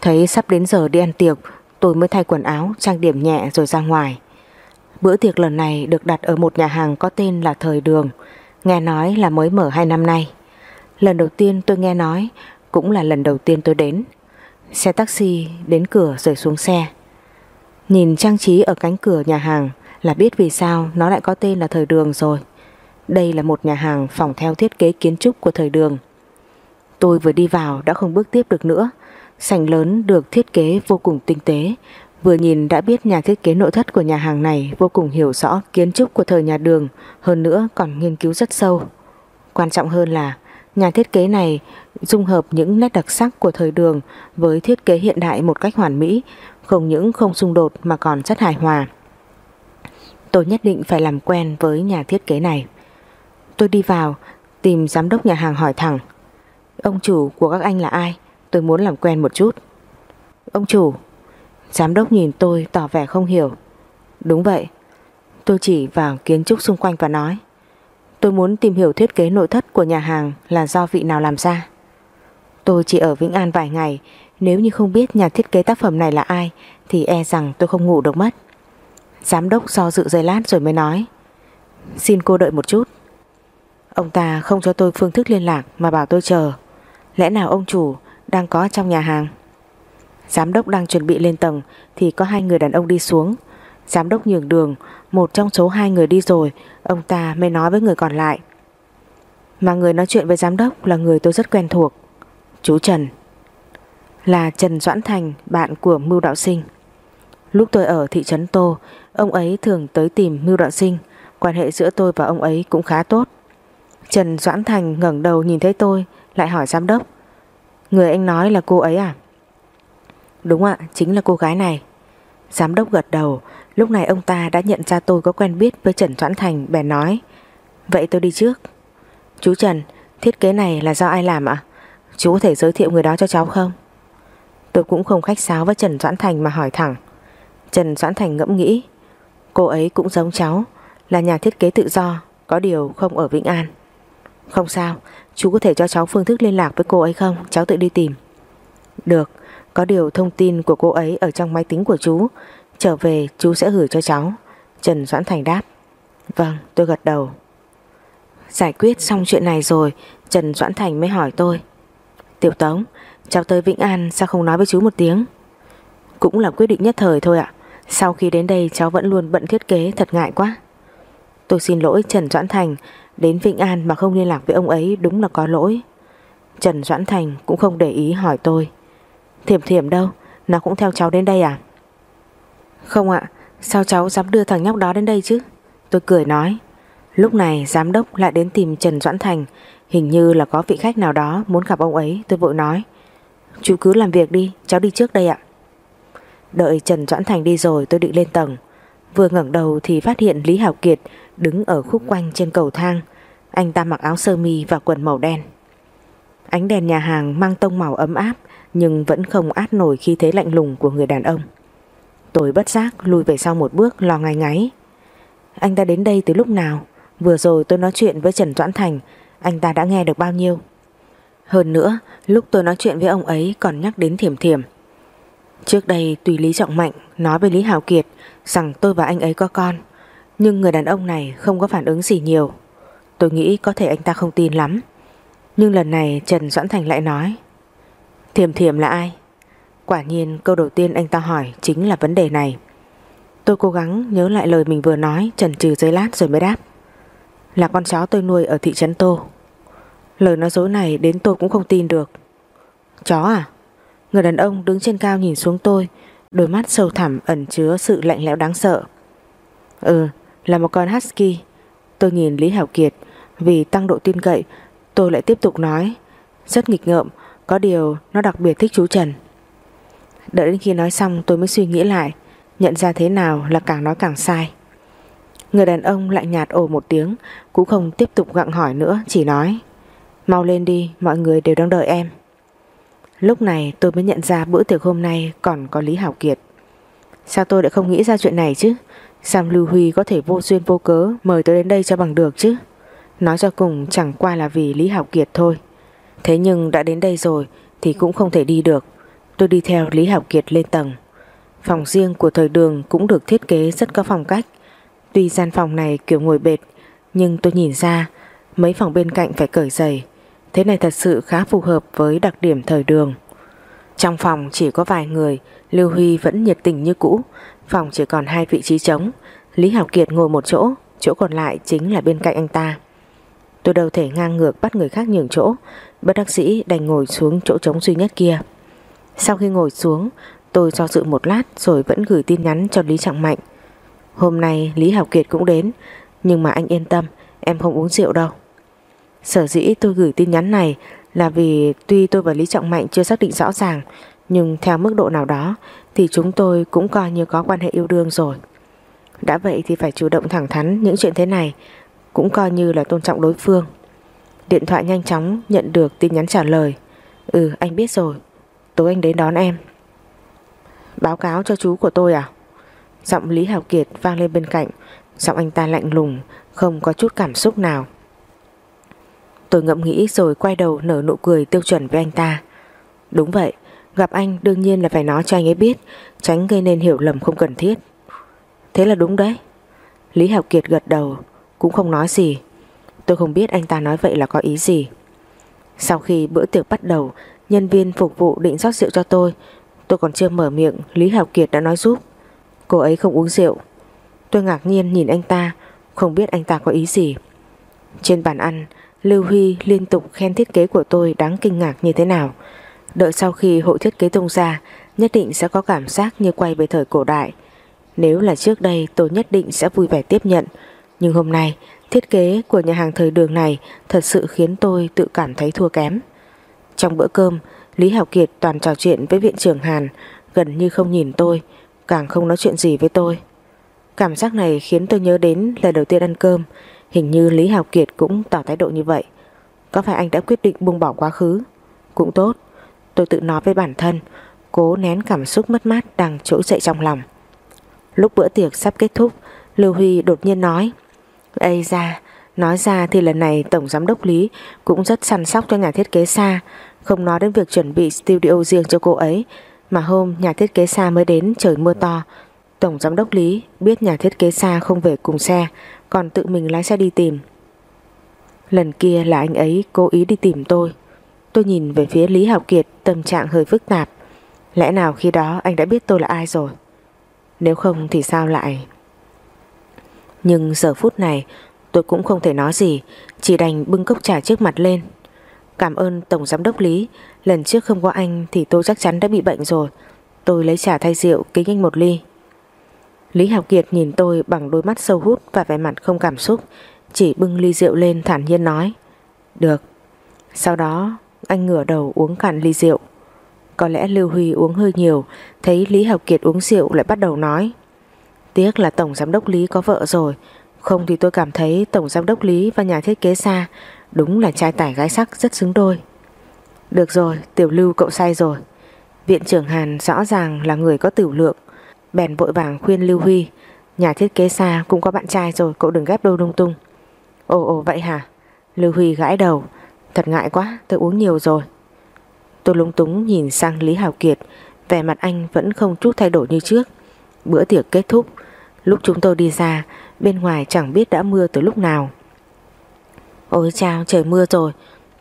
Thấy sắp đến giờ đi ăn tiệc, Tôi mới thay quần áo, Trang điểm nhẹ rồi ra ngoài. Bữa tiệc lần này được đặt ở một nhà hàng Có tên là Thời Đường, Nghe nói là mới mở 2 năm nay. Lần đầu tiên tôi nghe nói Cũng là lần đầu tiên tôi đến. Xe taxi đến cửa rồi xuống xe. Nhìn trang trí ở cánh cửa nhà hàng Là biết vì sao nó lại có tên là Thời Đường rồi. Đây là một nhà hàng phòng theo thiết kế kiến trúc của Thời Đường. Tôi vừa đi vào đã không bước tiếp được nữa. Sảnh lớn được thiết kế vô cùng tinh tế. Vừa nhìn đã biết nhà thiết kế nội thất của nhà hàng này vô cùng hiểu rõ kiến trúc của thời nhà đường, hơn nữa còn nghiên cứu rất sâu. Quan trọng hơn là nhà thiết kế này dung hợp những nét đặc sắc của thời đường với thiết kế hiện đại một cách hoàn mỹ, không những không xung đột mà còn rất hài hòa. Tôi nhất định phải làm quen với nhà thiết kế này. Tôi đi vào, tìm giám đốc nhà hàng hỏi thẳng. Ông chủ của các anh là ai? Tôi muốn làm quen một chút. Ông chủ, Giám đốc nhìn tôi tỏ vẻ không hiểu Đúng vậy Tôi chỉ vào kiến trúc xung quanh và nói Tôi muốn tìm hiểu thiết kế nội thất của nhà hàng là do vị nào làm ra. Tôi chỉ ở Vĩnh An vài ngày. Nếu như không biết nhà thiết kế tác phẩm này là ai Thì e rằng tôi không ngủ được mất. Giám đốc do dự giây lát rồi mới nói Xin cô đợi một chút. Ông ta không cho tôi phương thức liên lạc Mà bảo tôi chờ. Lẽ nào ông chủ đang có trong nhà hàng? Giám đốc đang chuẩn bị lên tầng thì có hai người đàn ông đi xuống. Giám đốc nhường đường, một trong số hai người đi rồi, ông ta mới nói với người còn lại. Mà người nói chuyện với giám đốc là người tôi rất quen thuộc. Chú Trần. Là Trần Doãn Thành, bạn của Mưu Đạo Sinh. Lúc tôi ở thị trấn Tô, ông ấy thường tới tìm Mưu Đạo Sinh, quan hệ giữa tôi và ông ấy cũng khá tốt. Trần Doãn Thành ngẩng đầu nhìn thấy tôi, lại hỏi giám đốc. Người anh nói là cô ấy à? Đúng ạ, chính là cô gái này. Giám đốc gật đầu, lúc này ông ta đã nhận ra tôi có quen biết với Trần Doãn Thành bèn nói. Vậy tôi đi trước. Chú Trần, thiết kế này là do ai làm ạ? Chú có thể giới thiệu người đó cho cháu không? Tôi cũng không khách sáo với Trần Doãn Thành mà hỏi thẳng. Trần Doãn Thành ngẫm nghĩ. Cô ấy cũng giống cháu, là nhà thiết kế tự do, có điều không ở Vĩnh An. Không sao, chú có thể cho cháu phương thức liên lạc với cô ấy không? Cháu tự đi tìm. Được, có điều thông tin của cô ấy ở trong máy tính của chú Trở về, chú sẽ gửi cho cháu. Trần Doãn Thành đáp. Vâng tôi gật đầu. Giải quyết xong chuyện này rồi, Trần Doãn Thành mới hỏi tôi. Tiểu Tống, Cháu tới Vĩnh An, sao không nói với chú một tiếng? Cũng là quyết định nhất thời thôi ạ. Sau khi đến đây, cháu vẫn luôn bận thiết kế, Thật ngại quá. Tôi xin lỗi Trần Doãn Thành, Đến Vĩnh An mà không liên lạc với ông ấy, Đúng là có lỗi. Trần Doãn Thành cũng không để ý hỏi tôi. Thiểm thiểm đâu, Nó cũng theo cháu đến đây à? Không ạ, Sao cháu dám đưa thằng nhóc đó đến đây chứ? Tôi cười nói. Lúc này giám đốc lại đến tìm Trần Doãn Thành. Hình như là có vị khách nào đó Muốn gặp ông ấy, tôi vội nói. Chú cứ làm việc đi, cháu đi trước đây ạ. Đợi Trần Doãn Thành đi rồi tôi định lên tầng. Vừa ngẩng đầu thì phát hiện Lý Hảo Kiệt Đứng ở khúc quanh trên cầu thang. Anh ta mặc áo sơ mi và quần màu đen. Ánh đèn nhà hàng mang tông màu ấm áp, nhưng vẫn không át nổi khi thế lạnh lùng của người đàn ông. Tôi bất giác lùi về sau một bước lo ngay ngáy. Anh ta đến đây từ lúc nào? Vừa rồi tôi nói chuyện với Trần Doãn Thành, anh ta đã nghe được bao nhiêu? Hơn nữa, lúc tôi nói chuyện với ông ấy còn nhắc đến thiểm thiểm. Trước đây tùy Lý Trọng Mạnh nói với Lý Hào Kiệt rằng tôi và anh ấy có con, nhưng người đàn ông này không có phản ứng gì nhiều. Tôi nghĩ có thể anh ta không tin lắm. Nhưng lần này Trần Doãn Thành lại nói Thiềm thiềm là ai? Quả nhiên câu đầu tiên anh ta hỏi chính là vấn đề này. Tôi cố gắng nhớ lại lời mình vừa nói chần chừ giây lát rồi mới đáp. Là con chó tôi nuôi ở thị trấn Tô. Lời nói dối này đến tôi cũng không tin được. Chó à? Người đàn ông đứng trên cao nhìn xuống tôi, đôi mắt sâu thẳm ẩn chứa sự lạnh lẽo đáng sợ. Ừ, là một con husky. Tôi nhìn Lý Hảo Kiệt, vì tăng độ tin cậy, tôi lại tiếp tục nói, rất nghịch ngợm, có điều nó đặc biệt thích chú Trần Đợi đến khi nói xong tôi mới suy nghĩ lại, Nhận ra thế nào là càng nói càng sai. Người đàn ông lại nhạt ồ một tiếng, Cũng không tiếp tục gặng hỏi nữa, Chỉ nói, Mau lên đi, mọi người đều đang đợi em. Lúc này tôi mới nhận ra bữa tiệc hôm nay còn có Lý Hảo Kiệt. Sao tôi lại không nghĩ ra chuyện này chứ? Sam Lưu Huy có thể vô duyên vô cớ Mời tôi đến đây cho bằng được chứ? Nói cho cùng chẳng qua là vì Lý Hảo Kiệt thôi. Thế nhưng đã đến đây rồi Thì cũng không thể đi được. Tôi đi theo Lý Hạo Kiệt lên tầng. Phòng riêng của thời đường cũng được thiết kế rất có phong cách. Tuy gian phòng này kiểu ngồi bệt, Nhưng tôi nhìn ra, Mấy phòng bên cạnh phải cởi giày. Thế này thật sự khá phù hợp với đặc điểm thời đường. Trong phòng chỉ có vài người, Lưu Huy vẫn nhiệt tình như cũ. Phòng chỉ còn hai vị trí trống. Lý Hảo Kiệt ngồi một chỗ Chỗ còn lại chính là bên cạnh anh ta. Tôi đâu thể ngang ngược bắt người khác nhường chỗ. Bất đắc sĩ đành ngồi xuống chỗ trống duy nhất kia. Sau khi ngồi xuống, Tôi do dự một lát rồi vẫn gửi tin nhắn cho Lý Trọng Mạnh. Hôm nay Lý Hảo Kiệt cũng đến, Nhưng mà anh yên tâm, Em không uống rượu đâu. Sở dĩ tôi gửi tin nhắn này Là vì tuy tôi và Lý Trọng Mạnh chưa xác định rõ ràng, Nhưng theo mức độ nào đó Thì chúng tôi cũng coi như có quan hệ yêu đương rồi. Đã vậy thì phải chủ động thẳng thắn Những chuyện thế này, Cũng coi như là tôn trọng đối phương. Điện thoại nhanh chóng nhận được tin nhắn trả lời. Ừ anh biết rồi. Tối anh đến đón em. Báo cáo cho chú của tôi à? Giọng Lý Hào Kiệt vang lên bên cạnh, Giọng anh ta lạnh lùng, Không có chút cảm xúc nào. Tôi ngẫm nghĩ rồi quay đầu nở nụ cười tiêu chuẩn với anh ta. Đúng vậy, Gặp anh đương nhiên là phải nói cho anh ấy biết, Tránh gây nên hiểu lầm không cần thiết. Thế là đúng đấy. Lý Hào Kiệt gật đầu, Cũng không nói gì. Tôi không biết anh ta nói vậy là có ý gì. Sau khi bữa tiệc bắt đầu Nhân viên phục vụ định rót rượu cho tôi. Tôi còn chưa mở miệng, Lý Hào Kiệt đã nói giúp. Cô ấy không uống rượu. Tôi ngạc nhiên nhìn anh ta, Không biết anh ta có ý gì. Trên bàn ăn, Lưu Huy liên tục khen thiết kế của tôi đáng kinh ngạc như thế nào. Đợi sau khi hội thiết kế tung ra, Nhất định sẽ có cảm giác như quay về thời cổ đại. Nếu là trước đây, tôi nhất định sẽ vui vẻ tiếp nhận. Nhưng hôm nay, Thiết kế của nhà hàng thời đường này Thật sự khiến tôi tự cảm thấy thua kém. Trong bữa cơm, Lý Hảo Kiệt toàn trò chuyện với viện trưởng Hàn, Gần như không nhìn tôi, Càng không nói chuyện gì với tôi. Cảm giác này khiến tôi nhớ đến lần đầu tiên ăn cơm, Hình như Lý Hảo Kiệt cũng tỏ thái độ như vậy. Có phải anh đã quyết định buông bỏ quá khứ? Cũng tốt, Tôi tự nói với bản thân, Cố nén cảm xúc mất mát đang trỗi dậy trong lòng. Lúc bữa tiệc sắp kết thúc, Lưu Huy đột nhiên nói, Ây ra Nói ra thì lần này Tổng Giám đốc Lý Cũng rất săn sóc cho nhà thiết kế xa không nói đến việc chuẩn bị studio riêng cho cô ấy, Mà hôm nhà thiết kế xa mới đến, Trời mưa to. Tổng Giám đốc Lý biết nhà thiết kế xa không về cùng xe, Còn tự mình lái xe đi tìm. Lần kia là anh ấy cố ý đi tìm tôi. Tôi nhìn về phía Lý Học Kiệt, Tâm trạng hơi phức tạp. Lẽ nào khi đó anh đã biết tôi là ai rồi? Nếu không thì sao lại? Nhưng giờ phút này, Tôi cũng không thể nói gì, Chỉ đành bưng cốc trà trước mặt lên. Cảm ơn Tổng Giám đốc Lý. Lần trước không có anh thì tôi chắc chắn đã bị bệnh rồi. Tôi lấy trà thay rượu, kính anh một ly. Lý Học Kiệt nhìn tôi bằng đôi mắt sâu hút Và vẻ mặt không cảm xúc, Chỉ bưng ly rượu lên thản nhiên nói, Được. Sau đó, anh ngửa đầu uống cạn ly rượu. Có lẽ Lưu Huy uống hơi nhiều, Thấy Lý Học Kiệt uống rượu lại bắt đầu nói, Tiếc là Tổng Giám đốc Lý có vợ rồi. Không thì tôi cảm thấy Tổng Giám đốc Lý và nhà thiết kế xa Đúng là trai tải gái sắc rất xứng đôi. Được rồi, Tiểu Lưu cậu say rồi. Viện trưởng Hàn rõ ràng là người có tiểu lượng. Bèn vội vàng khuyên Lưu Huy, Nhà thiết kế xa cũng có bạn trai rồi, Cậu đừng ghép đôi lung tung. Ồ ồ, vậy hả? Lưu Huy gãi đầu. Thật ngại quá, tôi uống nhiều rồi. Tôi lung túng nhìn sang Lý Hào Kiệt, Vẻ mặt anh vẫn không chút thay đổi như trước. Bữa tiệc kết thúc, Lúc chúng tôi đi ra, Bên ngoài chẳng biết đã mưa từ lúc nào. Ôi chào trời mưa rồi.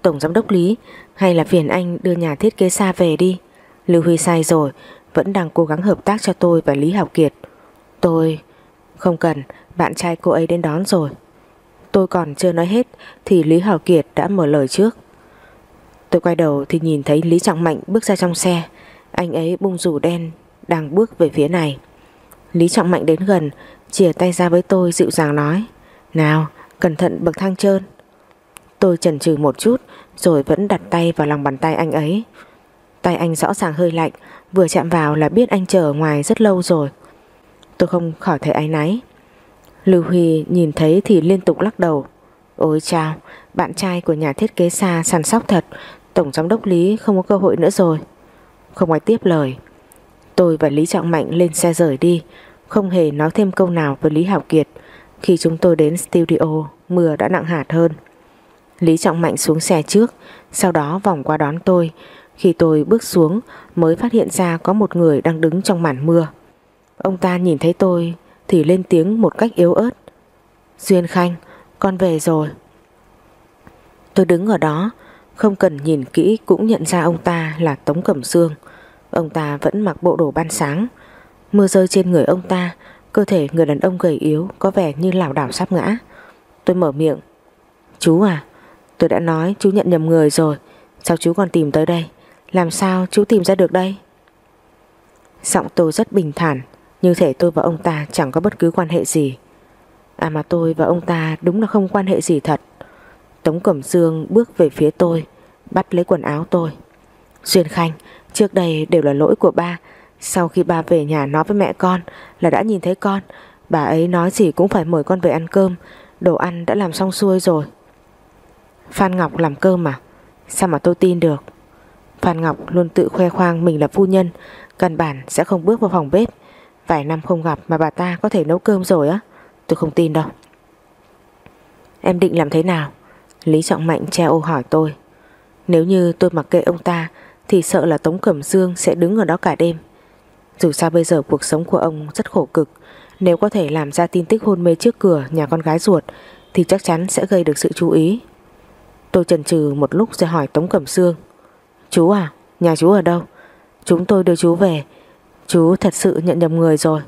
Tổng giám đốc Lý, Hay là phiền anh đưa nhà thiết kế xa về đi. Lưu Huy sai rồi, Vẫn đang cố gắng hợp tác cho tôi và Lý Học Kiệt. Tôi, Không cần, Bạn trai cô ấy đến đón rồi. Tôi còn chưa nói hết Thì Lý Hảo Kiệt đã mở lời trước. Tôi quay đầu thì nhìn thấy Lý Trọng Mạnh bước ra trong xe. Anh ấy bung rủ đen, Đang bước về phía này. Lý Trọng Mạnh đến gần, Chìa tay ra với tôi dịu dàng nói, Nào, cẩn thận bậc thang trơn. Tôi chần chừ một chút, Rồi vẫn đặt tay vào lòng bàn tay anh ấy. Tay anh rõ ràng hơi lạnh, Vừa chạm vào là biết anh chờ ở ngoài rất lâu rồi. Tôi không khỏi thấy áy náy. Lưu Huy nhìn thấy thì liên tục lắc đầu. Ôi chào Bạn trai của nhà thiết kế xa săn sóc thật, Tổng giám đốc Lý không có cơ hội nữa rồi. Không ai tiếp lời. Tôi và Lý Trọng Mạnh lên xe rời đi, Không hề nói thêm câu nào với Lý Hảo Kiệt. Khi chúng tôi đến studio, Mưa đã nặng hạt hơn. Lý Trọng Mạnh xuống xe trước, Sau đó vòng qua đón tôi. Khi tôi bước xuống, mới phát hiện ra có một người đang đứng trong màn mưa. Ông ta nhìn thấy tôi, Thì lên tiếng một cách yếu ớt. Duyên Khanh, Con về rồi. Tôi đứng ở đó, Không cần nhìn kỹ cũng nhận ra ông ta là Tống Cẩm Sương. Ông ta vẫn mặc bộ đồ ban sáng. Mưa rơi trên người ông ta, Cơ thể người đàn ông gầy yếu, Có vẻ như lảo đảo sắp ngã. Tôi mở miệng, Chú à Tôi đã nói chú nhận nhầm người rồi. Sao chú còn tìm tới đây? Làm sao chú tìm ra được đây? Giọng tôi rất bình thản, Như thể tôi và ông ta chẳng có bất cứ quan hệ gì. À mà tôi và ông ta đúng là không quan hệ gì thật. Tống Cẩm Dương bước về phía tôi, Bắt lấy quần áo tôi. Duyên Khanh, Trước đây đều là lỗi của ba. Sau khi ba về nhà nói với mẹ con Là đã nhìn thấy con, Bà ấy nói gì cũng phải mời con về ăn cơm. Đồ ăn đã làm xong xuôi rồi. Phan Ngọc làm cơm mà. Sao mà tôi tin được? Phan Ngọc luôn tự khoe khoang mình là phu nhân, Căn bản sẽ không bước vào phòng bếp. Vài năm không gặp mà bà ta có thể nấu cơm rồi á. Tôi không tin đâu. Em định làm thế nào? Lý Trọng Mạnh che ô hỏi tôi. Nếu như tôi mặc kệ ông ta, Thì sợ là Tống Cẩm Dương sẽ đứng ở đó cả đêm. Dù sao bây giờ cuộc sống của ông rất khổ cực. Nếu có thể làm ra tin tức hôn mê trước cửa nhà con gái ruột, Thì chắc chắn sẽ gây được sự chú ý. Tôi chần chừ một lúc rồi hỏi Tống Cẩm Sương. Chú à, nhà chú ở đâu? Chúng tôi đưa chú về. Chú thật sự nhận nhầm người rồi.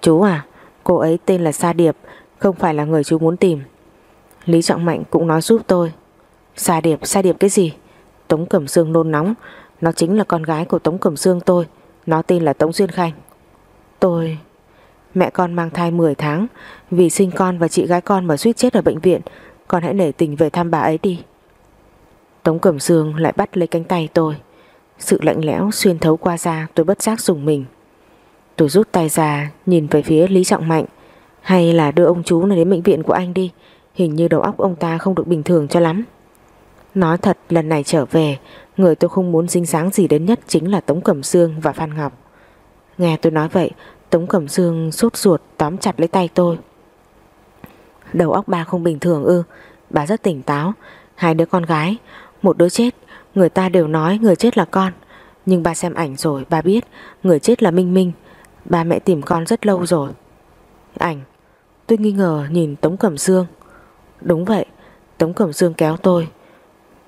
Chú à, cô ấy tên là Sa Điệp Không phải là người chú muốn tìm. Lý Trọng Mạnh cũng nói giúp tôi. Sa Điệp, Sa Điệp cái gì? Tống Cẩm Sương nôn nóng. Nó chính là con gái của Tống Cẩm Sương tôi. Nó tên là Tống Duyên Khanh. Tôi... Mẹ con mang thai 10 tháng. Vì sinh con và chị gái con mà suýt chết ở bệnh viện con hãy nể tình về thăm bà ấy đi. Tống Cẩm Dương lại bắt lấy cánh tay tôi. Sự lạnh lẽo xuyên thấu qua da, tôi bất giác dùng mình. Tôi rút tay ra, Nhìn về phía Lý Trọng Mạnh. Hay là đưa ông chú này đến bệnh viện của anh đi. Hình như đầu óc ông ta không được bình thường cho lắm. Nói thật, lần này trở về, Người tôi không muốn dính dáng gì đến nhất Chính là Tống Cẩm Dương và Phan Ngọc. Nghe tôi nói vậy, Tống Cẩm Dương sốt ruột tóm chặt lấy tay tôi. Đầu óc bà không bình thường ư? Bà rất tỉnh táo. Hai đứa con gái. Một đứa chết. Người ta đều nói người chết là con. Nhưng bà xem ảnh rồi bà biết Người chết là Minh Minh. Bà mẹ tìm con rất lâu rồi. Ảnh. Tôi nghi ngờ nhìn Tống Cẩm Dương Đúng vậy. Tống Cẩm Dương kéo tôi.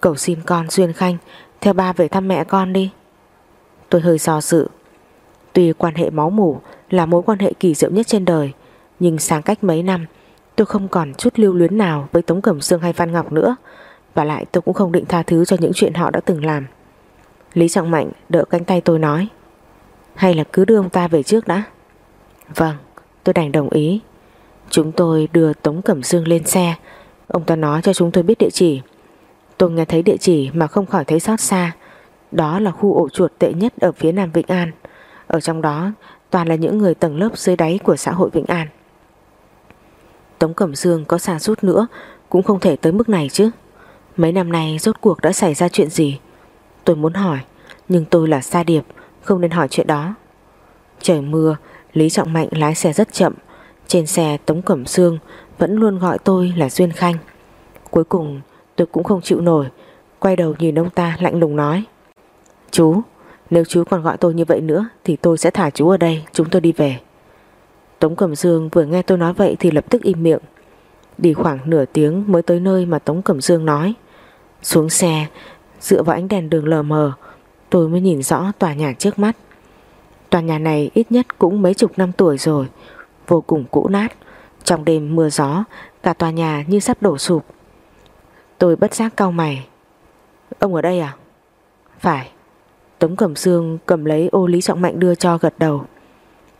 Cầu xin con Duyên Khanh. Theo ba về thăm mẹ con đi. Tôi hơi do sự. Tuy quan hệ máu mủ là mối quan hệ kỳ diệu nhất trên đời, Nhưng sáng cách mấy năm Tôi không còn chút lưu luyến nào với Tống Cẩm Sương hay Phan Ngọc nữa. Và lại tôi cũng không định tha thứ cho những chuyện họ đã từng làm. Lý Trọng Mạnh đỡ cánh tay tôi nói, Hay là cứ đưa ông ta về trước đã. Vâng tôi đành đồng ý. Chúng tôi đưa Tống Cẩm Dương lên xe. Ông ta nói cho chúng tôi biết địa chỉ. Tôi nghe thấy địa chỉ mà không khỏi thấy xót xa. Đó là khu ổ chuột tệ nhất ở phía Nam Vĩnh An. Ở trong đó, toàn là những người tầng lớp dưới đáy của xã hội Vĩnh An. Tống Cẩm Dương có xa rút nữa, Cũng không thể tới mức này chứ. Mấy năm nay rốt cuộc đã xảy ra chuyện gì? Tôi muốn hỏi, Nhưng tôi là Sa Điệp, Không nên hỏi chuyện đó. Trời mưa, Lý Trọng Mạnh lái xe rất chậm. Trên xe, Tống Cẩm Dương Vẫn luôn gọi tôi là Duyên Khanh. Cuối cùng, tôi cũng không chịu nổi, Quay đầu nhìn ông ta lạnh lùng nói. Chú, Nếu chú còn gọi tôi như vậy nữa, Thì tôi sẽ thả chú ở đây, Chúng tôi đi về. Tống Cẩm Dương vừa nghe tôi nói vậy thì lập tức im miệng. Đi khoảng nửa tiếng mới tới nơi mà Tống Cẩm Dương nói. Xuống xe, dựa vào ánh đèn đường lờ mờ, tôi mới nhìn rõ tòa nhà trước mắt. Tòa nhà này ít nhất cũng mấy chục năm tuổi rồi, vô cùng cũ nát. Trong đêm mưa gió, cả tòa nhà như sắp đổ sụp. Tôi bất giác cau mày. Ông ở đây à? Phải. Tống Cẩm Dương cầm lấy ô Lý Trọng Mạnh đưa cho gật đầu.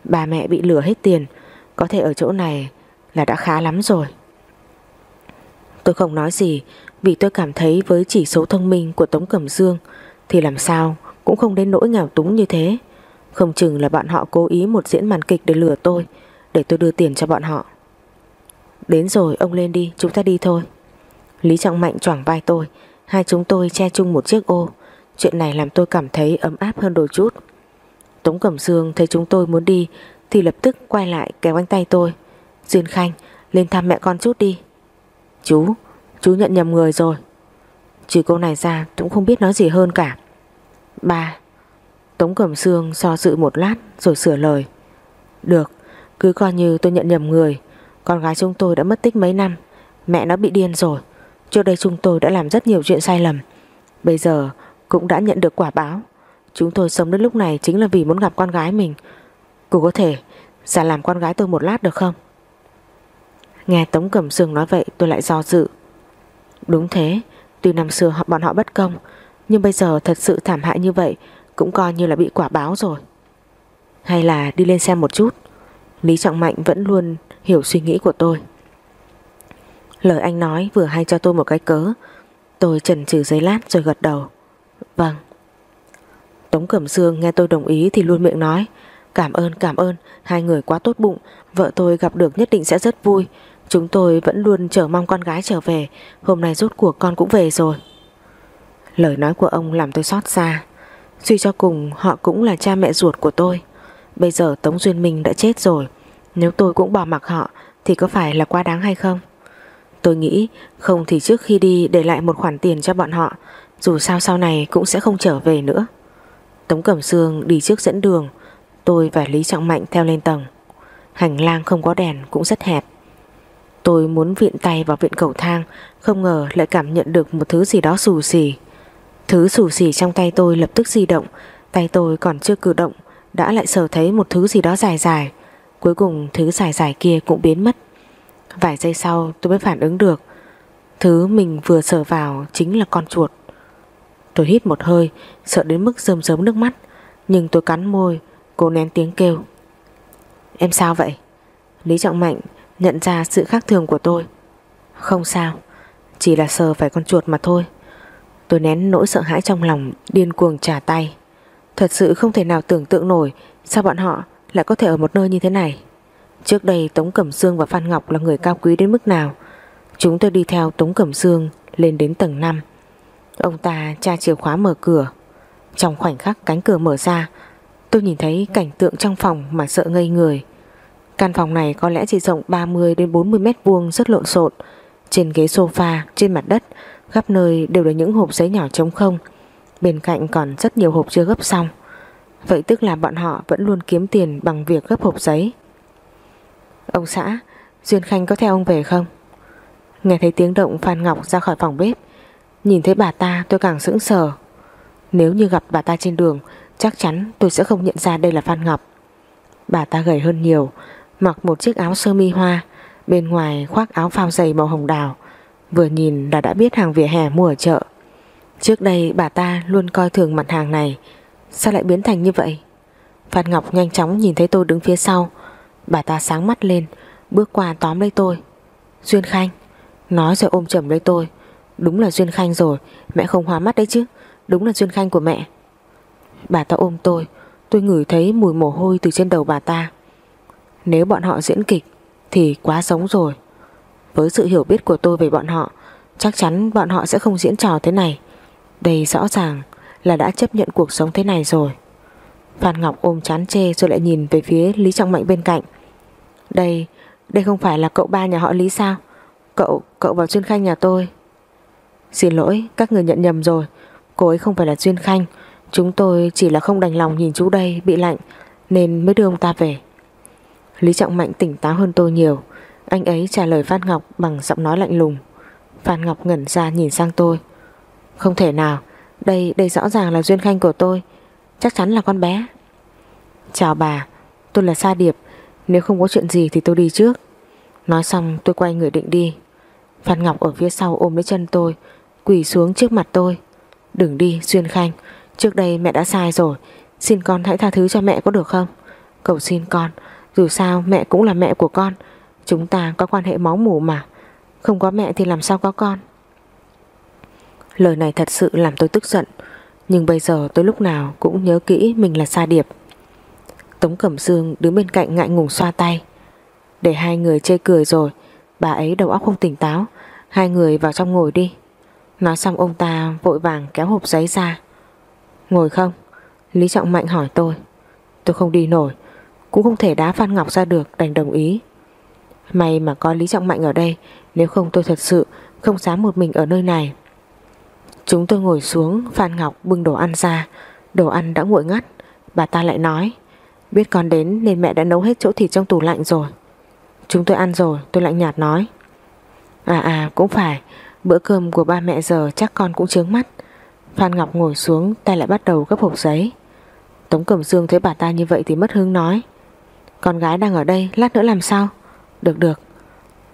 Bà mẹ bị lừa hết tiền. Có thể ở chỗ này là đã khá lắm rồi. Tôi không nói gì, Vì tôi cảm thấy với chỉ số thông minh của Tống Cẩm Dương Thì làm sao cũng không đến nỗi nghèo túng như thế. Không chừng là bọn họ cố ý một diễn màn kịch để lừa tôi, Để tôi đưa tiền cho bọn họ. Đến rồi, ông lên đi, Chúng ta đi thôi. Lý Trọng Mạnh choảng vai tôi, Hai chúng tôi che chung một chiếc ô. Chuyện này làm tôi cảm thấy ấm áp hơn đôi chút. Tống Cẩm Dương thấy chúng tôi muốn đi, Thì lập tức quay lại kéo anh tay tôi. Duyên Khanh, lên thăm mẹ con chút đi. Chú Chú nhận nhầm người rồi. Trừ câu này ra cũng không biết nói gì hơn cả. Ba. Tống Cẩm Sương so dự một lát Rồi sửa lời. Được, cứ coi như tôi nhận nhầm người. Con gái chúng tôi đã mất tích mấy năm, Mẹ nó bị điên rồi. Trước đây chúng tôi đã làm rất nhiều chuyện sai lầm. Bây giờ cũng đã nhận được quả báo. Chúng tôi sống đến lúc này Chính là vì muốn gặp con gái mình. Cô có thể giả làm con gái tôi một lát được không? Nghe Tống Cẩm Sương nói vậy, tôi lại do dự. Đúng thế, Tuy năm xưa họ, bọn họ bất công, Nhưng bây giờ thật sự thảm hại như vậy Cũng coi như là bị quả báo rồi. Hay là đi lên xem một chút. Lý Trọng Mạnh vẫn luôn hiểu suy nghĩ của tôi. Lời anh nói vừa hay cho tôi một cái cớ. Tôi chần chừ giấy lát rồi gật đầu. Vâng. Tống Cẩm Sương nghe tôi đồng ý thì luôn miệng nói, Cảm ơn cảm ơn, Hai người quá tốt bụng, Vợ tôi gặp được nhất định sẽ rất vui. Chúng tôi vẫn luôn chờ mong con gái trở về, Hôm nay rốt cuộc con cũng về rồi. Lời nói của ông làm tôi xót xa. Suy cho cùng, họ cũng là cha mẹ ruột của tôi. Bây giờ Tống Duyên Minh đã chết rồi, Nếu tôi cũng bỏ mặc họ Thì có phải là quá đáng hay không? Tôi nghĩ không thì trước khi đi Để lại một khoản tiền cho bọn họ, Dù sao sau này cũng sẽ không trở về nữa. Tống Cẩm Sương đi trước dẫn đường. Tôi và Lý Trọng Mạnh theo lên tầng. Hành lang không có đèn cũng rất hẹp. Tôi muốn viện tay vào viện cầu thang, Không ngờ lại cảm nhận được một thứ gì đó xù xì. Thứ xù xì trong tay tôi lập tức di động, Tay tôi còn chưa cử động, Đã lại sờ thấy một thứ gì đó dài dài. Cuối cùng thứ dài dài kia cũng biến mất. Vài giây sau tôi mới phản ứng được. Thứ mình vừa sờ vào chính là con chuột. Tôi hít một hơi, Sợ đến mức rơm rớm nước mắt. Nhưng tôi cắn môi, Cố nén tiếng kêu. Em sao vậy? Lý Trọng Mạnh nhận ra sự khác thường của tôi. Không sao, Chỉ là sờ phải con chuột mà thôi. Tôi nén nỗi sợ hãi trong lòng, Điên cuồng trả tay. Thật sự không thể nào tưởng tượng nổi Sao bọn họ lại có thể ở một nơi như thế này. Trước đây Tống Cẩm Sương và Phan Ngọc Là người cao quý đến mức nào? Chúng tôi đi theo Tống Cẩm Sương Lên đến tầng 5 Ông ta tra chìa khóa mở cửa Trong khoảnh khắc cánh cửa mở ra Tôi nhìn thấy cảnh tượng trong phòng Mà sợ ngây người Căn phòng này có lẽ chỉ rộng 30 đến 40 mét vuông rất lộn xộn. Trên ghế sofa, trên mặt đất, khắp nơi đều là những hộp giấy nhỏ trống không. Bên cạnh còn rất nhiều hộp chưa gấp xong. Vậy tức là bọn họ vẫn luôn kiếm tiền bằng việc gấp hộp giấy. Ông xã, Duyên Khanh có theo ông về không? Nghe thấy tiếng động Phan Ngọc ra khỏi phòng bếp. Nhìn thấy bà ta tôi càng sững sờ. Nếu như gặp bà ta trên đường, chắc chắn tôi sẽ không nhận ra đây là Phan Ngọc. Bà ta gầy hơn nhiều, mặc một chiếc áo sơ mi hoa, bên ngoài khoác áo phao dày màu hồng đào, vừa nhìn là đã biết hàng vỉa hè mua ở chợ. Trước đây bà ta luôn coi thường mặt hàng này, sao lại biến thành như vậy? Phan Ngọc nhanh chóng nhìn thấy tôi đứng phía sau, bà ta sáng mắt lên, bước qua tóm lấy tôi. Duyên Khanh, nói rồi ôm chầm lấy tôi. Đúng là Duyên Khanh rồi, mẹ không hóa mắt đấy chứ, đúng là Duyên Khanh của mẹ. Bà ta ôm tôi, tôi ngửi thấy mùi mồ hôi từ trên đầu bà ta. Nếu bọn họ diễn kịch Thì quá sống rồi. Với sự hiểu biết của tôi về bọn họ Chắc chắn bọn họ sẽ không diễn trò thế này. Đây rõ ràng là đã chấp nhận cuộc sống thế này rồi. Phan Ngọc ôm chán chê rồi lại nhìn về phía Lý Trọng Mạnh bên cạnh. Đây, đây không phải là cậu ba nhà họ Lý sao? Cậu, cậu vào chuyên Khanh nhà tôi. Xin lỗi, các người nhận nhầm rồi. Cô ấy không phải là Duyên Khanh. Chúng tôi chỉ là không đành lòng nhìn chú đây bị lạnh Nên mới đưa ông ta về. Lý Trọng Mạnh tỉnh táo hơn tôi nhiều. Anh ấy trả lời Phan Ngọc bằng giọng nói lạnh lùng. Phan Ngọc ngẩn ra nhìn sang tôi. Không thể nào Đây đây rõ ràng là duyên khanh của tôi. Chắc chắn là con bé. Chào bà Tôi là Sa Điệp. Nếu không có chuyện gì thì tôi đi trước. Nói xong tôi quay người định đi. Phan Ngọc ở phía sau ôm lấy chân tôi. Quỳ xuống trước mặt tôi. Đừng đi Duyên Khanh. Trước đây mẹ đã sai rồi. Xin con hãy tha thứ cho mẹ có được không? Cầu xin con. Dù sao, mẹ cũng là mẹ của con. Chúng ta có quan hệ máu mủ mà. Không có mẹ thì làm sao có con? Lời này thật sự làm tôi tức giận. Nhưng bây giờ tôi lúc nào cũng nhớ kỹ mình là Sa Điệp. Tống Cẩm Dương đứng bên cạnh ngại ngùng xoa tay. Để hai người chê cười rồi, Bà ấy đầu óc không tỉnh táo. Hai người vào trong ngồi đi. Nói xong ông ta vội vàng kéo hộp giấy ra. Ngồi không? Lý Trọng Mạnh hỏi tôi. Tôi không đi nổi, Cũng không thể đá Phan Ngọc ra được đành đồng ý. May mà có Lý Trọng Mạnh ở đây, Nếu không tôi thật sự không dám một mình ở nơi này. Chúng tôi ngồi xuống, Phan Ngọc bưng đồ ăn ra. Đồ ăn đã nguội ngắt, Bà ta lại nói. Biết con đến nên mẹ đã nấu hết chỗ thịt trong tủ lạnh rồi. Chúng tôi ăn rồi, Tôi lạnh nhạt nói. À à cũng phải. Bữa cơm của ba mẹ giờ chắc con cũng chướng mắt. Phan Ngọc ngồi xuống, Tay lại bắt đầu gấp hộp giấy. Tống Cẩm Dương thấy bà ta như vậy thì mất hứng nói. Con gái đang ở đây, Lát nữa làm sao? Được được.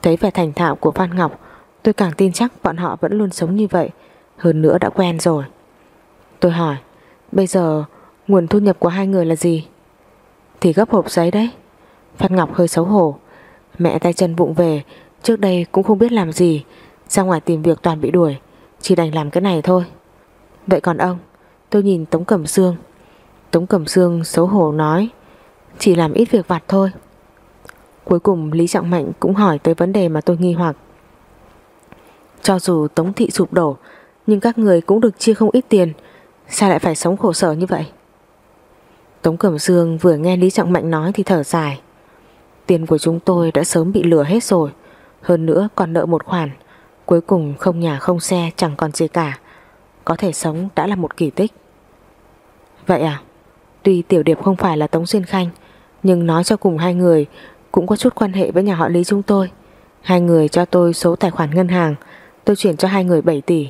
Thấy vẻ thành thạo của Phan Ngọc, Tôi càng tin chắc bọn họ vẫn luôn sống như vậy. Hơn nữa đã quen rồi. Tôi hỏi, Bây giờ nguồn thu nhập của hai người là gì? Thì gấp hộp giấy đấy. Phan Ngọc hơi xấu hổ. Mẹ tay chân vụng về, Trước đây cũng không biết làm gì. Ra ngoài tìm việc toàn bị đuổi, Chỉ đành làm cái này thôi. Vậy còn ông? Tôi nhìn Tống Cẩm Sương. Tống Cẩm Sương xấu hổ nói, Chỉ làm ít việc vặt thôi. Cuối cùng Lý Trọng Mạnh cũng hỏi tới vấn đề mà tôi nghi hoặc. Cho dù Tống Thị sụp đổ, Nhưng các người cũng được chia không ít tiền, Sao lại phải sống khổ sở như vậy? Tống Cẩm Dương vừa nghe Lý Trọng Mạnh nói thì thở dài. Tiền của chúng tôi đã sớm bị lừa hết rồi, Hơn nữa còn nợ một khoản. Cuối cùng không nhà không xe chẳng còn gì cả. Có thể sống đã là một kỳ tích. Vậy à? Tuy Tiểu Điệp không phải là Tống Xuyên Khanh, Nhưng nói cho cùng hai người Cũng có chút quan hệ với nhà họ Lý chúng tôi. Hai người cho tôi số tài khoản ngân hàng, Tôi chuyển cho hai người 7 tỷ.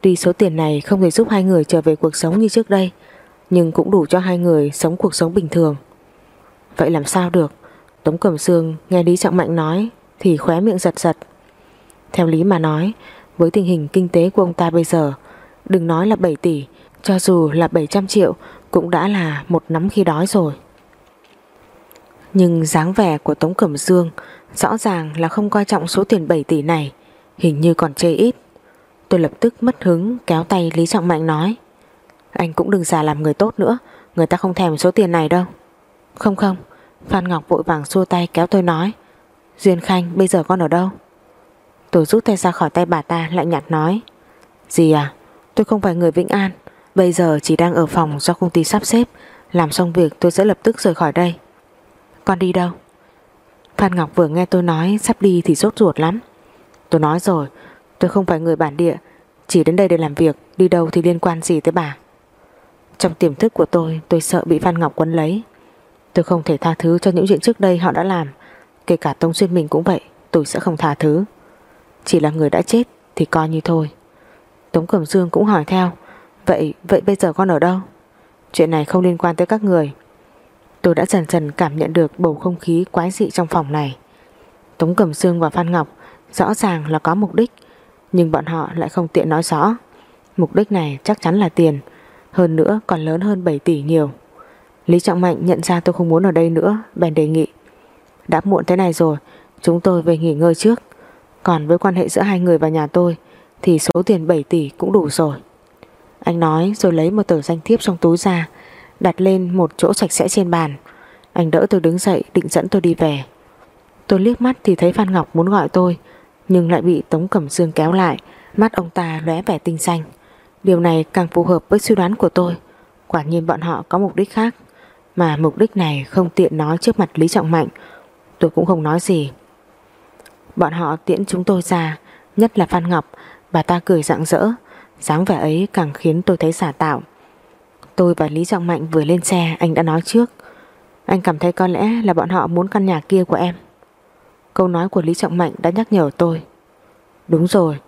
Tuy số tiền này không thể giúp hai người trở về cuộc sống như trước đây, Nhưng cũng đủ cho hai người sống cuộc sống bình thường. Vậy làm sao được? Tống Cẩm Sương nghe Lý Trọng Mạnh nói Thì khóe miệng giật giật. Theo lý mà nói, Với tình hình kinh tế của ông ta bây giờ, Đừng nói là 7 tỷ, Cho dù là 700 triệu Cũng đã là một nắm khi đói rồi. Nhưng dáng vẻ của Tống Cẩm Dương Rõ ràng là không coi trọng số tiền 7 tỷ này, Hình như còn chê ít. Tôi lập tức mất hứng, kéo tay Lý Trọng Mạnh nói, Anh cũng đừng giả làm người tốt nữa, Người ta không thèm số tiền này đâu. Không không. Phan Ngọc vội vàng xua tay kéo tôi nói, Duyên Khanh bây giờ con ở đâu? Tôi rút tay ra khỏi tay bà ta lại nhạt nói. Gì à? Tôi không phải người Vĩnh An. Bây giờ chỉ đang ở phòng do công ty sắp xếp. Làm xong việc, tôi sẽ lập tức rời khỏi đây. Con đi đâu? Phan Ngọc vừa nghe tôi nói, sắp đi thì sốt ruột lắm. Tôi nói rồi, Tôi không phải người bản địa. Chỉ đến đây để làm việc, Đi đâu thì liên quan gì tới bà? Trong tiềm thức của tôi Tôi sợ bị Phan Ngọc quấn lấy. Tôi không thể tha thứ cho những chuyện trước đây họ đã làm. Kể cả Tông Xuyên mình cũng vậy, Tôi sẽ không tha thứ. Chỉ là người đã chết thì coi như thôi. Tống Cẩm Dương cũng hỏi theo. Vậy vậy bây giờ con ở đâu? Chuyện này không liên quan tới các người. Tôi đã dần dần cảm nhận được bầu không khí quái dị trong phòng này. Tống Cẩm Dương và Phan Ngọc Rõ ràng là có mục đích, Nhưng bọn họ lại không tiện nói rõ. Mục đích này chắc chắn là tiền, Hơn nữa còn lớn hơn 7 tỷ nhiều. Lý Trọng Mạnh nhận ra tôi không muốn ở đây nữa, Bèn đề nghị, Đã muộn thế này rồi, Chúng tôi về nghỉ ngơi trước. Còn với quan hệ giữa hai người và nhà tôi, Thì số tiền 7 tỷ cũng đủ rồi. Anh nói rồi lấy một tờ danh thiếp trong túi ra, Đặt lên một chỗ sạch sẽ trên bàn. Anh đỡ tôi đứng dậy, định dẫn tôi đi về. Tôi liếc mắt thì thấy Phan Ngọc muốn gọi tôi, Nhưng lại bị Tống Cẩm Dương kéo lại, Mắt ông ta lóe vẻ tinh xanh. Điều này càng phù hợp với suy đoán của tôi. Quả nhiên bọn họ có mục đích khác, mà mục đích này không tiện nói trước mặt Lý Trọng Mạnh. Tôi cũng không nói gì Bọn họ tiễn chúng tôi ra, Nhất là Phan Ngọc. Bà ta cười rạng rỡ, dáng vẻ ấy càng khiến tôi thấy giả tạo. Tôi và Lý Trọng Mạnh vừa lên xe, Anh đã nói trước. Anh cảm thấy có lẽ là bọn họ muốn căn nhà kia của em. Câu nói của Lý Trọng Mạnh đã nhắc nhở tôi. Đúng rồi,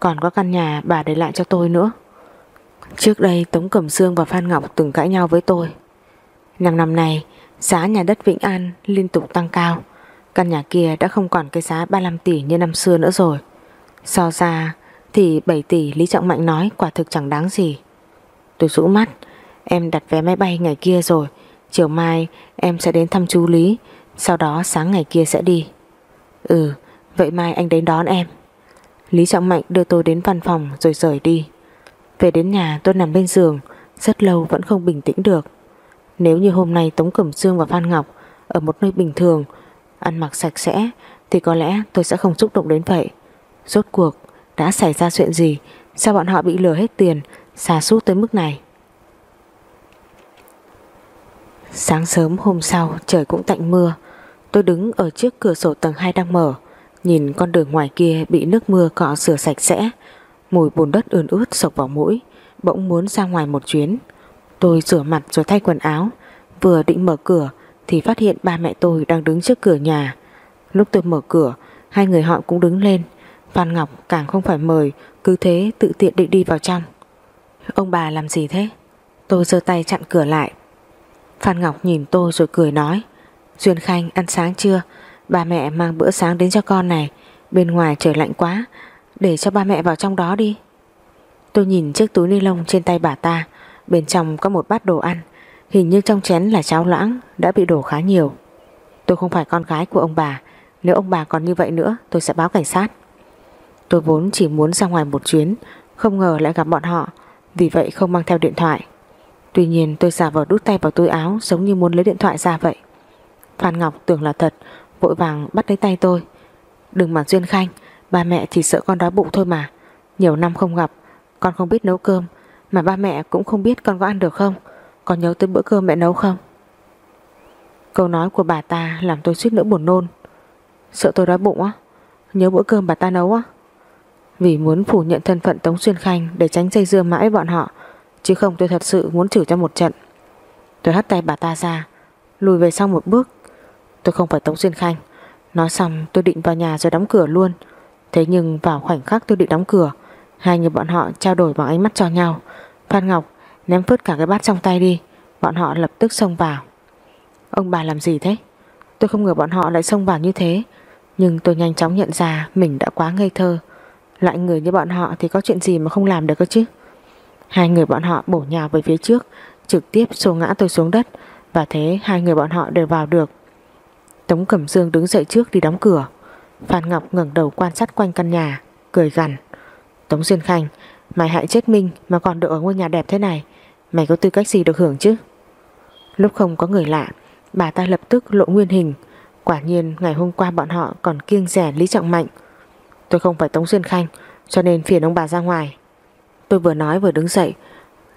Còn có căn nhà bà để lại cho tôi nữa. Trước đây, Tống Cẩm Sương và Phan Ngọc từng cãi nhau với tôi. Năm năm này, giá nhà đất Vĩnh An liên tục tăng cao. Căn nhà kia đã không còn cái giá 35 tỷ như năm xưa nữa rồi. So ra thì 7 tỷ Lý Trọng Mạnh nói quả thực chẳng đáng gì. Tôi rũ mắt, em đặt vé máy bay ngày kia rồi. Chiều mai em sẽ đến thăm chú Lý, sau đó sáng ngày kia sẽ đi. Ừ, vậy mai anh đến đón em. Lý Trọng Mạnh đưa tôi đến văn phòng rồi rời đi. Về đến nhà tôi nằm bên giường, Rất lâu vẫn không bình tĩnh được Nếu như hôm nay Tống Cẩm Dương và Phan Ngọc Ở một nơi bình thường Ăn mặc sạch sẽ, Thì có lẽ tôi sẽ không xúc động đến vậy. Rốt cuộc, đã xảy ra chuyện gì? Sao bọn họ bị lừa hết tiền Xà sút tới mức này? Sáng sớm hôm sau, trời cũng tạnh mưa. Tôi đứng ở trước cửa sổ tầng 2 đang mở, Nhìn con đường ngoài kia bị nước mưa cọ rửa sạch sẽ. Mùi bùn đất ươn ướt sộc vào mũi, Bỗng muốn ra ngoài một chuyến. Tôi rửa mặt rồi thay quần áo, Vừa định mở cửa thì phát hiện ba mẹ tôi đang đứng trước cửa nhà. Lúc tôi mở cửa, Hai người họ cũng đứng lên. Phan Ngọc càng không phải mời, Cứ thế tự tiện định đi vào trong. Ông bà làm gì thế? Tôi giơ tay chặn cửa lại. Phan Ngọc nhìn tôi rồi cười nói, Duyên Khanh, ăn sáng chưa? Ba mẹ mang bữa sáng đến cho con này. Bên ngoài trời lạnh quá, Để cho ba mẹ vào trong đó đi. Tôi nhìn chiếc túi ni lông trên tay bà ta. Bên trong có một bát đồ ăn. Hình như trong chén là cháo loãng, Đã bị đổ khá nhiều. Tôi không phải con gái của ông bà. Nếu ông bà còn như vậy nữa, tôi sẽ báo cảnh sát. Tôi vốn chỉ muốn ra ngoài một chuyến, Không ngờ lại gặp bọn họ, Vì vậy không mang theo điện thoại. Tuy nhiên tôi giả vờ đút tay vào túi áo, Giống như muốn lấy điện thoại ra vậy. Phan Ngọc tưởng là thật, Vội vàng bắt lấy tay tôi. Đừng mà Duyên Khanh, Ba mẹ chỉ sợ con đói bụng thôi mà. Nhiều năm không gặp, Con không biết nấu cơm, Mà ba mẹ cũng không biết con có ăn được không còn nhớ tới bữa cơm mẹ nấu không? Câu nói của bà ta Làm tôi suýt nữa buồn nôn. Sợ tôi đói bụng á. Nhớ bữa cơm bà ta nấu á. Vì muốn phủ nhận thân phận Tống Xuyên Khanh Để tránh dây dưa mãi bọn họ, Chứ không tôi thật sự muốn chửi cho một trận. Tôi hất tay bà ta ra, Lùi về sau một bước. Tôi không phải Tống Xuyên Khanh. Nói xong, tôi định vào nhà rồi đóng cửa luôn. Thế nhưng vào khoảnh khắc tôi định đóng cửa, Hai người bọn họ trao đổi bằng ánh mắt cho nhau. Phan Ngọc ném phớt cả cái bát trong tay đi. Bọn họ lập tức xông vào. Ông bà làm gì thế? Tôi không ngờ bọn họ lại xông vào như thế. Nhưng tôi nhanh chóng nhận ra Mình đã quá ngây thơ. Loại người như bọn họ thì có chuyện gì mà không làm được cơ chứ? Hai người bọn họ bổ nhào về phía trước, Trực tiếp xô ngã tôi xuống đất. Và thế hai người bọn họ đều vào được. Tống Cẩm Dương đứng dậy trước đi đóng cửa. Phan Ngọc ngẩng đầu quan sát quanh căn nhà, Cười gằn. Tống Duyên Khanh, Mày hại chết Minh mà còn được ở ngôi nhà đẹp thế này. Mày có tư cách gì được hưởng chứ? Lúc không có người lạ, Bà ta lập tức lộ nguyên hình. Quả nhiên, ngày hôm qua bọn họ còn kiêng rẻ Lý Trọng Mạnh. Tôi không phải Tống Duyên Khanh, Cho nên phiền ông bà ra ngoài. Tôi vừa nói vừa đứng dậy,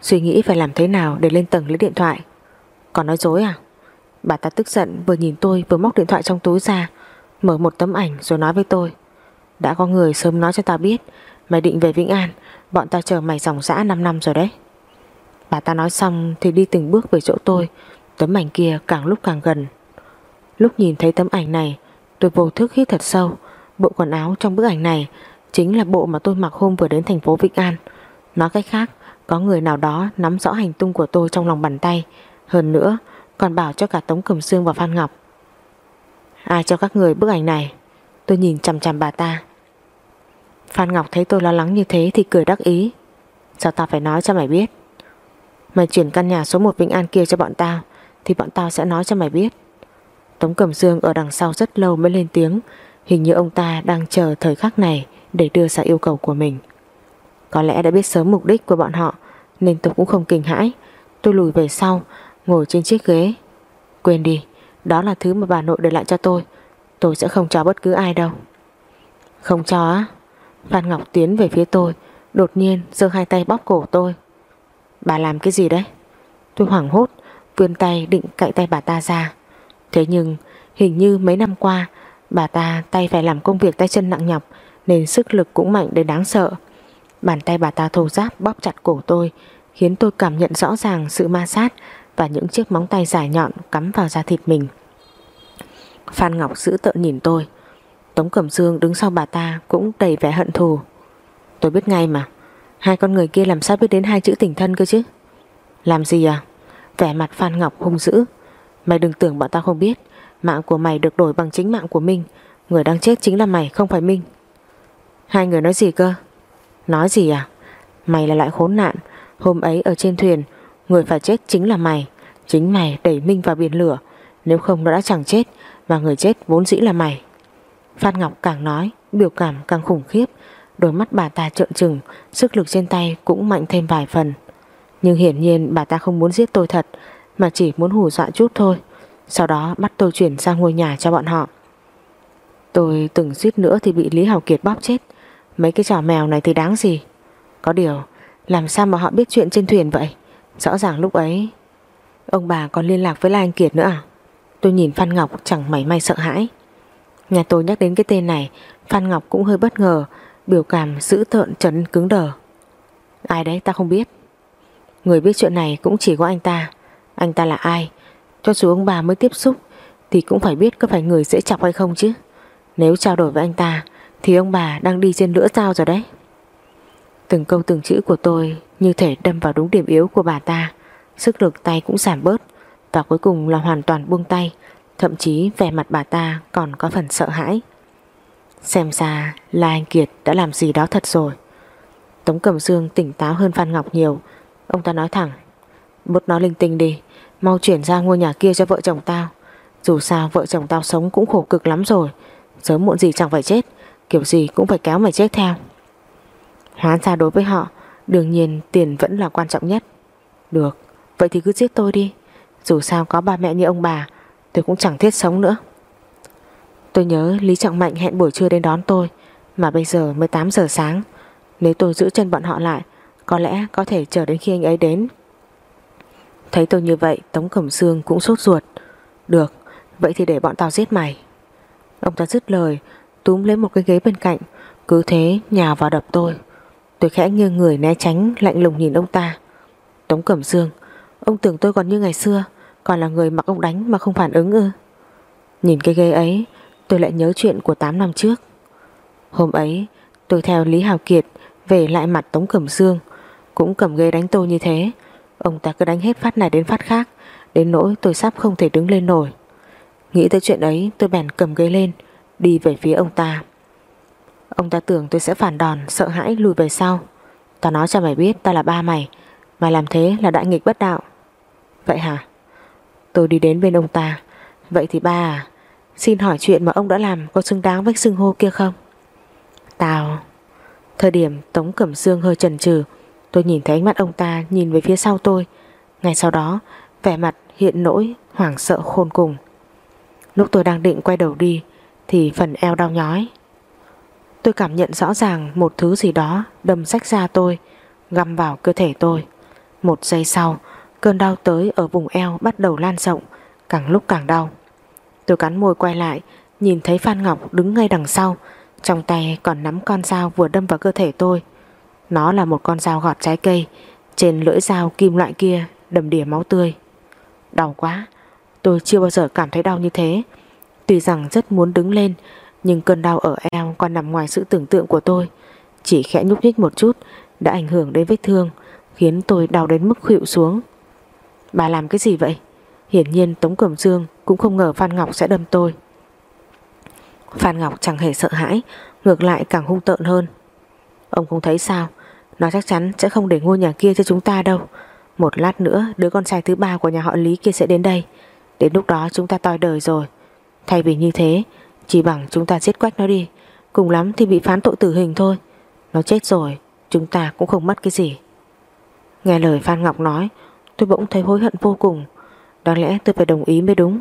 Suy nghĩ phải làm thế nào để lên tầng lấy điện thoại. Còn nói dối à? Bà ta tức giận vừa nhìn tôi vừa móc điện thoại trong túi ra, Mở một tấm ảnh rồi nói với tôi. Đã có người sớm nói cho tao biết, Mày định về Vĩnh An, Bọn tao chờ mày dòng dã 5 năm rồi đấy. Bà ta nói xong thì đi từng bước về chỗ tôi. Tấm ảnh kia càng lúc càng gần. Lúc nhìn thấy tấm ảnh này, Tôi vô thức hít thật sâu. Bộ quần áo trong bức ảnh này Chính là bộ mà tôi mặc hôm vừa đến thành phố Vĩnh An. Nói cách khác, Có người nào đó nắm rõ hành tung của tôi trong lòng bàn tay. Hơn nữa, còn bảo cho cả Tống Cẩm Sương và Phan Ngọc. Ai cho các người bức ảnh này? Tôi nhìn chằm chằm bà ta. Phan Ngọc thấy tôi lo lắng như thế Thì cười đắc ý. Sao ta phải nói cho mày biết? Mày chuyển căn nhà số 1 Vĩnh An kia cho bọn tao, Thì bọn tao sẽ nói cho mày biết. Tống Cẩm Dương ở đằng sau rất lâu mới lên tiếng, Hình như ông ta đang chờ thời khắc này Để đưa ra yêu cầu của mình. Có lẽ đã biết sớm mục đích của bọn họ, Nên tôi cũng không kinh hãi. Tôi lùi về sau, Ngồi trên chiếc ghế. Quên đi, Đó là thứ mà bà nội để lại cho tôi. Tôi sẽ không cho bất cứ ai đâu. Không cho á? Phan Ngọc tiến về phía tôi, Đột nhiên giơ hai tay bóp cổ tôi. Bà làm cái gì đấy Tôi hoảng hốt vươn tay định cạy tay bà ta ra Thế nhưng hình như mấy năm qua Bà ta tay phải làm công việc tay chân nặng nhọc Nên sức lực cũng mạnh đến đáng sợ Bàn tay bà ta thô ráp bóp chặt cổ tôi Khiến tôi cảm nhận rõ ràng sự ma sát và những chiếc móng tay dài nhọn cắm vào da thịt mình. Phan Ngọc giữ tợn nhìn tôi. Tống Cẩm Dương đứng sau bà ta cũng đầy vẻ hận thù. Tôi biết ngay mà, hai con người kia làm sao biết đến hai chữ tình thân cơ chứ? Làm gì à? Vẻ mặt Phan Ngọc hung dữ. Mày đừng tưởng bọn tao không biết, mạng của mày được đổi bằng chính mạng của Minh. Người đang chết chính là mày, không phải Minh. Hai người nói gì cơ? Nói gì à? Mày là loại khốn nạn, hôm ấy ở trên thuyền Người phải chết chính là mày Chính mày đẩy Minh vào biển lửa Nếu không nó đã chẳng chết Và người chết vốn dĩ là mày Phan Ngọc càng nói Biểu cảm càng khủng khiếp Đôi mắt bà ta trợn trừng, Sức lực trên tay cũng mạnh thêm vài phần. Nhưng hiển nhiên bà ta không muốn giết tôi thật, Mà chỉ muốn hù dọa chút thôi. Sau đó bắt tôi chuyển sang ngôi nhà cho bọn họ. Tôi từng suýt nữa thì bị Lý Hào Kiệt bóp chết. Mấy cái trò mèo này thì đáng gì? Có điều, Làm sao mà họ biết chuyện trên thuyền vậy? Rõ ràng lúc ấy, Ông bà còn liên lạc với Lan Anh Kiệt nữa à? Tôi nhìn Phan Ngọc chẳng mảy may sợ hãi. Nhà tôi nhắc đến cái tên này, Phan Ngọc cũng hơi bất ngờ Biểu cảm dữ tợn chấn cứng đờ. Ai đấy ta không biết. Người biết chuyện này cũng chỉ có anh ta. Anh ta là ai? Cho dù ông bà mới tiếp xúc, Thì cũng phải biết có phải người dễ chọc hay không chứ. Nếu trao đổi với anh ta, Thì ông bà đang đi trên lưỡi dao rồi đấy. Từng câu từng chữ của tôi Như thể đâm vào đúng điểm yếu của bà ta. Sức lực tay cũng giảm bớt, Và cuối cùng là hoàn toàn buông tay. Thậm chí vẻ mặt bà ta còn có phần sợ hãi. Xem ra là anh Kiệt đã làm gì đó thật rồi. Tống Cẩm Dương tỉnh táo hơn Phan Ngọc nhiều. Ông ta nói thẳng Bút nó linh tinh đi, Mau chuyển ra ngôi nhà kia cho vợ chồng tao. Dù sao vợ chồng tao sống cũng khổ cực lắm rồi, Sớm muộn gì chẳng phải chết, Kiểu gì cũng phải kéo mày chết theo. Hóa ra đối với họ, Đương nhiên tiền vẫn là quan trọng nhất. Được, Vậy thì cứ giết tôi đi. Dù sao có ba mẹ như ông bà, Tôi cũng chẳng thiết sống nữa. Tôi nhớ Lý Trọng Mạnh hẹn buổi trưa đến đón tôi Mà bây giờ mới 8 giờ sáng. Nếu tôi giữ chân bọn họ lại Có lẽ có thể chờ đến khi anh ấy đến. Thấy tôi như vậy Tống Cẩm Sương cũng sốt ruột. Được, vậy thì để bọn tao giết mày. Ông ta dứt lời Túm lấy một cái ghế bên cạnh Cứ thế nhào vào đập tôi. Tôi khẽ nghiêng người né tránh lạnh lùng nhìn ông ta. Tống Cẩm Dương Ông tưởng tôi còn như ngày xưa Còn là người mặc ông đánh mà không phản ứng ư? Nhìn cái ghế ấy Tôi lại nhớ chuyện của 8 năm trước. Hôm ấy, tôi theo Lý Hào Kiệt Về lại mặt Tống Cẩm Dương. Cũng cầm ghế đánh tôi như thế, Ông ta cứ đánh hết phát này đến phát khác, Đến nỗi tôi sắp không thể đứng lên nổi. Nghĩ tới chuyện ấy, tôi bèn cầm ghế lên, Đi về phía ông ta. Ông ta tưởng tôi sẽ phản đòn, Sợ hãi, lùi về sau. Tao nói cho mày biết, ta là ba mày Mày làm thế là đại nghịch bất đạo. Vậy hả? Tôi đi đến bên ông ta. Vậy thì ba à? Xin hỏi chuyện mà ông đã làm có xứng đáng với xưng hô kia không? Tào. Thời điểm Tống Cẩm Dương hơi chần chừ, Tôi nhìn thấy ánh mắt ông ta nhìn về phía sau tôi. Ngay sau đó, Vẻ mặt hiện nỗi hoảng sợ khôn cùng. Lúc tôi đang định quay đầu đi, Thì phần eo đau nhói. Tôi cảm nhận rõ ràng Một thứ gì đó đâm sách ra tôi, Găm vào cơ thể tôi. Một giây sau, Cơn đau tới ở vùng eo bắt đầu lan rộng, Càng lúc càng đau. Tôi cắn môi quay lại, Nhìn thấy Phan Ngọc đứng ngay đằng sau, Trong tay còn nắm con dao vừa đâm vào cơ thể tôi. Nó là một con dao gọt trái cây, Trên lưỡi dao kim loại kia Đầm đìa máu tươi. Đau quá, Tôi chưa bao giờ cảm thấy đau như thế. Tuy rằng rất muốn đứng lên, Nhưng cơn đau ở eo còn nằm ngoài sự tưởng tượng của tôi. Chỉ khẽ nhúc nhích một chút Đã ảnh hưởng đến vết thương, Khiến tôi đau đến mức khuỵu xuống. Bà làm cái gì vậy? Hiển nhiên Tống Cẩm Dương cũng không ngờ Phan Ngọc sẽ đâm tôi. Phan Ngọc chẳng hề sợ hãi, Ngược lại càng hung tợn hơn. Ông không thấy sao, Nó chắc chắn sẽ không để ngôi nhà kia cho chúng ta đâu. Một lát nữa, đứa con trai thứ ba của nhà họ Lý kia sẽ đến đây. Đến lúc đó chúng ta toi đời rồi. Thay vì như thế, Chỉ bằng chúng ta giết quách nó đi. Cùng lắm thì bị phán tội tử hình thôi. Nó chết rồi, Chúng ta cũng không mất cái gì. Nghe lời Phan Ngọc nói, Tôi bỗng thấy hối hận vô cùng. Đáng lẽ tôi phải đồng ý mới đúng.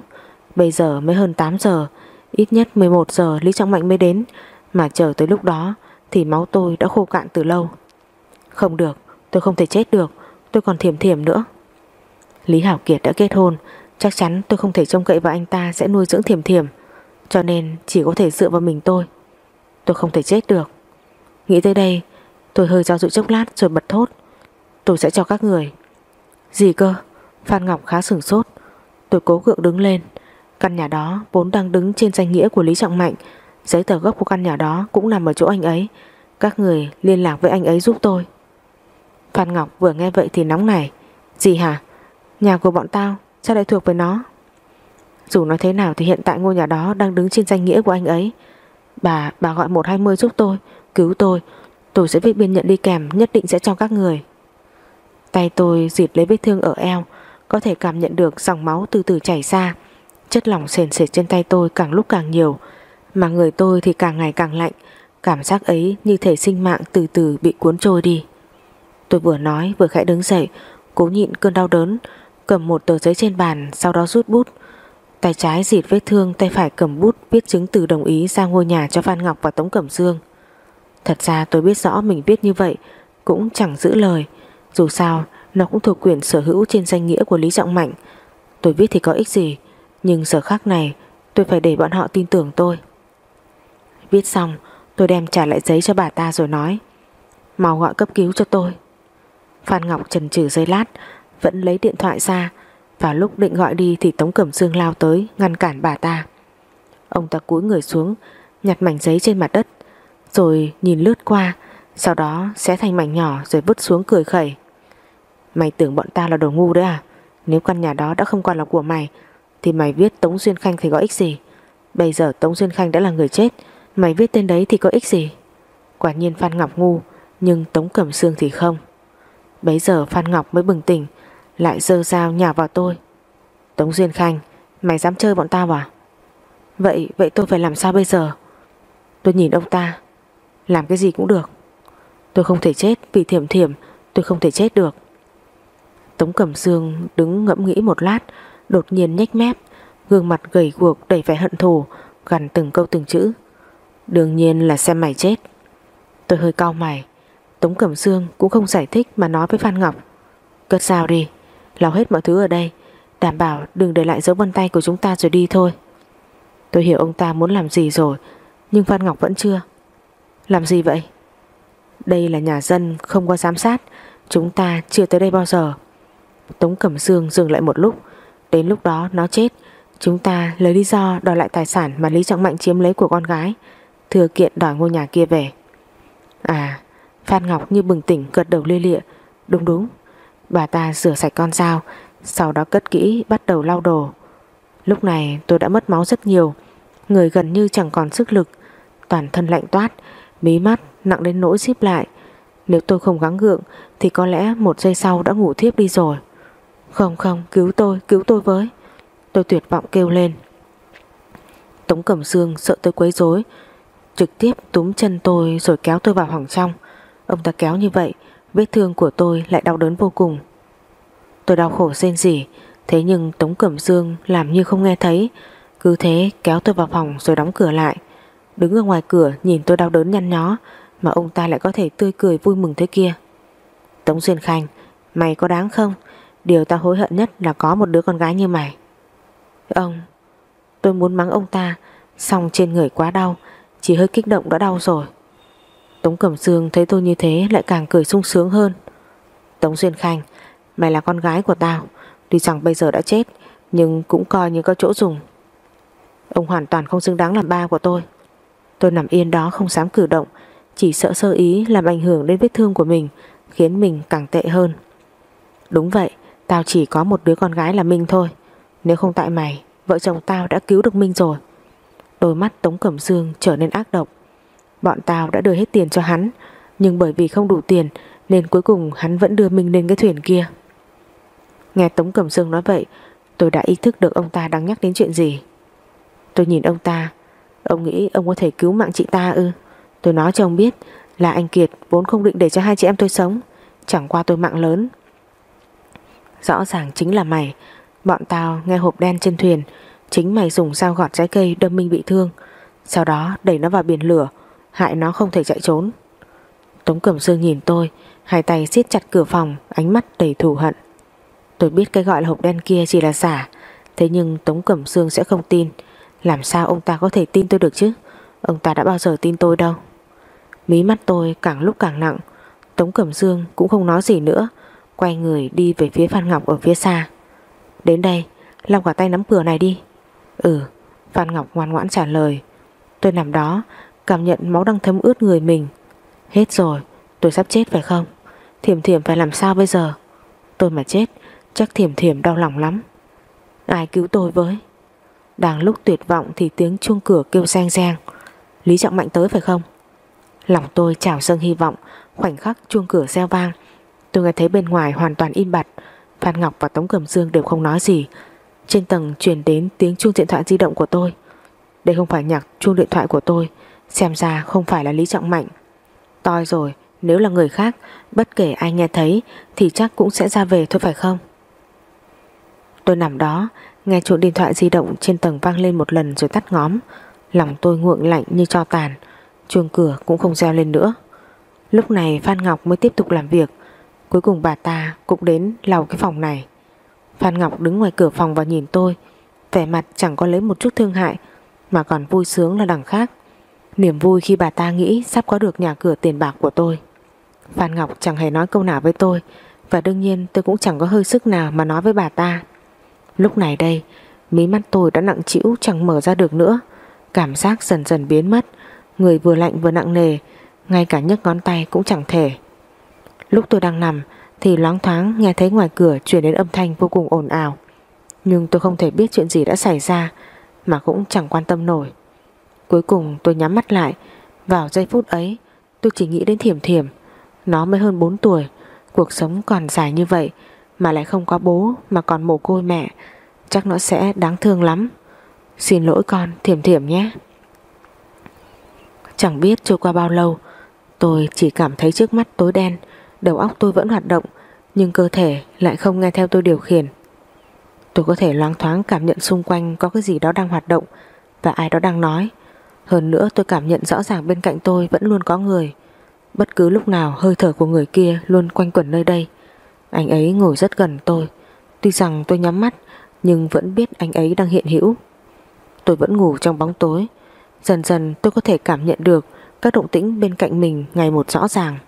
Bây giờ mới hơn 8 giờ, Ít nhất 11 giờ Lý Trọng Mạnh mới đến. Mà chờ tới lúc đó Thì máu tôi đã khô cạn từ lâu. Không được, tôi không thể chết được, Tôi còn thiểm thiểm nữa. Lý Hảo Kiệt đã kết hôn, Chắc chắn tôi không thể trông cậy vào anh ta sẽ nuôi dưỡng thiểm thiểm Cho nên chỉ có thể dựa vào mình tôi. Tôi không thể chết được. Nghĩ tới đây, Tôi hơi do dự chốc lát rồi bật thốt. Tôi sẽ cho các người. Gì cơ? Phan Ngọc khá sửng sốt. Tôi cố gượng đứng lên. Căn nhà đó vốn đang đứng trên danh nghĩa của Lý Trọng Mạnh. Giấy tờ gốc của căn nhà đó Cũng nằm ở chỗ anh ấy. Các người liên lạc với anh ấy giúp tôi. Phan Ngọc vừa nghe vậy thì nóng nảy. Gì hả? Nhà của bọn tao sao lại thuộc về nó? Dù nói thế nào thì hiện tại ngôi nhà đó Đang đứng trên danh nghĩa của anh ấy. Bà, bà gọi 120 giúp tôi Cứu tôi. Tôi sẽ viết biên nhận đi kèm Nhất định sẽ cho các người. Tay tôi dịt lấy vết thương ở eo có thể cảm nhận được dòng máu từ từ chảy ra. Chất lỏng sền sệt trên tay tôi càng lúc càng nhiều, Mà người tôi thì càng ngày càng lạnh. Cảm giác ấy như thể sinh mạng từ từ bị cuốn trôi đi. Tôi vừa nói vừa khẽ đứng dậy, Cố nhịn cơn đau đớn, Cầm một tờ giấy trên bàn, Sau đó rút bút. Tay trái dịt vết thương, Tay phải cầm bút viết chứng từ đồng ý ra ngôi nhà cho Phan Ngọc và Tống Cẩm Dương. Thật ra tôi biết rõ mình viết như vậy Cũng chẳng giữ lời. Dù sao nó cũng thuộc quyền sở hữu trên danh nghĩa của Lý Trọng Mạnh. Tôi viết thì có ích gì, Nhưng giờ khắc này, tôi phải để bọn họ tin tưởng tôi. Viết xong, tôi đem trả lại giấy cho bà ta rồi nói, Mau gọi cấp cứu cho tôi. Phan Ngọc chần chừ giây lát, Vẫn lấy điện thoại ra, Và lúc định gọi đi thì Tống Cẩm Dương lao tới, Ngăn cản bà ta. Ông ta cúi người xuống, Nhặt mảnh giấy trên mặt đất, Rồi nhìn lướt qua, Sau đó xé thành mảnh nhỏ rồi vứt xuống cười khẩy. Mày tưởng bọn ta là đồ ngu đấy à? Nếu căn nhà đó đã không còn là của mày, Thì mày viết Tống Duyên Khanh thì có ích gì? Bây giờ Tống Duyên Khanh đã là người chết, Mày viết tên đấy thì có ích gì? Quả nhiên Phan Ngọc ngu, Nhưng Tống Cẩm Sương thì không. Bấy giờ Phan Ngọc mới bừng tỉnh, Lại dơ dao nhào vào tôi. Tống Duyên Khanh, Mày dám chơi bọn tao à? Vậy vậy tôi phải làm sao bây giờ? Tôi nhìn ông ta, Làm cái gì cũng được. Tôi không thể chết vì thiểm thiểm, Tôi không thể chết được. Tống Cẩm Dương đứng ngẫm nghĩ một lát, Đột nhiên nhếch mép, Gương mặt gầy guộc đầy vẻ hận thù Gần từng câu từng chữ. Đương nhiên là xem mày chết. Tôi hơi cau mày, Tống Cẩm Dương cũng không giải thích mà nói với Phan Ngọc. Cất sao đi, Lau hết mọi thứ ở đây, Đảm bảo đừng để lại dấu vân tay của chúng ta rồi đi thôi. Tôi hiểu ông ta muốn làm gì rồi, Nhưng Phan Ngọc vẫn chưa. Làm gì vậy? Đây là nhà dân không có giám sát, Chúng ta chưa tới đây bao giờ. Tống Cẩm Dương dừng lại một lúc. Đến lúc đó, nó chết. Chúng ta lấy lý do đòi lại tài sản Mà Lý Trọng Mạnh chiếm lấy của con gái. Thừa kiện đòi ngôi nhà kia về. À Phan Ngọc như bừng tỉnh gật đầu lia lịa. Đúng đúng, Bà ta rửa sạch con dao, Sau đó cất kỹ, bắt đầu lau đồ. Lúc này tôi đã mất máu rất nhiều, Người gần như chẳng còn sức lực. Toàn thân lạnh toát, Mí mắt nặng đến nỗi xíp lại. Nếu tôi không gắng gượng, Thì có lẽ một giây sau đã ngủ thiếp đi rồi. Không không, cứu tôi Cứu tôi với. Tôi tuyệt vọng kêu lên. Tống Cẩm sương sợ tôi quấy rối, Trực tiếp túm chân tôi rồi kéo tôi vào phòng trong. Ông ta kéo như vậy, Vết thương của tôi lại đau đớn vô cùng. Tôi đau khổ xen rỉ Thế nhưng Tống Cẩm Dương làm như không nghe thấy. Cứ thế kéo tôi vào phòng rồi đóng cửa lại. Đứng ở ngoài cửa nhìn tôi đau đớn nhăn nhó, Mà ông ta lại có thể tươi cười vui mừng thế kia. Tống Duyên Khanh, Mày có đáng không? Điều ta hối hận nhất là có một đứa con gái như mày. Ông, Tôi muốn mắng ông ta Xong trên người quá đau, Chỉ hơi kích động đã đau rồi. Tống Cẩm Dương thấy tôi như thế lại càng cười sung sướng hơn. Tống Duyên Khanh, Mày là con gái của tao, Tuy rằng bây giờ đã chết, Nhưng cũng coi như có chỗ dùng. Ông hoàn toàn không xứng đáng làm ba của tôi. Tôi nằm yên đó không dám cử động, Chỉ sợ sơ ý làm ảnh hưởng đến vết thương của mình, Khiến mình càng tệ hơn. Đúng vậy Tao chỉ có một đứa con gái là Minh thôi. Nếu không tại mày, Vợ chồng tao đã cứu được Minh rồi. Đôi mắt Tống Cẩm Dương trở nên ác độc. Bọn tao đã đưa hết tiền cho hắn, Nhưng bởi vì không đủ tiền Nên cuối cùng hắn vẫn đưa Minh lên cái thuyền kia. Nghe Tống Cẩm Dương nói vậy, Tôi đã ý thức được ông ta đang nhắc đến chuyện gì. Tôi nhìn ông ta, Ông nghĩ ông có thể cứu mạng chị ta ư? Tôi nói cho ông biết Là anh Kiệt vốn không định để cho hai chị em tôi sống, Chẳng qua tôi mạng lớn Rõ ràng chính là mày. Bọn tao nghe hộp đen trên thuyền. Chính mày dùng dao gọt trái cây đâm Minh bị thương. Sau đó đẩy nó vào biển lửa, Hại nó không thể chạy trốn. Tống Cẩm Dương nhìn tôi, Hai tay siết chặt cửa phòng, Ánh mắt đầy thù hận. Tôi biết cái gọi là hộp đen kia chỉ là giả, Thế nhưng Tống Cẩm Dương sẽ không tin. Làm sao ông ta có thể tin tôi được chứ? Ông ta đã bao giờ tin tôi đâu? Mí mắt tôi càng lúc càng nặng. Tống Cẩm Dương cũng không nói gì nữa. Quay người đi về phía Phan Ngọc ở phía xa. Đến đây, Long quả tay nắm cửa này đi. Ừ. Phan Ngọc ngoan ngoãn trả lời. Tôi nằm đó, Cảm nhận máu đang thấm ướt người mình. Hết rồi, Tôi sắp chết phải không? Thiểm thiểm phải làm sao bây giờ? Tôi mà chết, Chắc thiểm thiểm đau lòng lắm. Ai cứu tôi với? Đang lúc tuyệt vọng thì tiếng chuông cửa kêu reng reng. Lý Trọng Mạnh tới phải không? Lòng tôi trào dâng hy vọng. Khoảnh khắc chuông cửa reo vang Tôi nghe thấy bên ngoài hoàn toàn im bặt. Phan Ngọc và Tống Cẩm Dương đều không nói gì. Trên tầng truyền đến tiếng chuông điện thoại di động của tôi. Đây không phải nhạc chuông điện thoại của tôi. Xem ra không phải là Lý Trọng Mạnh. Toi rồi, Nếu là người khác, Bất kể ai nghe thấy, Thì chắc cũng sẽ ra về thôi phải không? Tôi nằm đó, Nghe chuột điện thoại di động trên tầng vang lên một lần rồi tắt ngóm. Lòng tôi nguội lạnh như cho tàn, Chuông cửa cũng không reo lên nữa. Lúc này Phan Ngọc mới tiếp tục làm việc. Cuối cùng bà ta cũng đến lau cái phòng này. Phan Ngọc đứng ngoài cửa phòng và nhìn tôi. Vẻ mặt chẳng có lấy một chút thương hại, Mà còn vui sướng là đằng khác. Niềm vui khi bà ta nghĩ Sắp có được nhà cửa tiền bạc của tôi. Phan Ngọc chẳng hề nói câu nào với tôi, Và đương nhiên tôi cũng chẳng có hơi sức nào Mà nói với bà ta. Lúc này đây, Mí mắt tôi đã nặng chịu chẳng mở ra được nữa. Cảm giác dần dần biến mất. Người vừa lạnh vừa nặng nề, Ngay cả nhấc ngón tay cũng chẳng thể. Lúc tôi đang nằm, Thì loáng thoáng nghe thấy ngoài cửa truyền đến âm thanh vô cùng ồn ào. Nhưng tôi không thể biết chuyện gì đã xảy ra, Mà cũng chẳng quan tâm nổi. Cuối cùng tôi nhắm mắt lại, Vào giây phút ấy, Tôi chỉ nghĩ đến thiểm thiểm. Nó mới hơn 4 tuổi, Cuộc sống còn dài như vậy, Mà lại không có bố, mà còn mồ côi mẹ. Chắc nó sẽ đáng thương lắm. Xin lỗi con, thiểm thiểm nhé. Chẳng biết trôi qua bao lâu, Tôi chỉ cảm thấy trước mắt tối đen Đầu óc tôi vẫn hoạt động, Nhưng cơ thể lại không nghe theo tôi điều khiển. Tôi có thể loáng thoáng cảm nhận xung quanh Có cái gì đó đang hoạt động Và ai đó đang nói. Hơn nữa, tôi cảm nhận rõ ràng bên cạnh tôi Vẫn luôn có người. Bất cứ lúc nào, hơi thở của người kia Luôn quanh quẩn nơi đây. Anh ấy ngồi rất gần tôi. Tuy rằng tôi nhắm mắt, Nhưng vẫn biết anh ấy đang hiện hữu. Tôi vẫn ngủ trong bóng tối. Dần dần, tôi có thể cảm nhận được Các động tĩnh bên cạnh mình ngày một rõ ràng.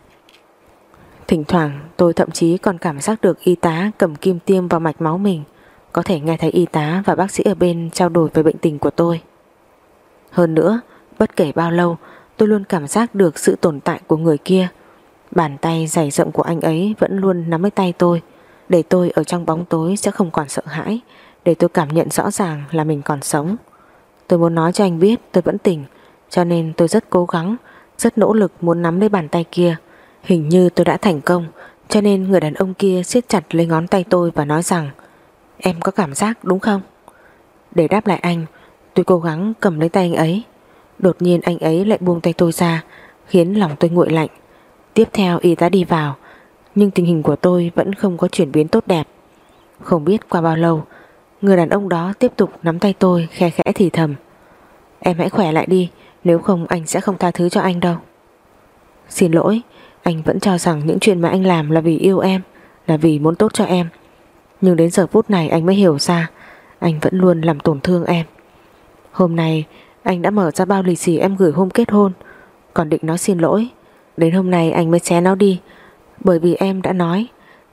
Thỉnh thoảng tôi thậm chí còn cảm giác được y tá cầm kim tiêm vào mạch máu mình. Có thể nghe thấy y tá và bác sĩ ở bên trao đổi về bệnh tình của tôi. Hơn nữa, bất kể bao lâu tôi luôn cảm giác được sự tồn tại của người kia. Bàn tay dày rộng của anh ấy vẫn luôn nắm lấy tay tôi. Để tôi ở trong bóng tối sẽ không còn sợ hãi. Để tôi cảm nhận rõ ràng là mình còn sống. Tôi muốn nói cho anh biết tôi vẫn tỉnh Cho nên tôi rất cố gắng Rất nỗ lực muốn nắm lấy bàn tay kia. Hình như tôi đã thành công, Cho nên người đàn ông kia siết chặt lấy ngón tay tôi Và nói rằng, Em có cảm giác đúng không? Để đáp lại anh, Tôi cố gắng cầm lấy tay anh ấy. Đột nhiên anh ấy lại buông tay tôi ra, Khiến lòng tôi nguội lạnh. Tiếp theo y tá đi vào, Nhưng tình hình của tôi vẫn không có chuyển biến tốt đẹp. Không biết qua bao lâu, Người đàn ông đó tiếp tục nắm tay tôi Khe khẽ thì thầm, Em hãy khỏe lại đi, Nếu không anh sẽ không tha thứ cho anh đâu. Xin lỗi anh vẫn cho rằng những chuyện mà anh làm là vì yêu em, Là vì muốn tốt cho em. Nhưng đến giờ phút này anh mới hiểu ra, Anh vẫn luôn làm tổn thương em. Hôm nay, Anh đã mở ra bao lì xì em gửi hôm kết hôn, Còn định nói xin lỗi. Đến hôm nay anh mới xé nó đi, Bởi vì em đã nói,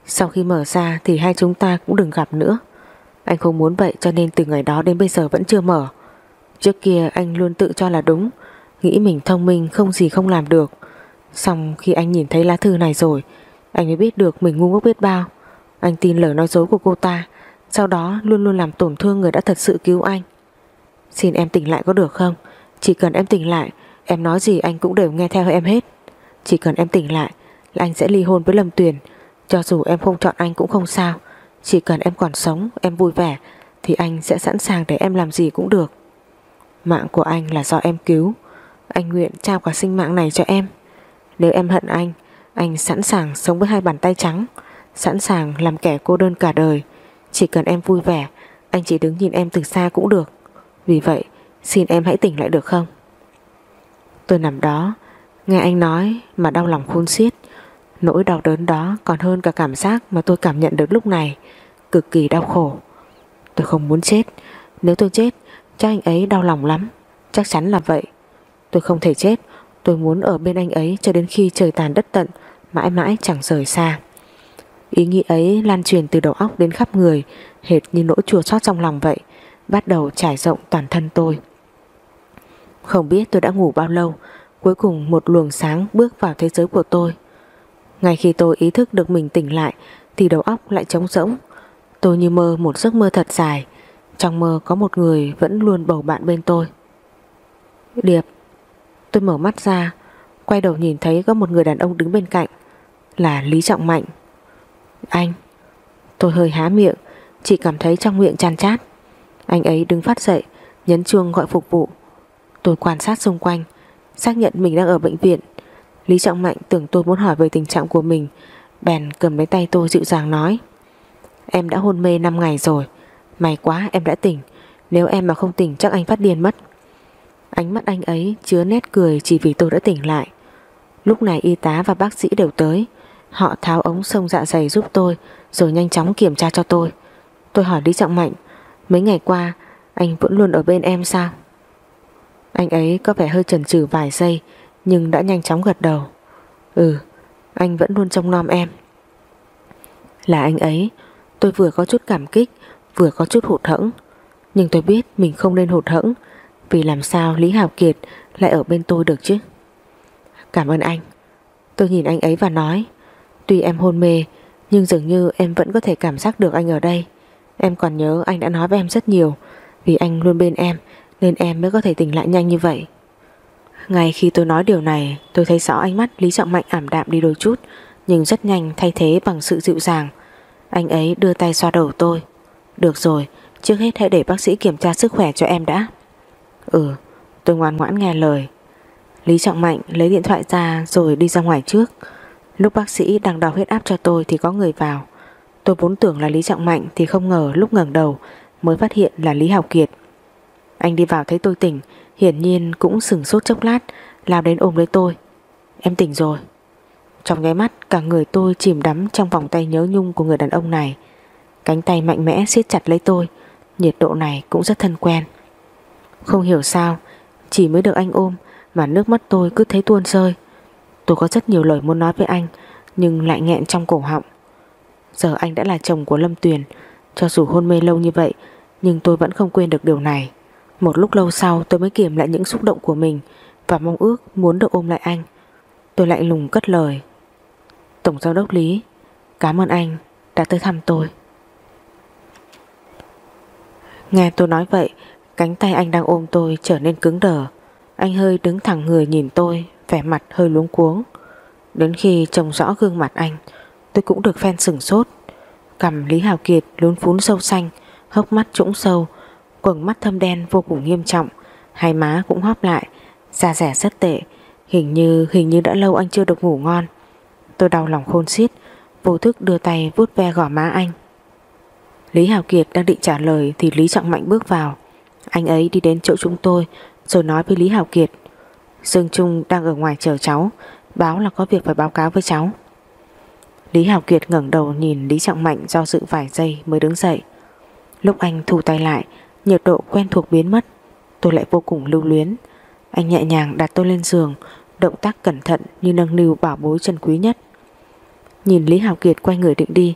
Sau khi mở ra thì hai chúng ta cũng đừng gặp nữa. Anh không muốn vậy cho nên từ ngày đó đến bây giờ vẫn chưa mở. Trước kia anh luôn tự cho là đúng, Nghĩ mình thông minh không gì không làm được. Xong khi anh nhìn thấy lá thư này rồi, Anh mới biết được mình ngu ngốc biết bao. Anh tin lời nói dối của cô ta, Sau đó luôn luôn làm tổn thương người đã thật sự cứu anh. Xin em tỉnh lại có được không? Chỉ cần em tỉnh lại, Em nói gì anh cũng đều nghe theo em hết. Chỉ cần em tỉnh lại là anh sẽ ly hôn với Lâm Tuyền. Cho dù em không chọn anh cũng không sao. Chỉ cần em còn sống, Em vui vẻ, Thì anh sẽ sẵn sàng để em làm gì cũng được. Mạng của anh là do em cứu. Anh nguyện trao cả sinh mạng này cho em. Nếu em hận anh Anh sẵn sàng sống với hai bàn tay trắng, Sẵn sàng làm kẻ cô đơn cả đời. Chỉ cần em vui vẻ, Anh chỉ đứng nhìn em từ xa cũng được. Vì vậy, xin em hãy tỉnh lại được không? Tôi nằm đó, Nghe anh nói mà đau lòng khôn xiết. Nỗi đau đớn đó còn hơn cả cảm giác Mà tôi cảm nhận được lúc này. Cực kỳ đau khổ. Tôi không muốn chết. Nếu tôi chết, chắc anh ấy đau lòng lắm. Chắc chắn là vậy. Tôi không thể chết. Tôi muốn ở bên anh ấy cho đến khi trời tàn đất tận, Mãi mãi chẳng rời xa. Ý nghĩ ấy lan truyền từ đầu óc đến khắp người, Hệt như nỗi chua xót trong lòng vậy, Bắt đầu trải rộng toàn thân tôi. Không biết tôi đã ngủ bao lâu, Cuối cùng một luồng sáng bước vào thế giới của tôi. Ngay khi tôi ý thức được mình tỉnh lại, Thì đầu óc lại trống rỗng. Tôi như mơ một giấc mơ thật dài, Trong mơ có một người vẫn luôn bầu bạn bên tôi. Điệp Tôi mở mắt ra, Quay đầu nhìn thấy có một người đàn ông đứng bên cạnh, Là Lý Trọng Mạnh. Anh, Tôi hơi há miệng, Chỉ cảm thấy trong miệng chan chát. Anh ấy đứng phát dậy, Nhấn chuông gọi phục vụ. Tôi quan sát xung quanh, Xác nhận mình đang ở bệnh viện. Lý Trọng Mạnh tưởng tôi muốn hỏi về tình trạng của mình, Bèn cầm lấy tay tôi dịu dàng nói, Em đã hôn mê 5 ngày rồi, May quá em đã tỉnh, Nếu em mà không tỉnh chắc anh phát điên mất. Ánh mắt anh ấy chứa nét cười Chỉ vì tôi đã tỉnh lại. Lúc này y tá và bác sĩ đều tới. Họ tháo ống sông dạ dày giúp tôi, Rồi nhanh chóng kiểm tra cho tôi. Tôi hỏi Lý Trọng Mạnh, Mấy ngày qua, anh vẫn luôn ở bên em sao? Anh ấy có vẻ hơi chần chừ vài giây, Nhưng đã nhanh chóng gật đầu. Ừ Anh vẫn luôn trông nom em. Là anh ấy, Tôi vừa có chút cảm kích, Vừa có chút hụt hẫng. Nhưng tôi biết mình không nên hụt hẫng vì làm sao Lý Hào Kiệt Lại ở bên tôi được chứ? Cảm ơn anh. Tôi nhìn anh ấy và nói, Tuy em hôn mê, Nhưng dường như em vẫn có thể cảm giác được anh ở đây. Em còn nhớ anh đã nói với em rất nhiều, Vì anh luôn bên em, Nên em mới có thể tỉnh lại nhanh như vậy. Ngay khi tôi nói điều này, Tôi thấy rõ ánh mắt Lý Trọng Mạnh ảm đạm đi đôi chút, Nhưng rất nhanh thay thế bằng sự dịu dàng. Anh ấy đưa tay xoa đầu tôi. Được rồi, Trước hết hãy để bác sĩ kiểm tra sức khỏe cho em đã. Ừ Tôi ngoan ngoãn nghe lời Lý Trọng Mạnh lấy điện thoại ra rồi đi ra ngoài trước Lúc bác sĩ đang đo huyết áp cho tôi thì có người vào Tôi vốn tưởng là Lý Trọng Mạnh thì không ngờ lúc ngẩng đầu mới phát hiện là Lý Hào Kiệt. Anh đi vào thấy tôi tỉnh, hiển nhiên cũng sừng sốt chốc lát, lao đến ôm lấy tôi. Em tỉnh rồi. Trong nháy mắt cả người tôi chìm đắm trong vòng tay nhớ nhung của người đàn ông này. Cánh tay mạnh mẽ siết chặt lấy tôi, nhiệt độ này cũng rất thân quen. Không hiểu sao, chỉ mới được anh ôm mà nước mắt tôi cứ thấy tuôn rơi. Tôi có rất nhiều lời muốn nói với anh, nhưng lại nghẹn trong cổ họng. Giờ anh đã là chồng của Lâm Tuyền Cho dù hôn mê lâu như vậy Nhưng tôi vẫn không quên được điều này Một lúc lâu sau tôi mới kiềm lại những xúc động của mình Và mong ước muốn được ôm lại anh Tôi lại lùng cất lời Tổng giám đốc Lý Cảm ơn anh đã tới thăm tôi Nghe tôi nói vậy Cánh tay anh đang ôm tôi trở nên cứng đờ Anh hơi đứng thẳng người nhìn tôi Vẻ mặt hơi luống cuống Đến khi trông rõ gương mặt anh tôi cũng được phen sửng sốt. Cầm Lý Hào Kiệt lún phún sâu xanh, hốc mắt trũng sâu, quầng mắt thâm đen vô cùng nghiêm trọng, hai má cũng hóp lại, da rẻ rất tệ, hình như hình như đã lâu anh chưa được ngủ ngon. Tôi đau lòng khôn xiết, vô thức đưa tay vuốt ve gò má anh. Lý Hào Kiệt đang định trả lời thì Lý Trọng Mạnh bước vào. Anh ấy đi đến chỗ chúng tôi rồi nói với Lý Hào Kiệt Dương Trung đang ở ngoài chờ cháu Báo là có việc phải báo cáo với cháu Lý Hảo Kiệt ngẩng đầu nhìn Lý Trọng Mạnh do dự vài giây mới đứng dậy. Lúc anh thu tay lại, nhiệt độ quen thuộc biến mất. Tôi lại vô cùng lưu luyến. Anh nhẹ nhàng đặt tôi lên giường, động tác cẩn thận như nâng niu bảo bối chân quý nhất. Nhìn Lý Hảo Kiệt quay người định đi,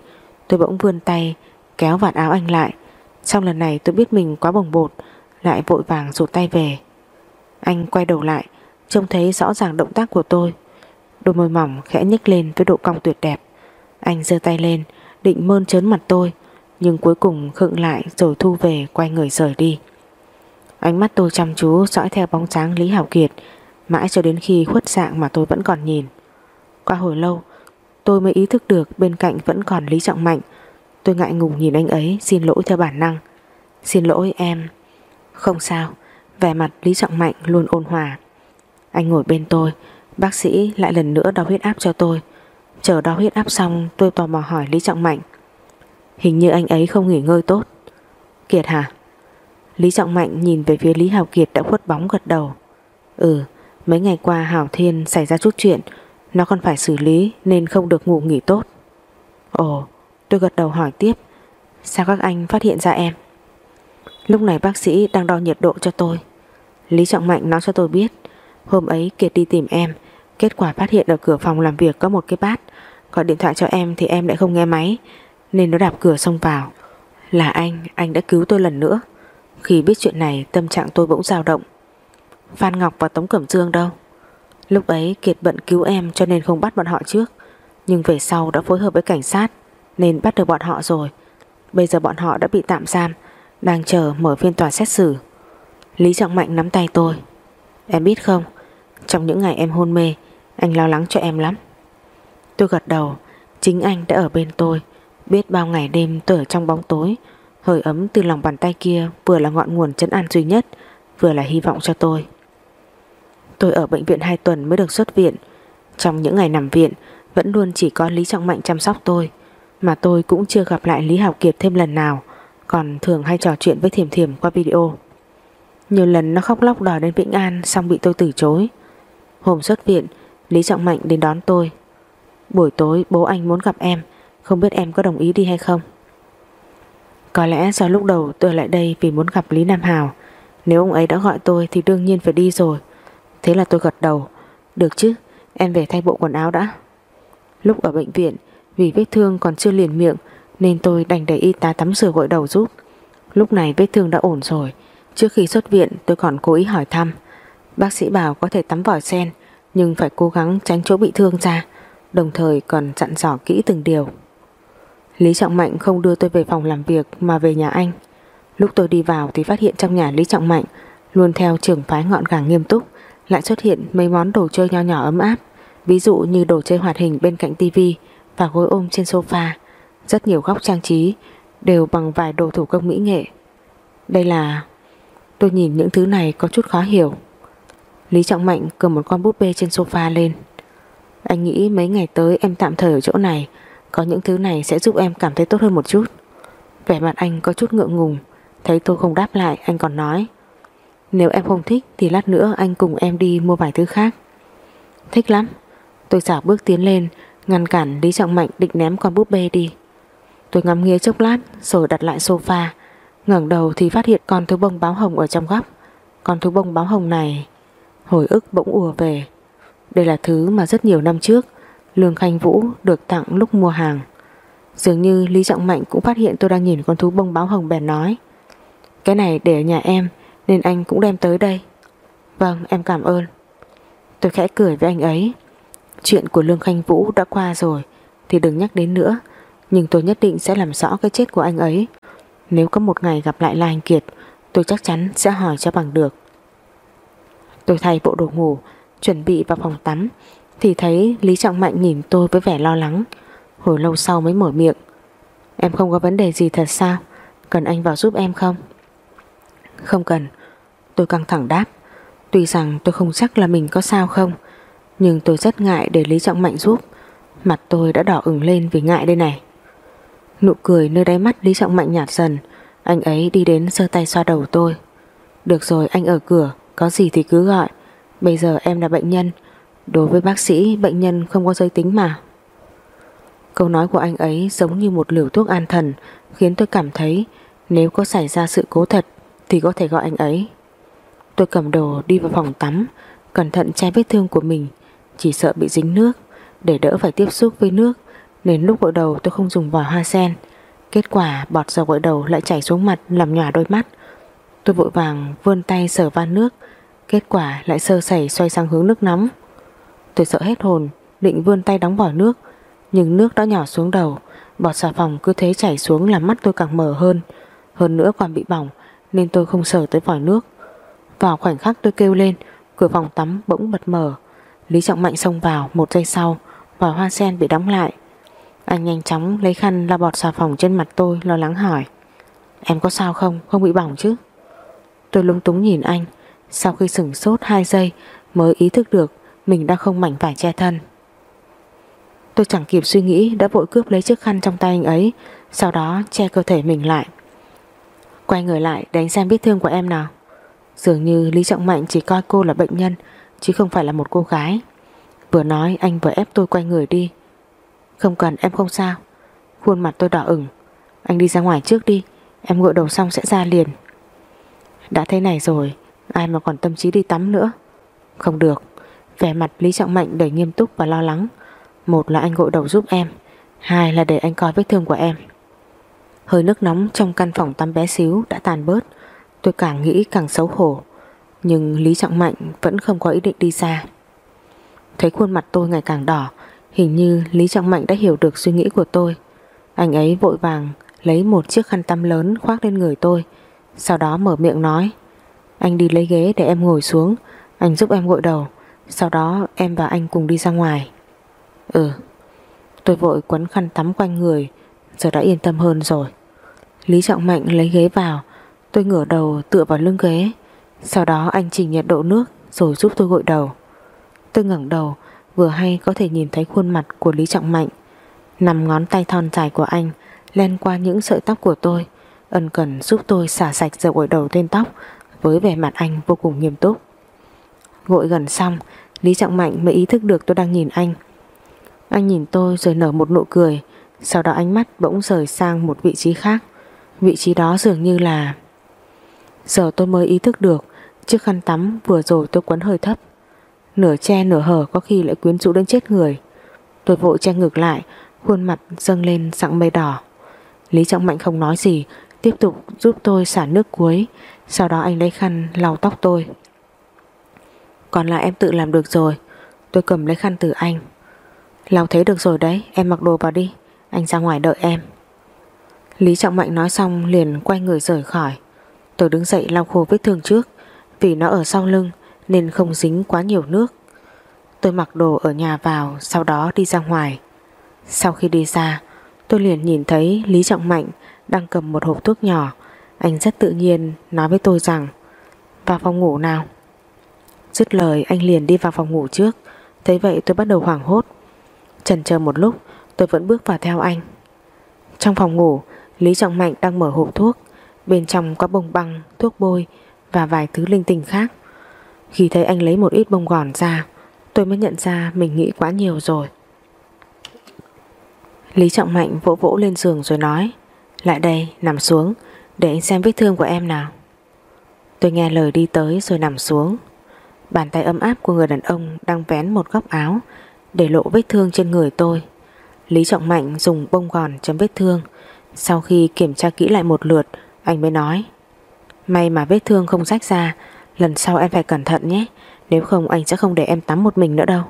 tôi bỗng vươn tay, kéo vạt áo anh lại. trong lần này tôi biết mình quá bồng bột, lại vội vàng rụt tay về. Anh quay đầu lại, trông thấy rõ ràng động tác của tôi. Đôi môi mỏng khẽ nhếch lên với độ cong tuyệt đẹp. Anh giơ tay lên Định mơn trớn mặt tôi Nhưng cuối cùng khựng lại rồi thu về Quay người rời đi Ánh mắt tôi chăm chú dõi theo bóng dáng Lý Hảo Kiệt Mãi cho đến khi khuất dạng mà tôi vẫn còn nhìn Qua hồi lâu Tôi mới ý thức được bên cạnh vẫn còn Lý Trọng Mạnh Tôi ngại ngùng nhìn anh ấy Xin lỗi theo bản năng Xin lỗi em không sao, Vẻ mặt Lý Trọng Mạnh luôn ôn hòa. Anh ngồi bên tôi, Bác sĩ lại lần nữa đo huyết áp cho tôi. Chờ đo huyết áp xong, tôi tò mò hỏi Lý Trọng Mạnh. Hình như anh ấy không nghỉ ngơi tốt. Kiệt hả? Lý Trọng Mạnh nhìn về phía Lý Hào Kiệt đã khuất bóng gật đầu. Ừ Mấy ngày qua Hảo Thiên xảy ra chút chuyện. Nó còn phải xử lý Nên không được ngủ nghỉ tốt. Ồ, tôi gật đầu hỏi tiếp. Sao các anh phát hiện ra em? Lúc này bác sĩ đang đo nhiệt độ cho tôi. Lý Trọng Mạnh nói cho tôi biết Hôm ấy Kiệt đi tìm em Kết quả phát hiện ở cửa phòng làm việc có một cái bát. Gọi điện thoại cho em thì em lại không nghe máy Nên nó đạp cửa xông vào. Là anh, anh đã cứu tôi lần nữa. Khi biết chuyện này tâm trạng tôi bỗng dao động. Phan Ngọc và Tống Cẩm Dương đâu? Lúc ấy Kiệt bận cứu em cho nên không bắt bọn họ trước. Nhưng về sau đã phối hợp với cảnh sát Nên bắt được bọn họ rồi. Bây giờ bọn họ đã bị tạm giam đang chờ mở phiên tòa xét xử. Lý Trọng Mạnh nắm tay tôi. Em biết không, Trong những ngày em hôn mê, anh lo lắng cho em lắm. Tôi gật đầu, Chính anh đã ở bên tôi. Biết bao ngày đêm tôi ở trong bóng tối, Hơi ấm từ lòng bàn tay kia Vừa là ngọn nguồn chấn an duy nhất, Vừa là hy vọng cho tôi. Tôi ở bệnh viện 2 tuần mới được xuất viện. Trong những ngày nằm viện, Vẫn luôn chỉ có Lý Trọng Mạnh chăm sóc tôi, Mà tôi cũng chưa gặp lại Lý Học Kiệt thêm lần nào. Còn thường hay trò chuyện với Thiểm Thiểm qua video. Nhiều lần nó khóc lóc đòi đến Vĩnh An Xong bị tôi từ chối. Hôm xuất viện, Lý Trọng Mạnh đến đón tôi. Buổi tối, bố anh muốn gặp em, Không biết em có đồng ý đi hay không. Có lẽ do lúc đầu tôi lại đây Vì muốn gặp Lý Nam Hào. Nếu ông ấy đã gọi tôi thì đương nhiên phải đi rồi. Thế là tôi gật đầu. Được chứ, em về thay bộ quần áo đã. Lúc ở bệnh viện, Vì vết thương còn chưa liền miệng nên tôi đành để y tá tắm rửa gội đầu giúp. Lúc này vết thương đã ổn rồi. Trước khi xuất viện, tôi còn cố ý hỏi thăm. Bác sĩ bảo có thể tắm vòi sen, Nhưng phải cố gắng tránh chỗ bị thương ra, Đồng thời còn dặn dò kỹ từng điều. Lý Trọng Mạnh không đưa tôi về phòng làm việc Mà về nhà anh. Lúc tôi đi vào thì phát hiện trong nhà Lý Trọng Mạnh, Luôn theo trường phái ngọn gàng nghiêm túc, Lại xuất hiện mấy món đồ chơi nho nhỏ ấm áp, Ví dụ như đồ chơi hoạt hình bên cạnh tivi Và gối ôm trên sofa. Rất nhiều góc trang trí Đều bằng vài đồ thủ công mỹ nghệ. Đây là, Tôi nhìn những thứ này có chút khó hiểu. Lý Trọng Mạnh cầm một con búp bê trên sofa lên. Anh nghĩ mấy ngày tới em tạm thời ở chỗ này, Có những thứ này sẽ giúp em cảm thấy tốt hơn một chút. Vẻ mặt anh có chút ngượng ngùng, Thấy tôi không đáp lại, anh còn nói. Nếu em không thích thì lát nữa anh cùng em đi mua vài thứ khác. Thích lắm. Tôi xảo bước tiến lên, Ngăn cản Lý Trọng Mạnh định ném con búp bê đi. Tôi ngắm nghía chốc lát, Rồi đặt lại sofa. Ngẩng đầu thì phát hiện con thú bông báo hồng ở trong góc. Con thú bông báo hồng này, Hồi ức bỗng ùa về. Đây là thứ mà rất nhiều năm trước, Lương Khanh Vũ được tặng lúc mua hàng. Dường như Lý Trọng Mạnh cũng phát hiện tôi đang nhìn con thú bông báo hồng bèn nói, Cái này để ở nhà em, Nên anh cũng đem tới đây. Vâng em cảm ơn. Tôi khẽ cười với anh ấy. Chuyện của Lương Khanh Vũ đã qua rồi, Thì đừng nhắc đến nữa. Nhưng tôi nhất định sẽ làm rõ cái chết của anh ấy. Nếu có một ngày gặp lại La Anh Kiệt, Tôi chắc chắn sẽ hỏi cho bằng được. Tôi thay bộ đồ ngủ, Chuẩn bị vào phòng tắm, Thì thấy Lý Trọng Mạnh nhìn tôi với vẻ lo lắng. Hồi lâu sau mới mở miệng. Em không có vấn đề gì thật sao? Cần anh vào giúp em không? Không cần. Tôi căng thẳng đáp. Tuy rằng tôi không chắc là mình có sao không, Nhưng tôi rất ngại để Lý Trọng Mạnh giúp. Mặt tôi đã đỏ ửng lên vì ngại đây này. Nụ cười nơi đáy mắt Lý Trọng Mạnh nhạt dần. Anh ấy đi đến sơ tay xoa đầu tôi. Được rồi, anh ở cửa. Có gì thì cứ gọi. Bây giờ em là bệnh nhân. Đối với bác sĩ, bệnh nhân không có giới tính mà. Câu nói của anh ấy giống như một liều thuốc an thần, Khiến tôi cảm thấy Nếu có xảy ra sự cố thật Thì có thể gọi anh ấy. Tôi cầm đồ đi vào phòng tắm, Cẩn thận che vết thương của mình. Chỉ sợ bị dính nước, Để đỡ phải tiếp xúc với nước. Nên lúc gội đầu tôi không dùng vòi hoa sen. Kết quả bọt dầu gội đầu lại chảy xuống mặt, Làm nhòa đôi mắt. Tôi vội vàng vươn tay sờ van nước. Kết quả lại sơ sẩy xoay sang hướng nước nóng. Tôi sợ hết hồn, Định vươn tay đóng vòi nước. Nhưng nước đã nhỏ xuống đầu. Bọt xà phòng cứ thế chảy xuống làm mắt tôi càng mở hơn. Hơn nữa còn bị bỏng, Nên tôi không sờ tới vòi nước. Vào khoảnh khắc tôi kêu lên, Cửa phòng tắm bỗng bật mở. Lý Trọng Mạnh xông vào, một giây sau, Vòi hoa sen bị đóng lại. Anh nhanh chóng lấy khăn la bọt xà phòng trên mặt tôi Lo lắng hỏi. Em có sao không, không bị bỏng chứ? Tôi lúng túng nhìn anh. Sau khi sửng sốt 2 giây Mới ý thức được mình đang không mảnh vải che thân. Tôi chẳng kịp suy nghĩ Đã vội cướp lấy chiếc khăn trong tay anh ấy Sau đó che cơ thể mình lại. Quay người lại đánh xem vết thương của em nào. Dường như Lý Trọng Mạnh chỉ coi cô là bệnh nhân Chứ không phải là một cô gái. Vừa nói anh vừa ép tôi quay người đi. Không cần, em không sao. Khuôn mặt tôi đỏ ửng. Anh đi ra ngoài trước đi. Em gội đầu xong sẽ ra liền. Đã thế này rồi, Ai mà còn tâm trí đi tắm nữa? Không được. Vẻ mặt Lý Trọng Mạnh đầy nghiêm túc và lo lắng. Một là anh gội đầu giúp em. Hai là để anh coi vết thương của em. Hơi nước nóng trong căn phòng tắm bé xíu đã tàn bớt. Tôi càng nghĩ càng xấu hổ. Nhưng Lý Trọng Mạnh vẫn không có ý định đi xa. Thấy khuôn mặt tôi ngày càng đỏ Hình như Lý Trọng Mạnh đã hiểu được suy nghĩ của tôi. Anh ấy vội vàng Lấy một chiếc khăn tắm lớn khoác lên người tôi, Sau đó mở miệng nói, Anh đi lấy ghế để em ngồi xuống, Anh giúp em gội đầu, Sau đó em và anh cùng đi ra ngoài. Ừ Tôi vội quấn khăn tắm quanh người, Giờ đã yên tâm hơn rồi. Lý Trọng Mạnh lấy ghế vào, Tôi ngửa đầu tựa vào lưng ghế, Sau đó anh chỉnh nhiệt độ nước Rồi giúp tôi gội đầu. Tôi ngẩng đầu vừa hay có thể nhìn thấy khuôn mặt của Lý Trọng Mạnh. Nằm ngón tay thon dài của anh len qua những sợi tóc của tôi, ân cần giúp tôi xả sạch dầu gội đầu lên tóc với vẻ mặt anh vô cùng nghiêm túc. Gội gần xong, Lý Trọng Mạnh mới ý thức được tôi đang nhìn anh. Anh nhìn tôi rồi nở một nụ cười, sau đó ánh mắt bỗng rời sang một vị trí khác. Vị trí đó dường như là... Giờ tôi mới ý thức được Chiếc khăn tắm vừa rồi tôi quấn hơi thấp Nửa che nửa hở có khi lại quyến rũ đến chết người. Tôi vội che ngược lại, Khuôn mặt dâng lên sặng mây đỏ. Lý Trọng Mạnh không nói gì, Tiếp tục giúp tôi xả nước cuối. Sau đó anh lấy khăn lau tóc tôi. Còn lại em tự làm được rồi, Tôi cầm lấy khăn từ anh. Lau thế được rồi đấy, Em mặc đồ vào đi, Anh ra ngoài đợi em. Lý Trọng Mạnh nói xong liền quay người rời khỏi. Tôi đứng dậy lau khô vết thương trước, Vì nó ở sau lưng nên không dính quá nhiều nước. Tôi mặc đồ ở nhà vào Sau đó đi ra ngoài. Sau khi đi ra Tôi liền nhìn thấy Lý Trọng Mạnh Đang cầm một hộp thuốc nhỏ. Anh rất tự nhiên nói với tôi rằng Vào phòng ngủ nào. Dứt lời anh liền đi vào phòng ngủ trước. Thấy vậy tôi bắt đầu hoảng hốt. Chần chờ một lúc Tôi vẫn bước vào theo anh. Trong phòng ngủ Lý Trọng Mạnh đang mở hộp thuốc. Bên trong có bông băng, thuốc bôi Và vài thứ linh tinh khác. Khi thấy anh lấy một ít bông gòn ra, Tôi mới nhận ra mình nghĩ quá nhiều rồi. Lý Trọng Mạnh vỗ vỗ lên giường rồi nói, Lại đây, nằm xuống, Để anh xem vết thương của em nào. Tôi nghe lời đi tới rồi nằm xuống. Bàn tay ấm áp của người đàn ông Đang vén một góc áo Để lộ vết thương trên người tôi. Lý Trọng Mạnh dùng bông gòn chấm vết thương. Sau khi kiểm tra kỹ lại một lượt, anh mới nói, May mà vết thương không rách ra Lần sau em phải cẩn thận nhé. Nếu không, anh sẽ không để em tắm một mình nữa đâu.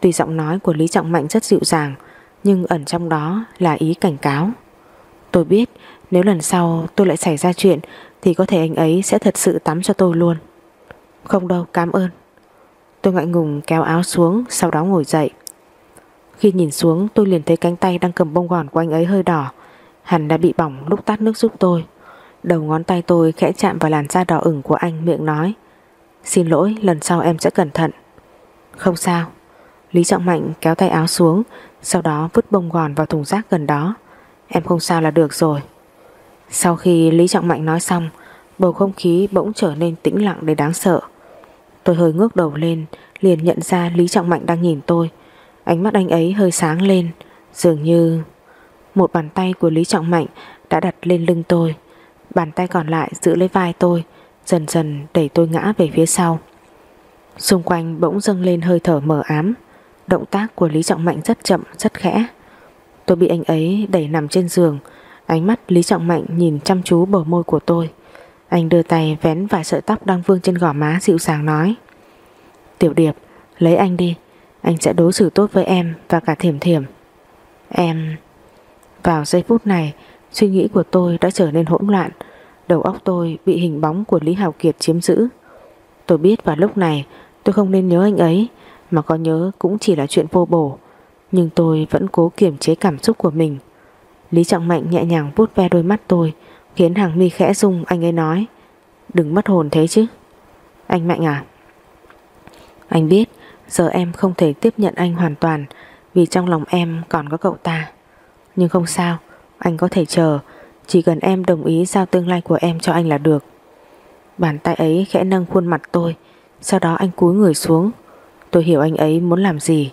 Tuy giọng nói của Lý Trọng Mạnh rất dịu dàng, Nhưng ẩn trong đó là ý cảnh cáo. Tôi biết, Nếu lần sau tôi lại xảy ra chuyện, Thì có thể anh ấy sẽ thật sự tắm cho tôi luôn. Không đâu, cảm ơn. Tôi ngại ngùng kéo áo xuống, Sau đó ngồi dậy. Khi nhìn xuống, tôi liền thấy cánh tay đang cầm bông gòn của anh ấy hơi đỏ. Hẳn đã bị bỏng lúc tắt nước giúp tôi. Đầu ngón tay tôi khẽ chạm vào làn da đỏ ửng của anh miệng nói, Xin lỗi, lần sau em sẽ cẩn thận. Không sao. Lý Trọng Mạnh kéo tay áo xuống, Sau đó vứt bông gòn vào thùng rác gần đó. Em không sao là được rồi. Sau khi Lý Trọng Mạnh nói xong, Bầu không khí bỗng trở nên tĩnh lặng để đáng sợ. Tôi hơi ngước đầu lên, Liền nhận ra Lý Trọng Mạnh đang nhìn tôi. Ánh mắt anh ấy hơi sáng lên, Dường như một bàn tay của Lý Trọng Mạnh đã đặt lên lưng tôi. Bàn tay còn lại giữ lấy vai tôi Dần dần đẩy tôi ngã về phía sau. Xung quanh bỗng dâng lên hơi thở mờ ám Động tác của Lý Trọng Mạnh rất chậm, rất khẽ. Tôi bị anh ấy đẩy nằm trên giường Ánh mắt Lý Trọng Mạnh nhìn chăm chú bờ môi của tôi. Anh đưa tay vén vài sợi tóc đang vương trên gò má dịu dàng nói Tiểu Điệp, lấy anh đi Anh sẽ đối xử tốt với em và cả thiểm thiểm. Em... Vào giây phút này Suy nghĩ của tôi đã trở nên hỗn loạn. Đầu óc tôi bị hình bóng của Lý Hào Kiệt chiếm giữ. Tôi biết vào lúc này, Tôi không nên nhớ anh ấy, Mà có nhớ cũng chỉ là chuyện vô bổ. Nhưng tôi vẫn cố kiềm chế cảm xúc của mình. Lý Trọng Mạnh nhẹ nhàng vuốt ve đôi mắt tôi, Khiến hàng mi khẽ rung, anh ấy nói, Đừng mất hồn thế chứ. Anh Mạnh à? Anh biết, Giờ em không thể tiếp nhận anh hoàn toàn, Vì trong lòng em còn có cậu ta. Nhưng không sao anh có thể chờ. Chỉ cần em đồng ý giao tương lai của em cho anh là được. Bàn tay ấy khẽ nâng khuôn mặt tôi. Sau đó anh cúi người xuống. Tôi hiểu anh ấy muốn làm gì.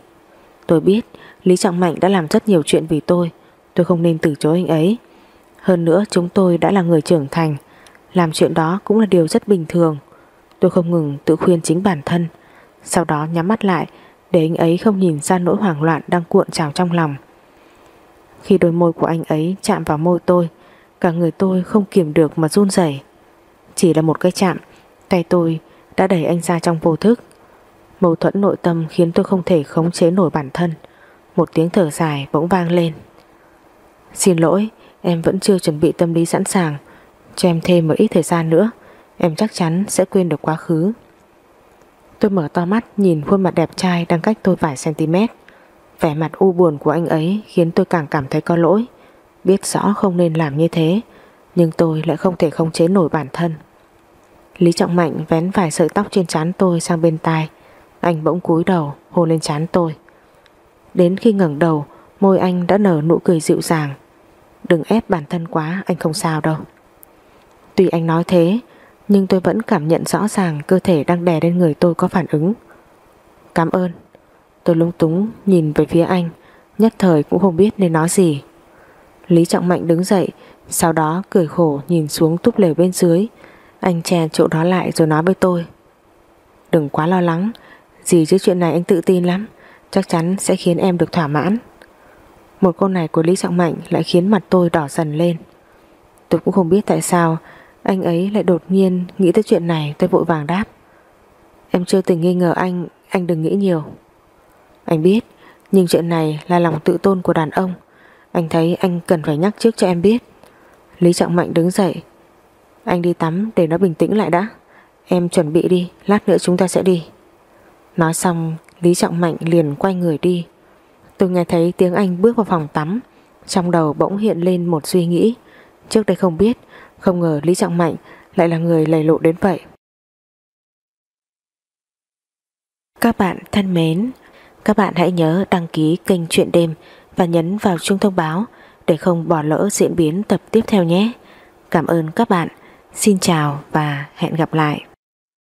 Tôi biết Lý Trọng Mạnh đã làm rất nhiều chuyện vì tôi. Tôi không nên từ chối anh ấy. Hơn nữa, chúng tôi đã là người trưởng thành. Làm chuyện đó cũng là điều rất bình thường. Tôi không ngừng tự khuyên chính bản thân. Sau đó nhắm mắt lại, Để anh ấy không nhìn ra nỗi hoảng loạn đang cuộn trào trong lòng khi đôi môi của anh ấy chạm vào môi tôi, Cả người tôi không kiềm được mà run rẩy. Chỉ là một cái chạm, Tay tôi đã đẩy anh ra trong vô thức. Mâu thuẫn nội tâm khiến tôi không thể khống chế nổi bản thân. Một tiếng thở dài bỗng vang lên. Xin lỗi, Em vẫn chưa chuẩn bị tâm lý sẵn sàng. Cho em thêm một ít thời gian nữa, Em chắc chắn sẽ quên được quá khứ. Tôi mở to mắt nhìn khuôn mặt đẹp trai đang cách tôi vài cm Vẻ mặt u buồn của anh ấy khiến tôi càng cảm thấy có lỗi. Biết rõ không nên làm như thế, nhưng tôi lại không thể không chế nổi bản thân. Lý Trọng Mạnh vén vài sợi tóc trên trán tôi sang bên tai. Anh bỗng cúi đầu hôn lên trán tôi Đến khi ngẩng đầu Môi anh đã nở nụ cười dịu dàng Đừng ép bản thân quá Anh không sao đâu Tuy anh nói thế Nhưng tôi vẫn cảm nhận rõ ràng Cơ thể đang đè lên người tôi có phản ứng Cảm ơn Tôi lung túng nhìn về phía anh, Nhất thời cũng không biết nên nói gì. Lý Trọng Mạnh đứng dậy, Sau đó cười khổ nhìn xuống túp lều bên dưới. Anh che chỗ đó lại rồi nói với tôi. Đừng quá lo lắng, Gì chứ chuyện này anh tự tin lắm, Chắc chắn sẽ khiến em được thỏa mãn. Một câu này của Lý Trọng Mạnh Lại khiến mặt tôi đỏ dần lên. Tôi cũng không biết tại sao Anh ấy lại đột nhiên nghĩ tới chuyện này, Tôi vội vàng đáp. Em chưa từng nghi ngờ anh Anh đừng nghĩ nhiều. Anh biết, Nhưng chuyện này là lòng tự tôn của đàn ông. Anh thấy anh cần phải nhắc trước cho em biết. Lý Trọng Mạnh đứng dậy. Anh đi tắm để nó bình tĩnh lại đã. Em chuẩn bị đi, Lát nữa chúng ta sẽ đi. Nói xong, Lý Trọng Mạnh liền quay người đi. Tôi nghe thấy tiếng anh bước vào phòng tắm. Trong đầu bỗng hiện lên một suy nghĩ. Trước đây không biết, Không ngờ Lý Trọng Mạnh lại là người lầy lộ đến vậy. Các bạn thân mến các bạn hãy nhớ đăng ký kênh Chuyện Đêm Và nhấn vào chuông thông báo Để không bỏ lỡ diễn biến tập tiếp theo nhé. Cảm ơn các bạn. Xin chào và hẹn gặp lại.